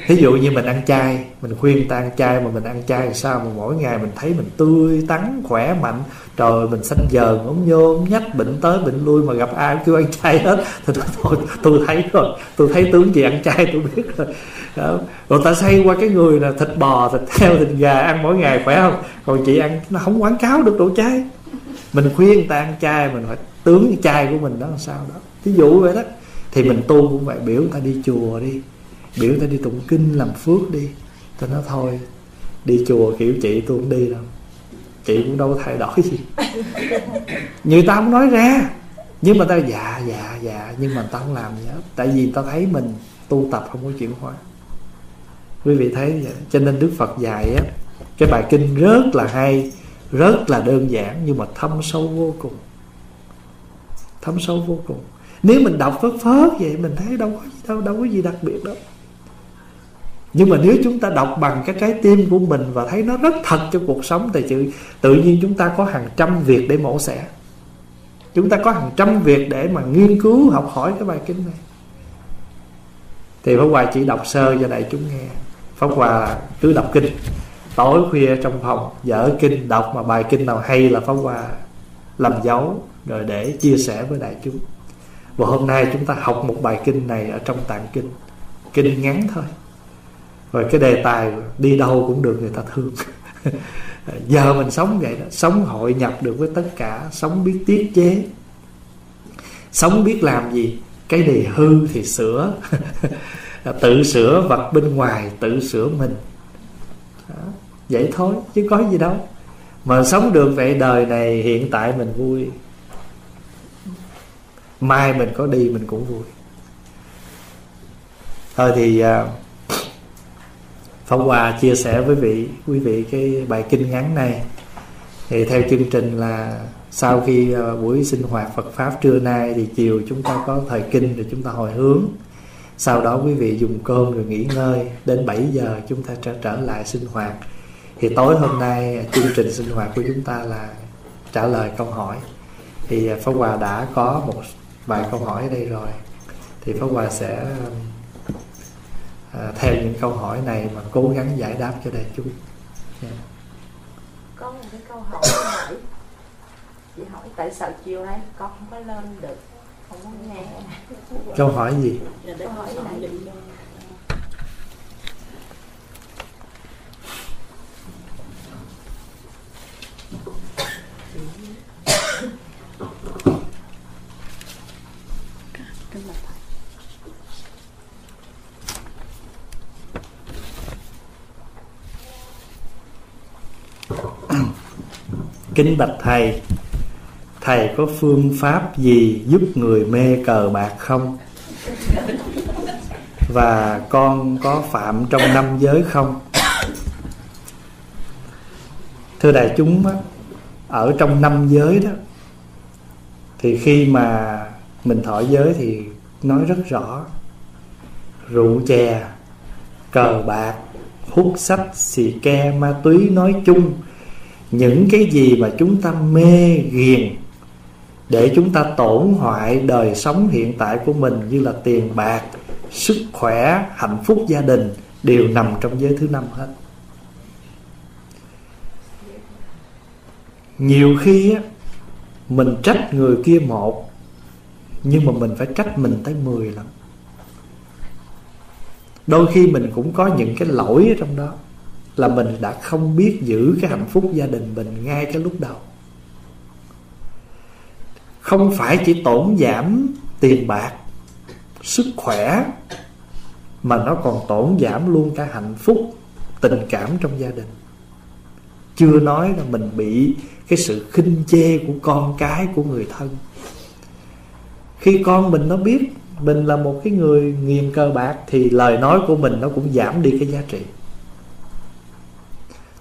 thí dụ như mình ăn chay mình khuyên ta ăn chay mà mình ăn chay sao? Mà mỗi ngày mình thấy mình tươi tắn khỏe mạnh. Trời mình xanh dờn ốm nhô ống nhách bệnh tới bệnh lui mà gặp ai cũng kêu ăn chay hết. Thì tôi, tôi, tôi thấy rồi. Tôi thấy tướng gì ăn chay tôi biết rồi. Đó. rồi ta xây qua cái người là thịt bò thịt heo thịt gà ăn mỗi ngày khỏe không? Còn chị ăn nó không quảng cáo được đồ chay. Mình khuyên ta ăn chay mình phải tướng chay của mình đó làm sao đó. Thí dụ vậy đó. Thì mình tu cũng vậy biểu ta đi chùa đi biểu ta đi tụng kinh làm phước đi ta nói thôi. Đi chùa kiểu chị tôi không đi đâu. Chị cũng đâu có thay đổi gì. Như ta không nói ra. Nhưng mà ta dạ dạ dạ nhưng mà ta không làm gì hết. Tại vì ta thấy mình tu tập không có chuyển hóa. Quý vị thấy vậy. Cho nên đức phật dạy á cái bài kinh rất là hay rất là đơn giản nhưng mà thâm sâu vô cùng. Thâm sâu vô cùng. Nếu mình đọc phớt phớt vậy mình thấy đâu có gì đâu đâu có gì đặc biệt đâu nhưng mà nếu chúng ta đọc bằng cái trái tim của mình và thấy nó rất thật cho cuộc sống thì tự, tự nhiên chúng ta có hàng trăm việc để mổ xẻ. Chúng ta có hàng trăm việc để mà nghiên cứu học hỏi cái bài kinh này. Thì Pháp Hòa chỉ đọc sơ cho đại chúng nghe. Pháp Hòa cứ đọc kinh. Tối khuya trong phòng dở kinh đọc mà bài kinh nào hay là Pháp Hòa làm dấu Rồi để chia sẻ với đại chúng. Và hôm nay chúng ta học một bài kinh này ở trong tạng kinh. Kinh ngắn thôi. Rồi cái đề tài đi đâu cũng được người ta thương. Giờ mình sống vậy đó Sống hội nhập được với tất cả Sống biết tiết chế Sống biết làm gì. Cái gì hư thì sửa Tự sửa vật bên ngoài Tự sửa mình. Đó. Vậy thôi chứ có gì đâu. Mà sống được vậy đời này Hiện tại mình vui. Mai mình có đi mình cũng vui. Thôi thì uh, Pháp Hòa chia sẻ với vị, quý vị cái bài kinh ngắn này. Thì theo chương trình là sau khi ờ, buổi sinh hoạt Phật pháp trưa nay thì chiều chúng ta có thời kinh rồi chúng ta hồi hướng. Sau đó quý vị dùng cơm rồi nghỉ ngơi, đến 7 giờ chúng ta trở trở lại sinh hoạt. Thì tối hôm nay ờ, chương trình sinh hoạt của chúng ta là trả lời câu hỏi. Thì ờ, Pháp Hòa đã có một vài câu hỏi ở đây rồi. Thì Pháp Hòa sẽ à, theo những câu hỏi này mà cố gắng giải đáp cho đại chúng. Yeah. có một cái câu hỏi hỏi chị hỏi tại sao chiều nay con không có lên được? Không có nghe. Câu hỏi gì? Câu hỏi này kính bạch thầy. Thầy có phương pháp gì giúp người mê cờ bạc không? Và con có phạm trong năm giới không? Thưa đại chúng ở trong năm giới đó, thì khi mà mình thọ giới thì nói rất rõ. Rượu chè, cờ bạc, hút sách, xì ke, ma túy nói chung những cái gì mà chúng ta mê ghiền để chúng ta tổn hoại đời sống hiện tại của mình như là tiền bạc, sức khỏe, hạnh phúc gia đình đều nằm trong giới thứ năm hết. Nhiều khi á, mình trách người kia một, nhưng mà mình phải trách mình tới mười lần. Đôi khi mình cũng có những cái lỗi ở trong đó là mình đã không biết giữ cái hạnh phúc gia đình mình ngay cái lúc đầu. Không phải chỉ tổn giảm tiền bạc, sức khỏe, mà nó còn tổn giảm luôn cả hạnh phúc, tình cảm trong gia đình. Chưa nói là mình bị cái sự khinh chê của con cái, của người thân. Khi con mình nó biết mình là một cái người nghiền cơ bạc, thì lời nói của mình nó cũng giảm đi cái giá trị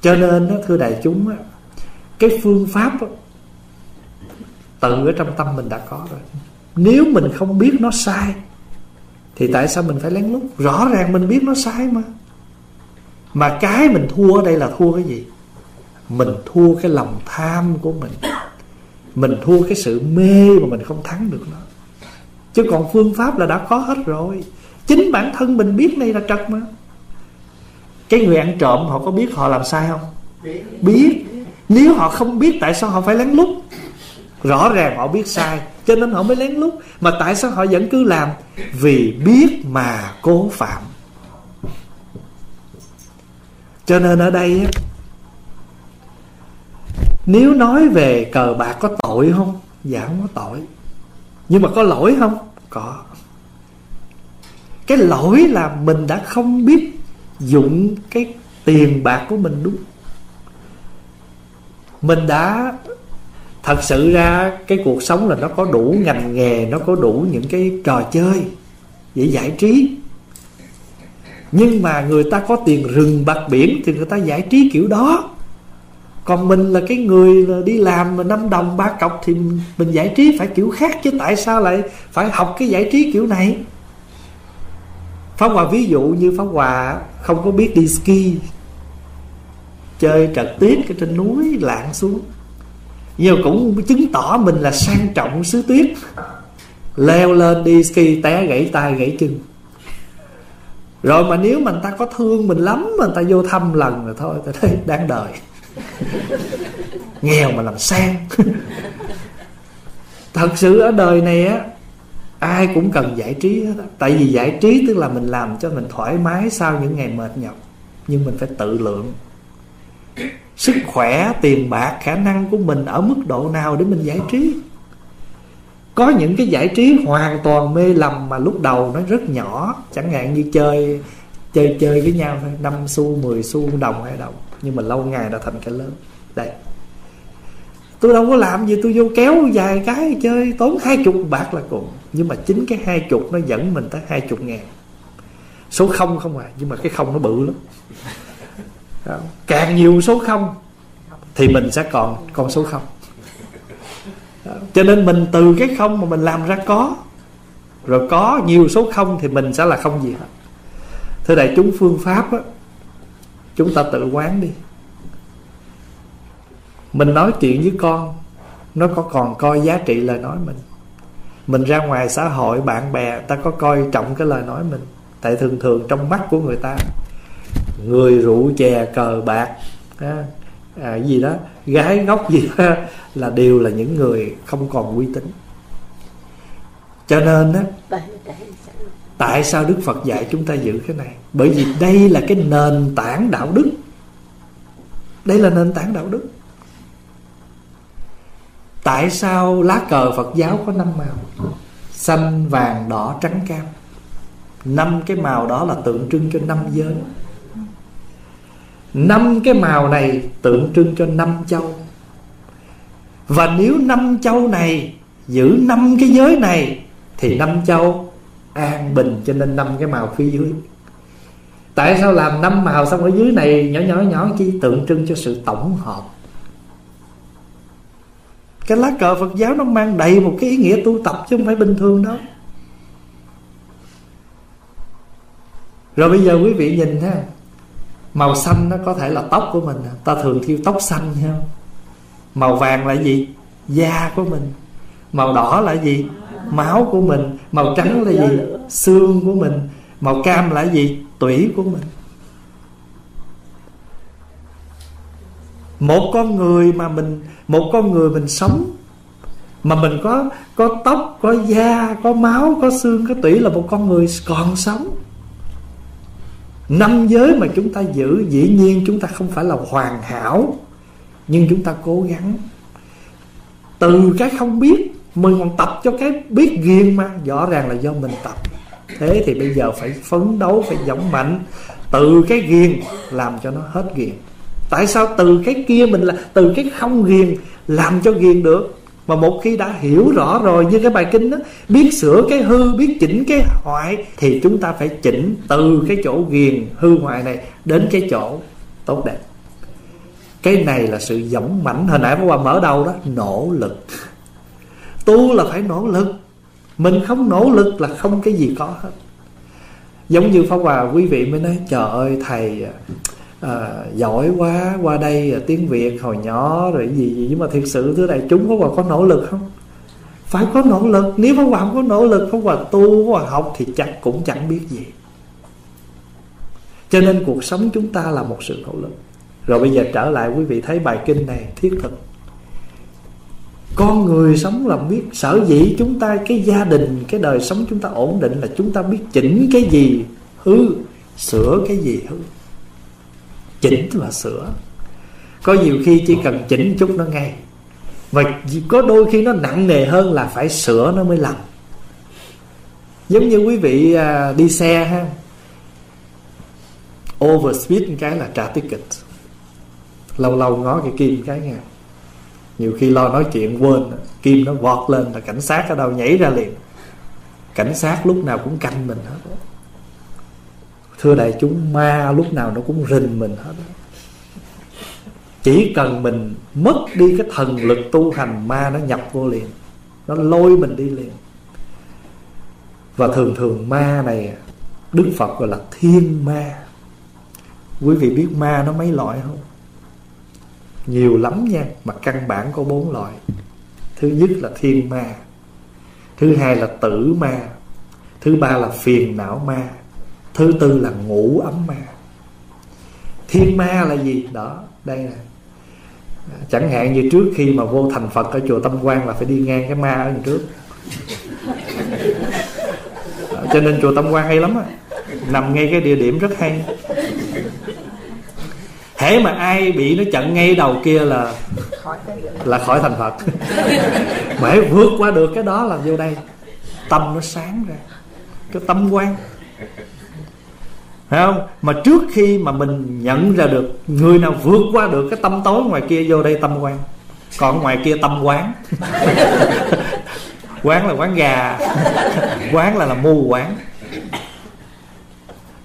cho nên đó, thưa đại chúng đó, cái phương pháp đó, tự ở trong tâm mình đã có rồi. Nếu mình không biết nó sai thì tại sao mình phải lén lút? Rõ ràng mình biết nó sai mà. Mà cái mình thua ở đây là thua cái gì? Mình thua cái lòng tham của mình. Mình thua cái sự mê mà mình không thắng được nó. Chứ còn phương pháp là đã có hết rồi. Chính bản thân mình biết đây là trật mà cái người ăn trộm họ có biết họ làm sai không? Biết. Nếu họ không biết, tại sao họ phải lén lút? Rõ ràng họ biết sai, cho nên họ mới lén lút. Mà tại sao họ vẫn cứ làm? Vì biết mà cố phạm. Cho nên ở đây nếu nói về cờ bạc có tội không? Dạ không có tội. Nhưng mà có lỗi không? Có. Cái lỗi là mình đã không biết dụng cái tiền bạc của mình đúng. Mình đã thật sự ra cái cuộc sống là nó có đủ ngành nghề, nó có đủ những cái trò chơi để giải trí. Nhưng mà người ta có tiền rừng bạc biển thì người ta giải trí kiểu đó. Còn mình là cái người đi làm mà năm đồng ba cọc thì mình giải trí phải kiểu khác chứ tại sao lại phải học cái giải trí kiểu này? Pháp Hòa ví dụ như Pháp Hòa không có biết đi ski, Chơi trật tuyết ở trên núi lạng xuống. Nhưng cũng chứng tỏ mình là sang trọng xứ tuyết Leo lên đi ski, té gãy tay, gãy chân. Rồi mà nếu mà người ta có thương mình lắm, Mà người ta vô thăm lần rồi thôi, Ta thấy đáng đời. Nghèo mà làm sang. Thật sự ở đời này á ai cũng cần giải trí hết tại vì giải trí tức là mình làm cho mình thoải mái sau những ngày mệt nhọc. Nhưng mình phải tự lượng. Sức khỏe, tiền bạc, khả năng của mình ở mức độ nào để mình giải trí? Có những cái giải trí hoàn toàn mê lầm mà lúc đầu nó rất nhỏ. Chẳng hạn như chơi chơi chơi với nhau thôi. Năm xu 10 xu, đồng hai đồng. Nhưng mà lâu ngày đã thành cái lớn đây tôi đâu có làm gì, tôi vô kéo vài cái chơi, tốn hai chục bạc là cùng. Nhưng mà chính cái hai chục nó dẫn mình tới hai chục ngàn. Số không không à nhưng mà cái không nó bự lắm. Càng nhiều số không, thì mình sẽ còn con số không. Cho nên mình từ cái không mà mình làm ra có. Rồi có nhiều số không thì mình sẽ là không gì hết. Thưa đại chúng, phương pháp á, chúng ta tự quán đi mình nói chuyện với con nó có còn coi giá trị lời nói mình. Mình ra ngoài xã hội bạn bè ta có coi trọng cái lời nói mình. Tại thường thường trong mắt của người ta người rượu chè cờ bạc à, à, gì đó gái ngốc gì đó là đều là những người không còn uy tín. Cho nên á tại sao đức phật dạy chúng ta giữ cái này? Bởi vì đây là cái nền tảng đạo đức. Đây là nền tảng đạo đức. Tại sao lá cờ Phật giáo có năm màu? Xanh, vàng, đỏ, trắng, cam. Năm cái màu đó là tượng trưng cho năm giới. Năm cái màu này tượng trưng cho năm châu. Và nếu năm châu này Giữ năm cái giới này Thì năm châu an bình cho nên năm cái màu phía dưới. Tại sao làm năm màu xong ở dưới này nhỏ nhỏ nhỏ chi tượng trưng cho sự tổng hợp? Cái lá cờ Phật giáo nó mang đầy một cái ý nghĩa tu tập chứ không phải bình thường đâu. Rồi bây giờ quý vị nhìn ha, màu xanh nó có thể là tóc của mình ta thường thiêu tóc xanh ha màu vàng là gì? Da của mình. Màu đỏ là gì? Máu của mình. Màu trắng là gì? Xương của mình. Màu cam là gì? Tủy của mình. Một con người mà mình, một con người mình sống, mà mình có có tóc, có da, có máu, có xương, có tủy là một con người còn sống. Năm giới mà chúng ta giữ, dĩ nhiên chúng ta không phải là hoàn hảo, nhưng chúng ta cố gắng. Từ cái không biết, mình còn tập cho cái biết ghiền mà. Rõ ràng là do mình tập. Thế thì bây giờ phải phấn đấu, phải dũng mạnh. Từ cái ghiền làm cho nó hết ghiền tại sao từ cái kia mình là từ cái không ghiền làm cho ghiền được? Mà một khi đã hiểu rõ rồi như cái bài kinh đó, biết sửa cái hư, biết chỉnh cái hoại, thì chúng ta phải chỉnh từ cái chỗ ghiền hư hoại này đến cái chỗ tốt đẹp. Cái này là sự dũng mãnh hồi nãy qua mở đầu đó, nỗ lực. Tu là phải nỗ lực. Mình không nỗ lực là không cái gì có hết. Giống như pháp hòa, quý vị mới nói, trời ơi, thầy à, giỏi quá qua đây tiếng việt hồi nhỏ rồi gì gì. Nhưng mà thiệt sự thứ đại chúng có còn có nỗ lực không? Phải có nỗ lực. Nếu không có nỗ lực không hòa tu không hòa học thì chắc cũng chẳng biết gì. Cho nên cuộc sống chúng ta là một sự nỗ lực. Rồi bây giờ trở lại quý vị thấy bài kinh này thiết thực. Con người sống là biết sở dĩ chúng ta cái gia đình cái đời sống chúng ta ổn định là chúng ta biết chỉnh cái gì hư sửa cái gì hư chỉnh và sửa. Có nhiều khi chỉ cần chỉnh chút nó ngay. Và có đôi khi nó nặng nề hơn là phải sửa nó mới làm. Giống như quý vị à, đi xe ha. Overspeed cái là trả ticket. Lâu lâu ngó cái kim cái nha. Nhiều khi lo nói chuyện quên kim nó vọt lên là cảnh sát ở đâu nhảy ra liền. Cảnh sát lúc nào cũng canh mình hết thưa đại chúng, ma lúc nào nó cũng rình mình hết. Chỉ cần mình mất đi cái thần lực tu hành, ma nó nhập vô liền. Nó lôi mình đi liền. Và thường thường ma này, đức phật gọi là thiên ma. Quý vị biết ma nó mấy loại không? Nhiều lắm nha, mà căn bản có bốn loại. Thứ nhất là thiên ma, thứ hai là tử ma, thứ ba là phiền não ma thứ tư là ngủ ấm ma. Thiên ma là gì? Đó, đây nè. À, chẳng hạn như trước khi mà vô thành phật ở chùa tâm quan là phải đi ngang cái ma ở đằng trước. À, cho nên chùa tâm quan hay lắm á. Nằm ngay cái địa điểm rất hay. Hễ mà ai bị nó chặn ngay đầu kia là là khỏi thành phật. Mà hãy vượt qua được cái đó là vô đây. Tâm nó sáng ra. Cái tâm quan không? Mà trước khi mà mình nhận ra được người nào vượt qua được cái tâm tối ngoài kia, vô đây tâm quan còn ngoài kia tâm quán. Quán là quán gà. Quán là là mù quán.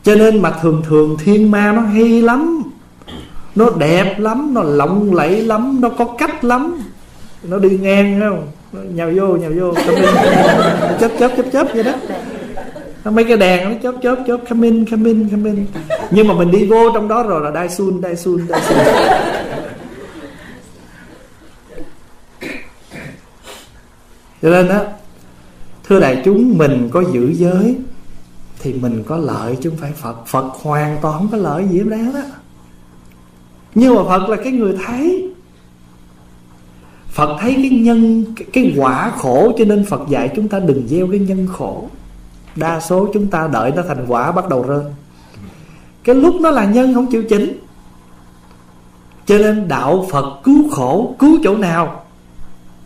Cho nên mà thường thường thiên ma nó hay lắm. Nó đẹp lắm, nó lộng lẫy lắm, nó có cách lắm. Nó đi ngang không? Nhào vô nhào vô chớp chớp chớp chớp vậy đó mấy cái đèn nó chớp chớp chớp, come in come in come in. Nhưng mà mình đi vô trong đó rồi là đai sun đai sun đai sun. Cho nên á, thưa đại chúng, mình có giữ giới thì mình có lợi chứ không phải phật. Phật hoàn toàn không có lợi gì hết đó đó. Nhưng mà phật là cái người thấy. Phật thấy cái nhân cái quả khổ cho nên phật dạy chúng ta đừng gieo cái nhân khổ đa số chúng ta đợi nó thành quả bắt đầu rơi. Cái lúc nó là nhân không chịu chỉnh. Cho nên đạo phật cứu khổ, cứu chỗ nào?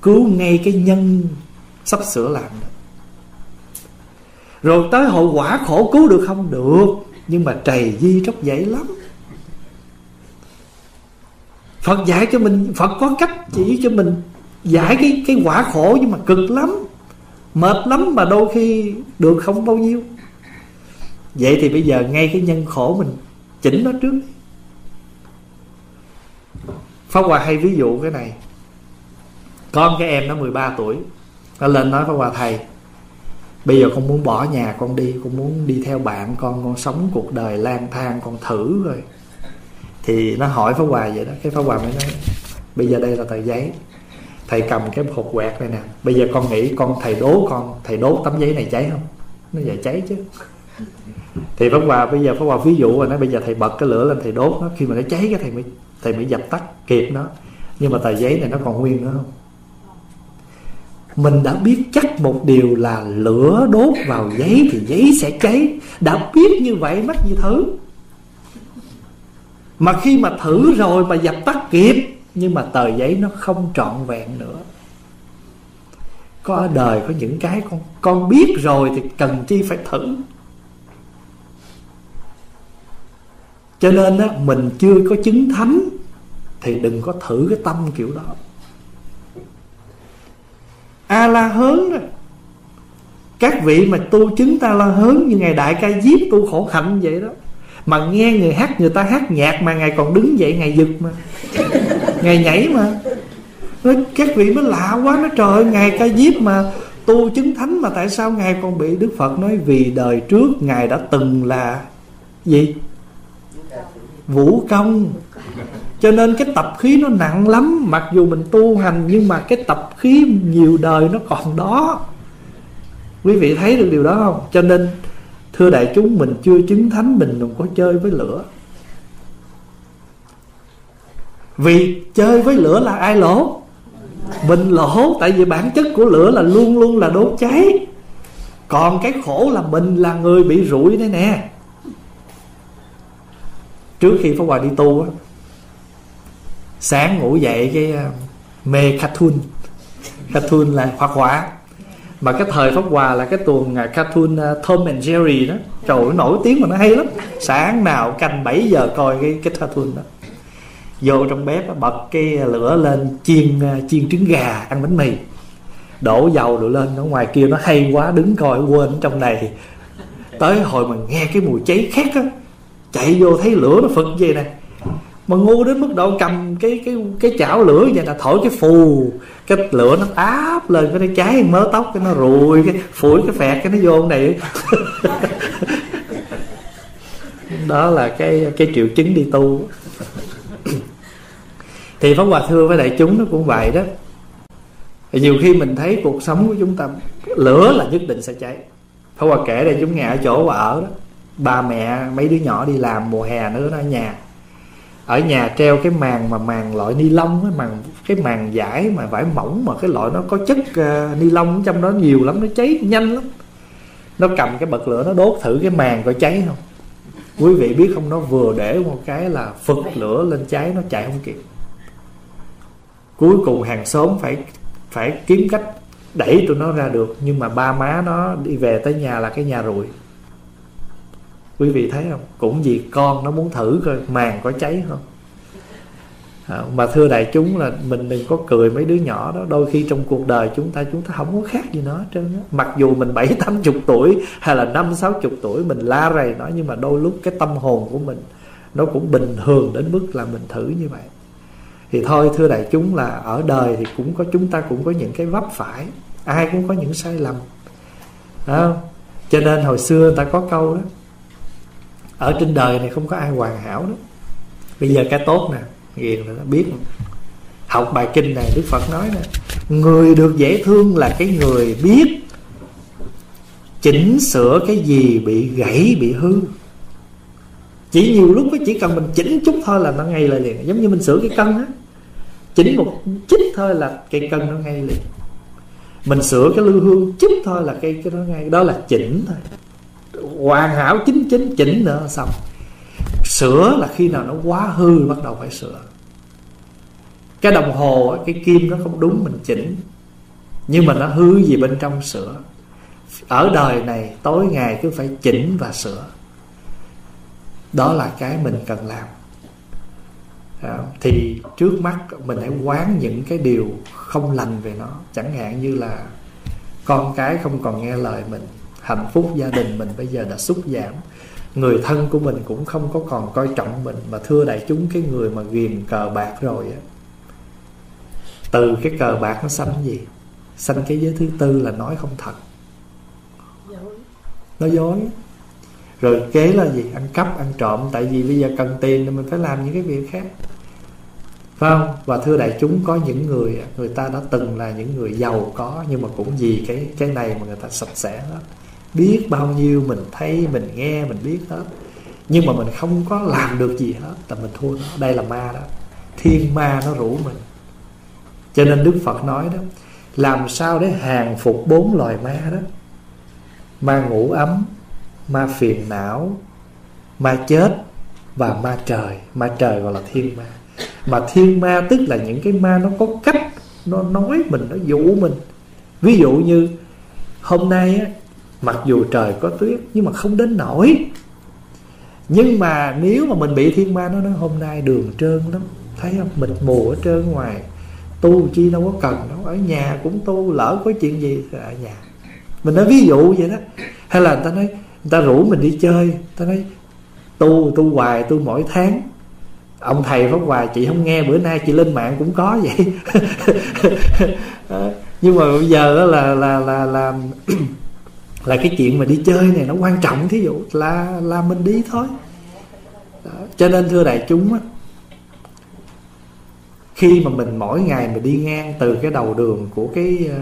Cứu ngay cái nhân sắp sửa làm rồi tới hậu quả khổ cứu được không? Được, nhưng mà trầy di rất dễ lắm. Phật dạy cho mình, Phật có cách chỉ cho mình Giải cái cái quả khổ nhưng mà cực lắm. Mệt lắm mà đôi khi được không bao nhiêu. Vậy thì bây giờ ngay cái nhân khổ mình Chỉnh nó trước. Pháp Hòa hay ví dụ cái này. Con cái em nó 13 tuổi, Nó lên nói Pháp Hòa, thầy, Bây giờ con muốn bỏ nhà con đi, Con muốn đi theo bạn con Con sống cuộc đời lang thang, Con thử rồi thì nó hỏi Pháp hòa vậy đó, cái Pháp hòa mới nói, bây giờ đây là tờ giấy thầy cầm cái hộp quẹt này nè. Bây giờ con nghĩ con thầy đố con, thầy đố tấm giấy này cháy không? Nó giờ cháy chứ. Thì pháp hòa, bây giờ pháp hòa ví dụ là nó bây giờ thầy bật cái lửa lên thầy đốt nó. Khi mà nó cháy cái thầy mới thầy mới dập tắt, kịp nó. Nhưng mà tờ giấy này nó còn nguyên nữa không? Mình đã biết chắc một điều là lửa đốt vào giấy thì giấy sẽ cháy. Đã biết như vậy mắc gì thử mà khi mà thử rồi mà dập tắt kịp nhưng mà tờ giấy nó không trọn vẹn nữa. Có ở đời có những cái con con biết rồi thì cần chi phải thử. Cho nên á, mình chưa có chứng thánh thì đừng có thử cái tâm kiểu đó. A la hớn đó các vị mà tu chứng ta la hớn như ngài đại ca diếp tu khổ hạnh vậy đó, mà nghe người hát người ta hát nhạc mà ngài còn đứng dậy ngài giật mà ngày nhảy mà. Nói, các vị mới lạ quá nó trời ơi ngài ca diếp mà. Tu chứng thánh mà tại sao ngài còn bị đức phật nói, vì đời trước ngài đã từng là gì? Vũ công. Cho nên cái tập khí nó nặng lắm, mặc dù mình tu hành, nhưng mà cái tập khí nhiều đời nó còn đó. Quý vị thấy được điều đó không? Cho nên, thưa đại chúng, mình chưa chứng thánh, mình đừng có chơi với lửa vì chơi với lửa là ai lỗ? Mình lỗ tại vì bản chất của lửa là luôn luôn là đốt cháy. Còn cái khổ là mình là người bị rủi đây nè. Trước khi Pháp Hòa đi tu á sáng ngủ dậy cái à, mê cartoon cartoon là hoạt quả, mà cái thời Pháp Hòa là cái tuần à, cartoon à, Tom and Jerry đó. Trời ơi, nổi tiếng mà nó hay lắm. Sáng nào canh 7 giờ coi cái cái cartoon đó vô trong bếp bật cái lửa lên, chiên ờ, chiên trứng gà, ăn bánh mì. Đổ dầu rồi lên, ở ngoài kia nó hay quá, đứng coi, quên trong này. Tới hồi mà nghe cái mùi cháy khét á, chạy vô thấy lửa nó phật vậy nè. Mà ngu đến mức độ cầm cái cái cái chảo lửa vậy là thổi cái phù, cái lửa nó áp lên, cái nó cháy, mớ tóc, cái nó rùi, cái phủi cái phẹt, cái nó vô này. Đó là cái cái triệu chứng đi tu thì pháp hòa thưa với đại chúng nó cũng vậy đó. Thì nhiều khi mình thấy cuộc sống của chúng ta lửa là nhất định sẽ cháy. Pháp hòa kể đây chúng nghe ở chỗ và ở đó. Ba mẹ mấy đứa nhỏ đi làm mùa hè nữa ở nhà. Ở nhà treo cái màn mà màn loại ni lông cái màn cái màn vải mà vải mỏng mà cái loại nó có chất uh, ni lông trong đó nhiều lắm nó cháy nhanh lắm. Nó cầm cái bật lửa nó đốt thử cái màn có cháy không. Quý vị biết không nó vừa để một cái là phật lửa lên cháy nó chạy không kịp cuối cùng hàng xóm phải phải kiếm cách đẩy tụi nó ra được nhưng mà ba má nó đi về tới nhà là cái nhà rụi. Quý vị thấy không? Cũng vì con nó muốn thử coi màn có cháy không? À, mà thưa đại chúng là mình đừng có cười mấy đứa nhỏ đó. Đôi khi trong cuộc đời chúng ta chúng ta không có khác gì nó hết trơn á. Mặc dù mình bảy tám chục tuổi hay là năm sáu chục tuổi mình la rầy nó nhưng mà đôi lúc cái tâm hồn của mình nó cũng bình thường đến mức là mình thử như vậy thì thôi, thưa đại chúng, là ở đời thì cũng có, chúng ta cũng có những cái vấp phải, ai cũng có những sai lầm. Đó. cho nên hồi xưa người ta có câu đó, ở trên đời này không có ai hoàn hảo đó. Bây giờ cái tốt nè ghiền là nó biết học bài kinh này đức phật nói nè, người được dễ thương là cái người biết chỉnh sửa cái gì bị gãy, bị hư. Chỉ nhiều lúc chỉ cần mình chỉnh chút thôi là nó ngay lại liền. Giống như mình sửa cái cân á chỉnh một, chích thôi là cây cân nó ngay liền. Mình sửa cái lưu hương chút thôi là cây cái nó ngay. Đó là chỉnh thôi. Hoàn hảo chính chính chỉnh nữa xong. Sửa là khi nào nó quá hư, bắt đầu phải sửa. Cái đồng hồ, cái kim nó không đúng, mình chỉnh. Nhưng mà nó hư gì bên trong sửa. Ở đời này, tối ngày cứ phải chỉnh và sửa. Đó là cái mình cần làm à, thì trước mắt mình hãy quán những cái điều không lành về nó. Chẳng hạn như là con cái không còn nghe lời mình hạnh phúc gia đình mình bây giờ đã sút giảm người thân của mình cũng không có còn coi trọng mình mà thưa đại chúng cái người mà ghiền cờ bạc rồi á. Từ cái cờ bạc nó sanh gì? Sanh cái giới thứ tư là nói không thật. Nó dối. Rồi kế là gì? Ăn cắp ăn trộm. Tại vì bây giờ cần tiền thì mình phải làm những cái việc khác phải không? Và thưa đại chúng, có những người người ta đã từng là những người giàu có, nhưng mà cũng vì cái cái này mà người ta sạch sẽ hết. Biết bao nhiêu mình thấy, mình nghe, mình biết hết. Nhưng mà mình không có làm được gì hết, là mình thua nó. Đây là ma đó. Thiên ma nó rủ mình. Cho nên đức phật nói đó, làm sao để hàng phục bốn loài ma đó? Ma ngủ ấm, ma phiền não, ma chết và ma trời. Ma trời gọi là thiên ma mà thiên ma tức là những cái ma nó có cách, nó nói mình, nó dụ mình. Ví dụ như, hôm nay á, mặc dù trời có tuyết nhưng mà không đến nổi nhưng mà nếu mà mình bị thiên ma nó nói, hôm nay đường trơn lắm, thấy không? Mịt mù ở trơn ngoài, tu chi đâu có cần đâu, ở nhà cũng tu, lỡ có chuyện gì thì ở nhà. Mình nói ví dụ vậy đó. Hay là người ta nói, người ta rủ mình đi chơi, người ta nói, tu tu hoài, tu mỗi tháng ông thầy pháp hoài chị không nghe bữa nay chị lên mạng cũng có vậy. Nhưng mà bây giờ đó là là là là là cái chuyện mà đi chơi này nó quan trọng thí dụ là là mình đi thôi. Đó. cho nên thưa đại chúng á khi mà mình mỗi ngày mình đi ngang từ cái đầu đường của cái ờ,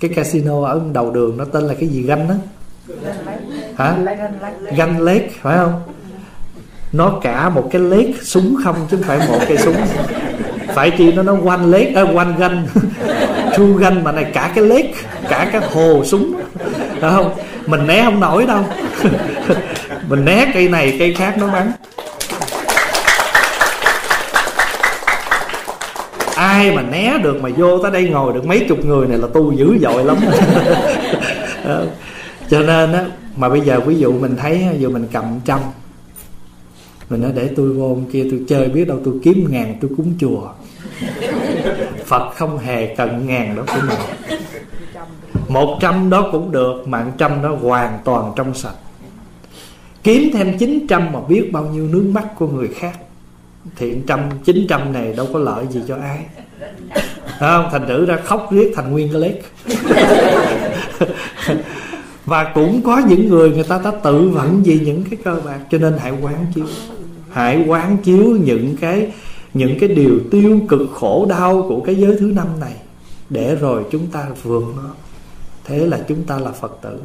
cái casino ở đầu đường nó tên là cái gì? Ganh á? Hả? Ganh lết phải không nó cả một cái lết súng không chứ không phải một cây súng. Phải chi nó nó quanh lết à, quanh ganh. Chu ganh mà này cả cái lết cả cái hồ súng. Phải không? Mình né không nổi đâu. Mình né cây này cây khác nó bắn. Ai mà né được mà vô tới đây ngồi được mấy chục người này là tu dữ dội lắm. Ờ, cho nên á mà bây giờ ví dụ mình thấy ví dụ mình cầm trăm mình nói để tôi vô kia tôi chơi biết đâu tôi kiếm ngàn tôi cúng chùa. Phật không hề cần ngàn đó của mình. Một trăm đó cũng được Mạng trăm đó hoàn toàn trong sạch. Kiếm thêm chín trăm mà biết bao nhiêu nước mắt của người khác Thiện trăm, chín trăm này đâu có lợi gì cho ai. Không? Thành thử ra khóc riết thành nguyên cái lết. Và cũng có những người người ta đã tự vận vì những cái cơ bạc Cho nên hãy quán chiếu. Hãy quán chiếu những cái những cái điều tiêu cực khổ đau của cái giới thứ năm này. Để rồi chúng ta vượt nó. Thế là chúng ta là phật tử.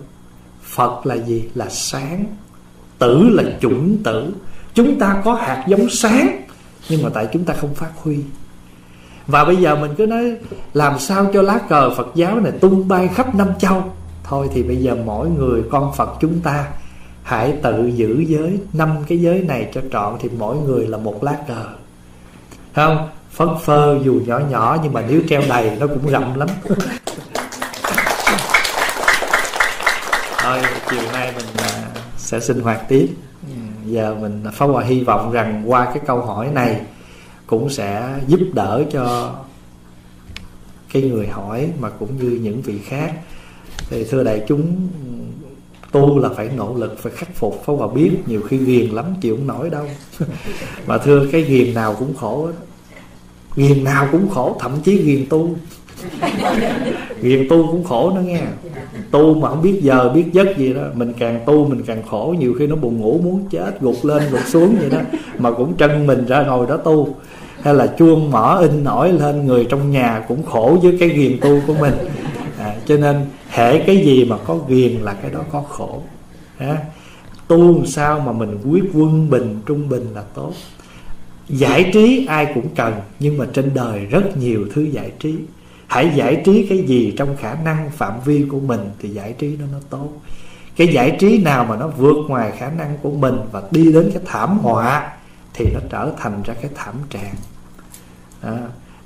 Phật là gì? Là sáng. Tử là chủng tử. Chúng ta có hạt giống sáng, nhưng mà tại chúng ta không phát huy. Và bây giờ mình cứ nói, làm sao cho lá cờ phật giáo này tung bay khắp năm châu? Thôi thì bây giờ mỗi người con phật chúng ta hãy tự giữ giới, năm cái giới này cho trọn thì mỗi người là một lá cờ. Không? Phất phơ dù nhỏ nhỏ nhưng mà nếu treo đầy nó cũng rộng lắm. Thôi, chiều nay mình à, sẽ sinh hoạt tiếp. Ừ, giờ mình phá hòa hy vọng rằng qua cái câu hỏi này cũng sẽ giúp đỡ cho cái người hỏi mà cũng như những vị khác. Thì thưa đại chúng tu là phải nỗ lực, phải khắc phục, phải hòa biết. Nhiều khi ghiền lắm, chịu không nổi đâu. Mà thưa, cái ghiền nào cũng khổ đó. ghiền nào cũng khổ, thậm chí ghiền tu. Ghiền tu cũng khổ nữa nghe. Tu mà không biết giờ, biết giấc gì đó. Mình càng tu, mình càng khổ. Nhiều khi nó buồn ngủ, muốn chết, gục lên, gục xuống vậy đó. Mà cũng chân mình ra ngồi đó tu. Hay là chuông mỏ in nổi lên, người trong nhà cũng khổ với cái ghiền tu của mình à, cho nên hệ cái gì mà có ghiền là cái đó có khổ. À, tu sao mà mình quyết quân bình trung bình là tốt. Giải trí ai cũng cần nhưng mà trên đời rất nhiều thứ giải trí. Hãy giải trí cái gì trong khả năng phạm vi của mình thì giải trí đó nó tốt. Cái giải trí nào mà nó vượt ngoài khả năng của mình và đi đến cái thảm họa thì nó trở thành ra cái thảm trạng. À,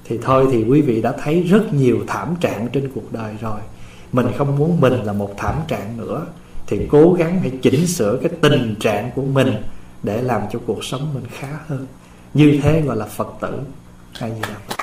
thì thôi thì quý vị đã thấy rất nhiều thảm trạng trên cuộc đời rồi. Mình không muốn mình là một thảm trạng nữa. Thì cố gắng hãy chỉnh sửa cái tình trạng của mình để làm cho cuộc sống mình khá hơn. Như thế gọi là phật tử. Hay gì đâu